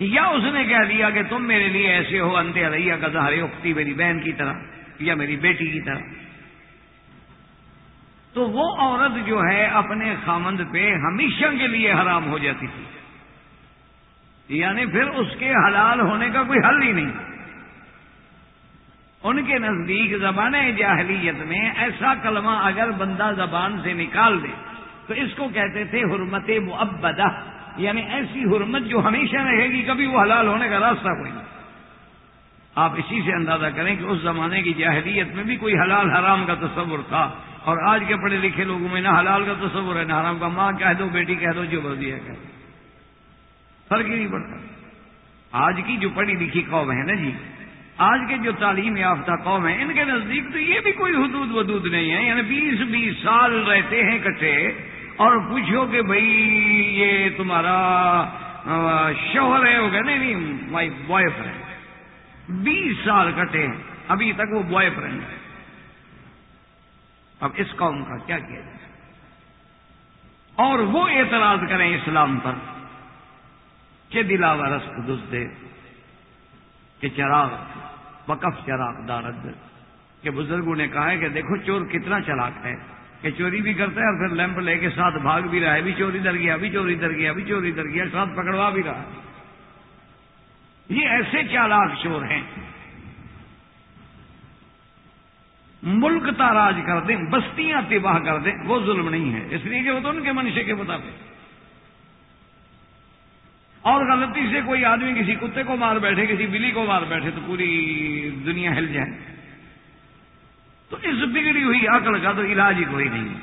یا اس نے کہہ دیا کہ تم میرے لیے ایسے ہو انتے علیہ کا ظاہر اختی میری بہن کی طرح یا میری بیٹی کی طرح۔ تو وہ عورت جو ہے اپنے خامند پہ ہمیشہ کے لیے حرام ہو جاتی تھی۔ یعنی پھر اس کے حلال ہونے کا کوئی حل ہی نہیں۔ ان کے نزدیک زبان جاہلیت میں ایسا کلمہ اگر بندہ زبان سے نکال دے، تو اس کو کہتے تھے حرمت معبدہ یعنی ایسی حرمت جو ہمیشہ رہے گی، کبھی وہ حلال ہونے کا راستہ کوئی نہیں۔ آپ اسی سے اندازہ کریں کہ اس زمانے کی جاہلیت میں بھی کوئی حلال حرام کا تصور تھا۔ اور آج کے پڑھے لکھے لوگوں میں نہ حلال کا تصور ہے، نہ حرام کا۔ ماں کہہ دو، بیٹی کہہ دو، جو بردی ہے کہہ دو۔ فرق ہی نہیں پڑتا۔ آج کی جو پڑھی لکھی قوم ہے نا جی آج کے جو تعلیم یافتہ قوم ہیں، ان کے نزدیک تو یہ بھی کوئی حدود ودود نہیں ہے۔ یعنی بیس بیس سال رہتے ہیں کٹھے اور پوچھو کہ بھائی یہ تمہارا شوہر ہے، وہ کہتے نہیں مائی بوائے فرینڈ بیس سال کٹے ہیں۔ ابھی تک وہ بوائے فرینڈ ہے۔ اب اس قوم کا کیا کیا جائے؟ اور وہ اعتراض کریں اسلام پر کہ دلاوا رست دے، کہ چراغ، وقف چراغ دارد کہ بزرگوں نے کہا ہے کہ دیکھو چور کتنا چلاک ہے، کہ چوری بھی کرتا ہے اور پھر لیمپ لے کے ساتھ بھاگ بھی رہا ہے بھی چوری در گیا بھی چوری در گیا بھی چوری در گیا، ساتھ پکڑوا بھی رہا ہے۔ یہ ایسے چالاک چور ہیں۔ ملک تاراج کر دیں، بستیاں تباہ کر دیں، وہ ظلم نہیں ہے۔ اس لیے کہ وہ تو ان کے منشے کے مطابق۔ اور غلطی سے کوئی آدمی کسی کتے کو مار بیٹھے، کسی بلی کو مار بیٹھے، تو پوری دنیا ہل جائے۔ تو اس بگڑی ہوئی عقل کا تو علاج ہی کوئی نہیں۔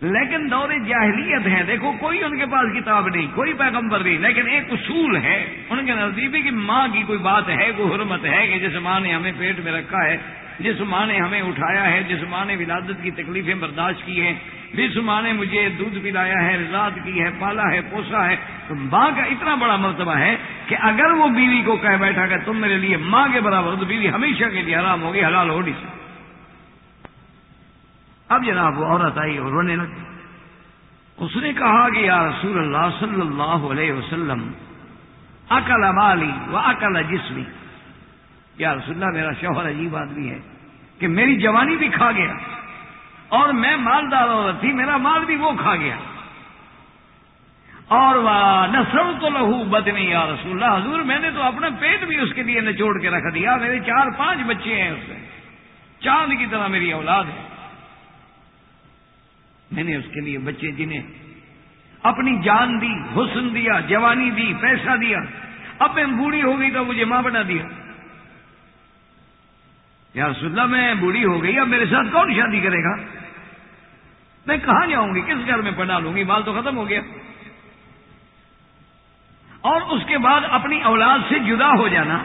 لیکن دور جاہلیت ہے دیکھو، کوئی ان کے پاس کتاب نہیں، کوئی پیغمبر نہیں، لیکن ایک اصول ہے۔ ان کے نزدیک کہ ماں کی کوئی بات ہے، کوئی حرمت ہے کہ جس ماں نے ہمیں پیٹ میں رکھا ہے جس ماں نے ہمیں اٹھایا ہے، جس ماں نے ولادت کی تکلیفیں برداشت کی ہیں، جس ماں نے مجھے دودھ پلایا ہے رضاط کی ہے، پالا ہے، پوسا ہے، تو ماں کا اتنا بڑا مرتبہ ہے کہ اگر وہ بیوی کو کہہ بیٹھا کہ تم میرے لیے ماں کے برابر ہو تو بیوی ہمیشہ کے لیے حرام ہوگی، حلال ہو نہیں اب جناب وہ عورت آئی اور رونے لگی۔ اس نے کہا کہ یا رسول اللہ صلی اللہ علیہ وسلم، اکل مالی و اکل جسمی۔ یا رسول اللہ، میرا شوہر عجیب آدمی ہے۔ کہ میری جوانی بھی کھا گیا اور میں مالدار عورت تھی، میرا مال بھی وہ کھا گیا۔ اور نسل تو لہو بدنی یا رسول اللہ، حضور، میں نے تو اپنا پیٹ بھی اس کے لیے نچوڑ کے رکھ دیا۔ میرے چار پانچ بچے ہیں اس میں۔ چاند کی طرح میری اولاد ہے۔ میں نے اس کے لیے بچے جنہیں اپنی جان دی، حسن دیا، جوانی دی، پیسہ دیا۔ اب میں بوڑھی ہو گئی تو مجھے ماں بنا دیا۔ یا رسول اللہ، میں بوڑھی ہو گئی، اب میرے ساتھ کون شادی کرے گا؟ میں کہاں جاؤں گی؟ کس گھر میں پڑھا لوں گی؟ مال تو ختم ہو گیا۔ اور اس کے بعد اپنی اولاد سے جدا ہو جانا۔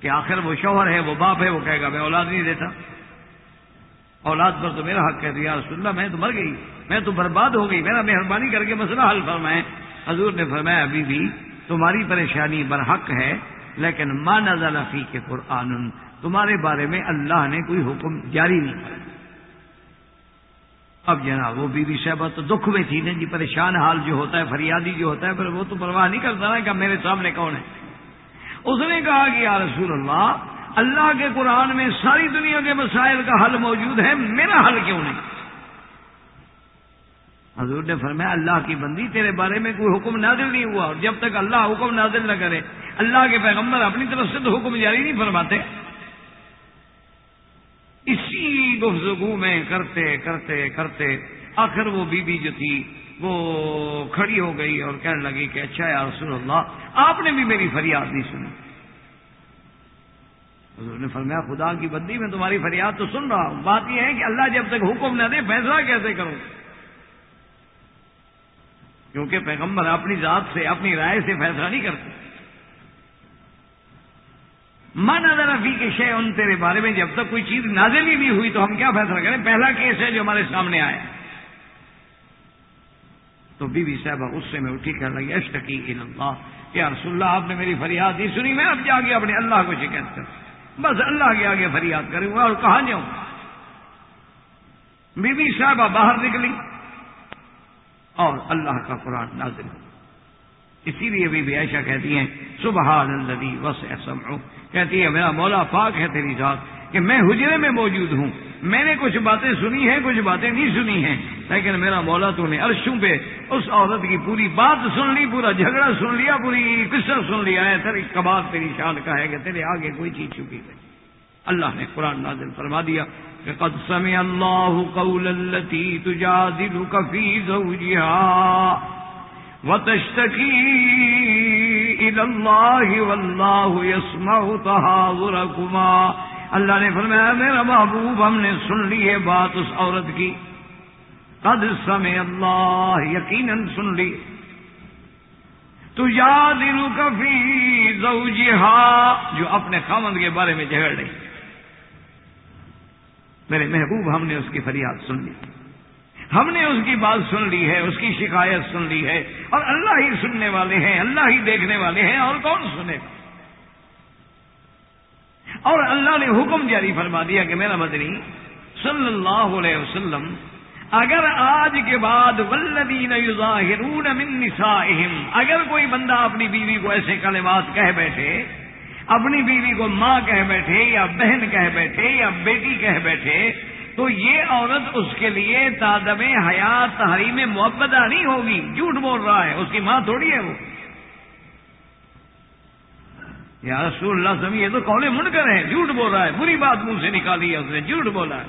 کہ آخر وہ شوہر ہے، وہ باپ ہے، وہ کہے گا، میں اولاد نہیں دیتا۔ اولاد پر تو میرا حق کہہ دیا رسول اللہ، میں تو مر گئی، میں تو برباد ہو گئی، میرا مہربانی کر کے مسئلہ حل فرمائے۔ حضور نے فرمایا ابھی بھی تمہاری پریشانی برحق ہے۔ لیکن ماں نزل فی کے قرآن، تمہارے بارے میں اللہ نے کوئی حکم جاری نہیں کیا۔ اب جناب، وہ بی بی صاحبہ تو دکھ میں تھی نا جی پریشان حال جو ہوتا ہے، فریادی جو ہوتا ہے، پھر وہ تو پرواہ نہیں کرتا نا کہ میرے سامنے کون ہے۔ اس نے کہا کہ یا رسول اللہ اللہ کے قرآن میں ساری دنیا کے مسائل کا حل موجود ہے، میرا حل کیوں نہیں؟ حضور نے فرمایا، اللہ کی بندی، تیرے بارے میں کوئی حکم نازل نہیں ہوا۔ اور جب تک اللہ حکم نازل نہ کرے اللہ کے پیغمبر اپنی طرف سے تو حکم جاری نہیں فرماتے۔ اسی گفتگو میں کرتے کرتے کرتے آخر وہ بی بی جو تھی، وہ کھڑی ہو گئی اور کہنے لگی کہ اچھا یا رسول اللہ، آپ نے بھی میری فریاد نہیں سنی۔ حضور نے فرمایا، خدا کی بندی میں تمہاری فریاد تو سن رہا ہوں۔ بات یہ ہے کہ اللہ جب تک حکم نہ دے، فیصلہ کیسے کروں؟ کیونکہ پیغمبر اپنی ذات سے، اپنی رائے سے فیصلہ نہیں کرتے۔ ماں نظر ابھی کے شے ان تیرے بارے میں جب تک کوئی چیز نازل ہی نہیں ہوئی تو ہم کیا فیصلہ کریں؟ پہلا کیس ہے جو ہمارے سامنے آیا۔ تو بی بی صاحبہ اس سے میں اٹھی کر لگی اشتکی اللہ، یا رسول اللہ، آپ نے میری فریاد نہیں سنی، میں اب جا کے اپنے اللہ کو شکایت کر بس اللہ کے آگے فریاد کروں گا اور کہاں جاؤں؟ بی بی صاحبہ باہر نکلی اور اللہ کا قرآن نازل ہو۔ اسی لیے بی بی عائشہ کہتی ہیں سبحان الذی وس سمعو کہتی ہے میرا مولا پاک ہے تیری ذات، کہ میں حجرے میں موجود ہوں۔ میں نے کچھ باتیں سنی ہیں، کچھ باتیں نہیں سنی ہیں۔ لیکن میرا مولا تو نے عرشوں پہ اس عورت کی پوری بات سن لی، پورا جھگڑا سن لیا، پوری قصہ سن لیا۔ ہے تیری کباب، تیری شان کا ہے کہ تیرے آگے کوئی چیز چکی ہے اللہ نے قرآن نازل فرما دیا، کہ قد سمع اللہ قول التي تجادلك في زوجها۔ وتشتكي الى الله والله يسمع تهاوركما۔ اللہ نے فرمایا، میرا محبوب ہم نے سن لی ہے بات اس عورت کی۔ قد سمع اللہ، یقیناً سن لی۔ تو یاد کفی جو اپنے خامند کے بارے میں جھگڑ رہی۔ میرے محبوب ہم نے اس کی فریاد سن لی۔ ہم نے اس کی بات سن لی ہے، اس کی شکایت سن لی ہے، اور اللہ ہی سننے والے ہیں، اللہ ہی دیکھنے والے ہیں، اور کون سنے؟ گا اور اللہ نے حکم جاری فرما دیا کہ میرا مدنی، صلی اللہ علیہ وسلم، اگر آج کے بعد ولدین من نسائہم، اگر کوئی بندہ اپنی بیوی کو ایسے کلمات کہہ بیٹھے، اپنی بیوی کو ماں کہہ بیٹھے، یا بہن کہہ بیٹھے، یا بیٹی کہہ بیٹھے تو یہ عورت اس کے لیے تادم حیات تحریم محبتہ نہیں ہوگی۔ جھوٹ بول رہا ہے۔ اس کی ماں تھوڑی ہے وہ۔ یا رسول اللہ سمی یہ تو کولے من کر ہے جھوٹ بول رہا ہے۔ بری بات منہ سے نکالی ہے اس نے۔ جھوٹ بولا ہے۔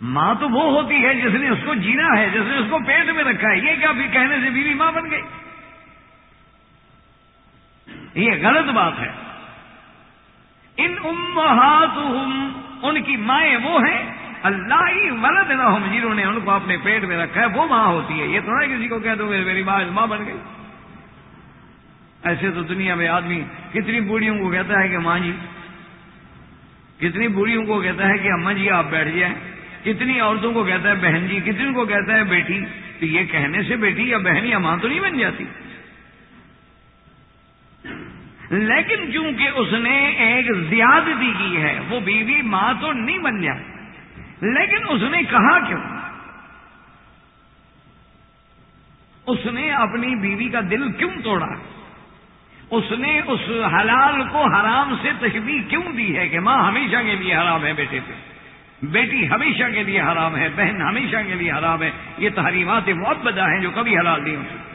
ماں تو وہ ہوتی ہے جس نے اس کو جینا ہے، جس نے اس کو پیٹ میں رکھا ہے۔ یہ کیا پھر کہنے سے بیوی ماں بن گئی؟ یہ غلط بات ہے۔ ان امہات ان کی مائیں وہ ہیں، اللہ ہی ولد نہ ہوں جنہوں نے ان کو اپنے پیٹ میں رکھا ہے، وہ ماں ہوتی ہے۔ یہ تھوڑا کسی کو کہہ دو میری ماں ماں بن گئی۔ ایسے تو دنیا میں آدمی کتنی بوڑھیوں کو کہتا ہے کہ ماں جی کتنی بوڑھیوں کو کہتا ہے کہ اماں جی آپ بیٹھ جائیں۔ کتنی عورتوں کو کہتا ہے بہن جی کتنی کو کہتا ہے بیٹی۔ تو یہ کہنے سے بیٹی یا بہن یا ماں تو نہیں بن جاتی۔ لیکن چونکہ اس نے ایک زیادتی کی ہے، وہ بیوی ماں تو نہیں بن جاتی لیکن اس نے کہا کیوں؟ اس نے اپنی بیوی کا دل کیوں توڑا؟ اس نے اس حلال کو حرام سے تشبیح کیوں دی ہے کہ ماں ہمیشہ کے لیے حرام ہے بیٹے پہ بیٹی ہمیشہ کے لیے حرام ہے، بہن ہمیشہ کے لیے حرام ہے۔ یہ تحریمات معبدہ ہیں جو کبھی حلال نہیں ہوتی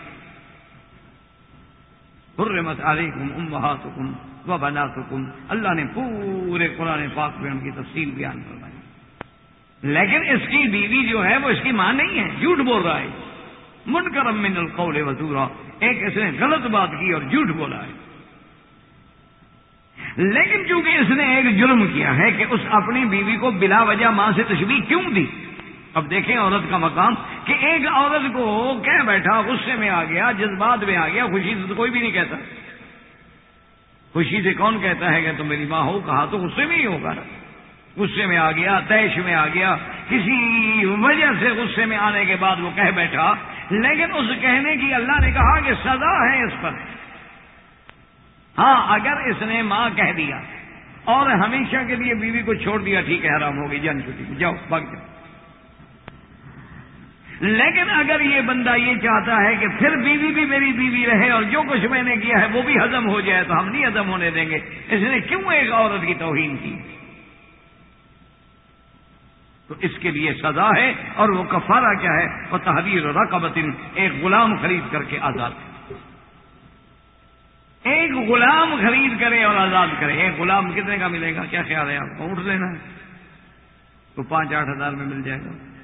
حرمت علیکم امہاتکم و بناتکم۔ اللہ نے پورے قرآن پاک میں ان کی تفصیل بیان کروائی لیکن اس کی بیوی جو ہے وہ اس کی ماں نہیں ہے، جھوٹ بول رہا ہے۔ منکرم من القول وزورا۔ ایک اس نے غلط بات کی اور جھوٹ بولا ہے۔ لیکن چونکہ اس نے ایک جرم کیا ہے کہ اس اپنی بیوی کو بلا وجہ ماں سے تشبیح کیوں دی؟ اب دیکھیں عورت کا مقام کہ ایک عورت کو کہہ بیٹھا، غصے میں آ گیا، جذبات میں آ گیا، خوشی سے تو کوئی بھی نہیں کہتا۔ خوشی سے کون کہتا ہے کہ تم میری ماں ہو؟ کہا تو غصے میں ہی ہوگا۔ غصے میں آ گیا، تیش میں آ گیا۔ کسی وجہ سے غصے میں آنے کے بعد وہ کہہ بیٹھا۔ لیکن اس کہنے کی اللہ نے کہا کہ سزا ہے اس پر۔ ہاں اگر اس نے ماں کہہ دیا اور ہمیشہ کے لیے بیوی کو چھوڑ دیا، ٹھیک ہے، حرام ہوگی جان چھٹی، جاؤ، بھاگ جاؤ۔ لیکن اگر یہ بندہ یہ چاہتا ہے کہ پھر بیوی بھی میری بیوی رہے اور جو کچھ میں نے کیا ہے وہ بھی ہزم ہو جائے تو ہم نہیں ہزم ہونے دیں گے۔ اس نے کیوں ایک عورت کی توہین کی؟ تو اس کے لیے سزا ہے اور وہ کفارہ کیا ہے؟ وہ تحریر رقبتن، ایک غلام خرید کر کے آزاد ایک غلام خرید کرے اور آزاد کرے۔ ایک غلام کتنے کا ملے گا؟ کیا خیال ہے آپ کو؟ اٹھ لینا ہے۔ تو پانچ آٹھ ہزار میں مل جائے گا۔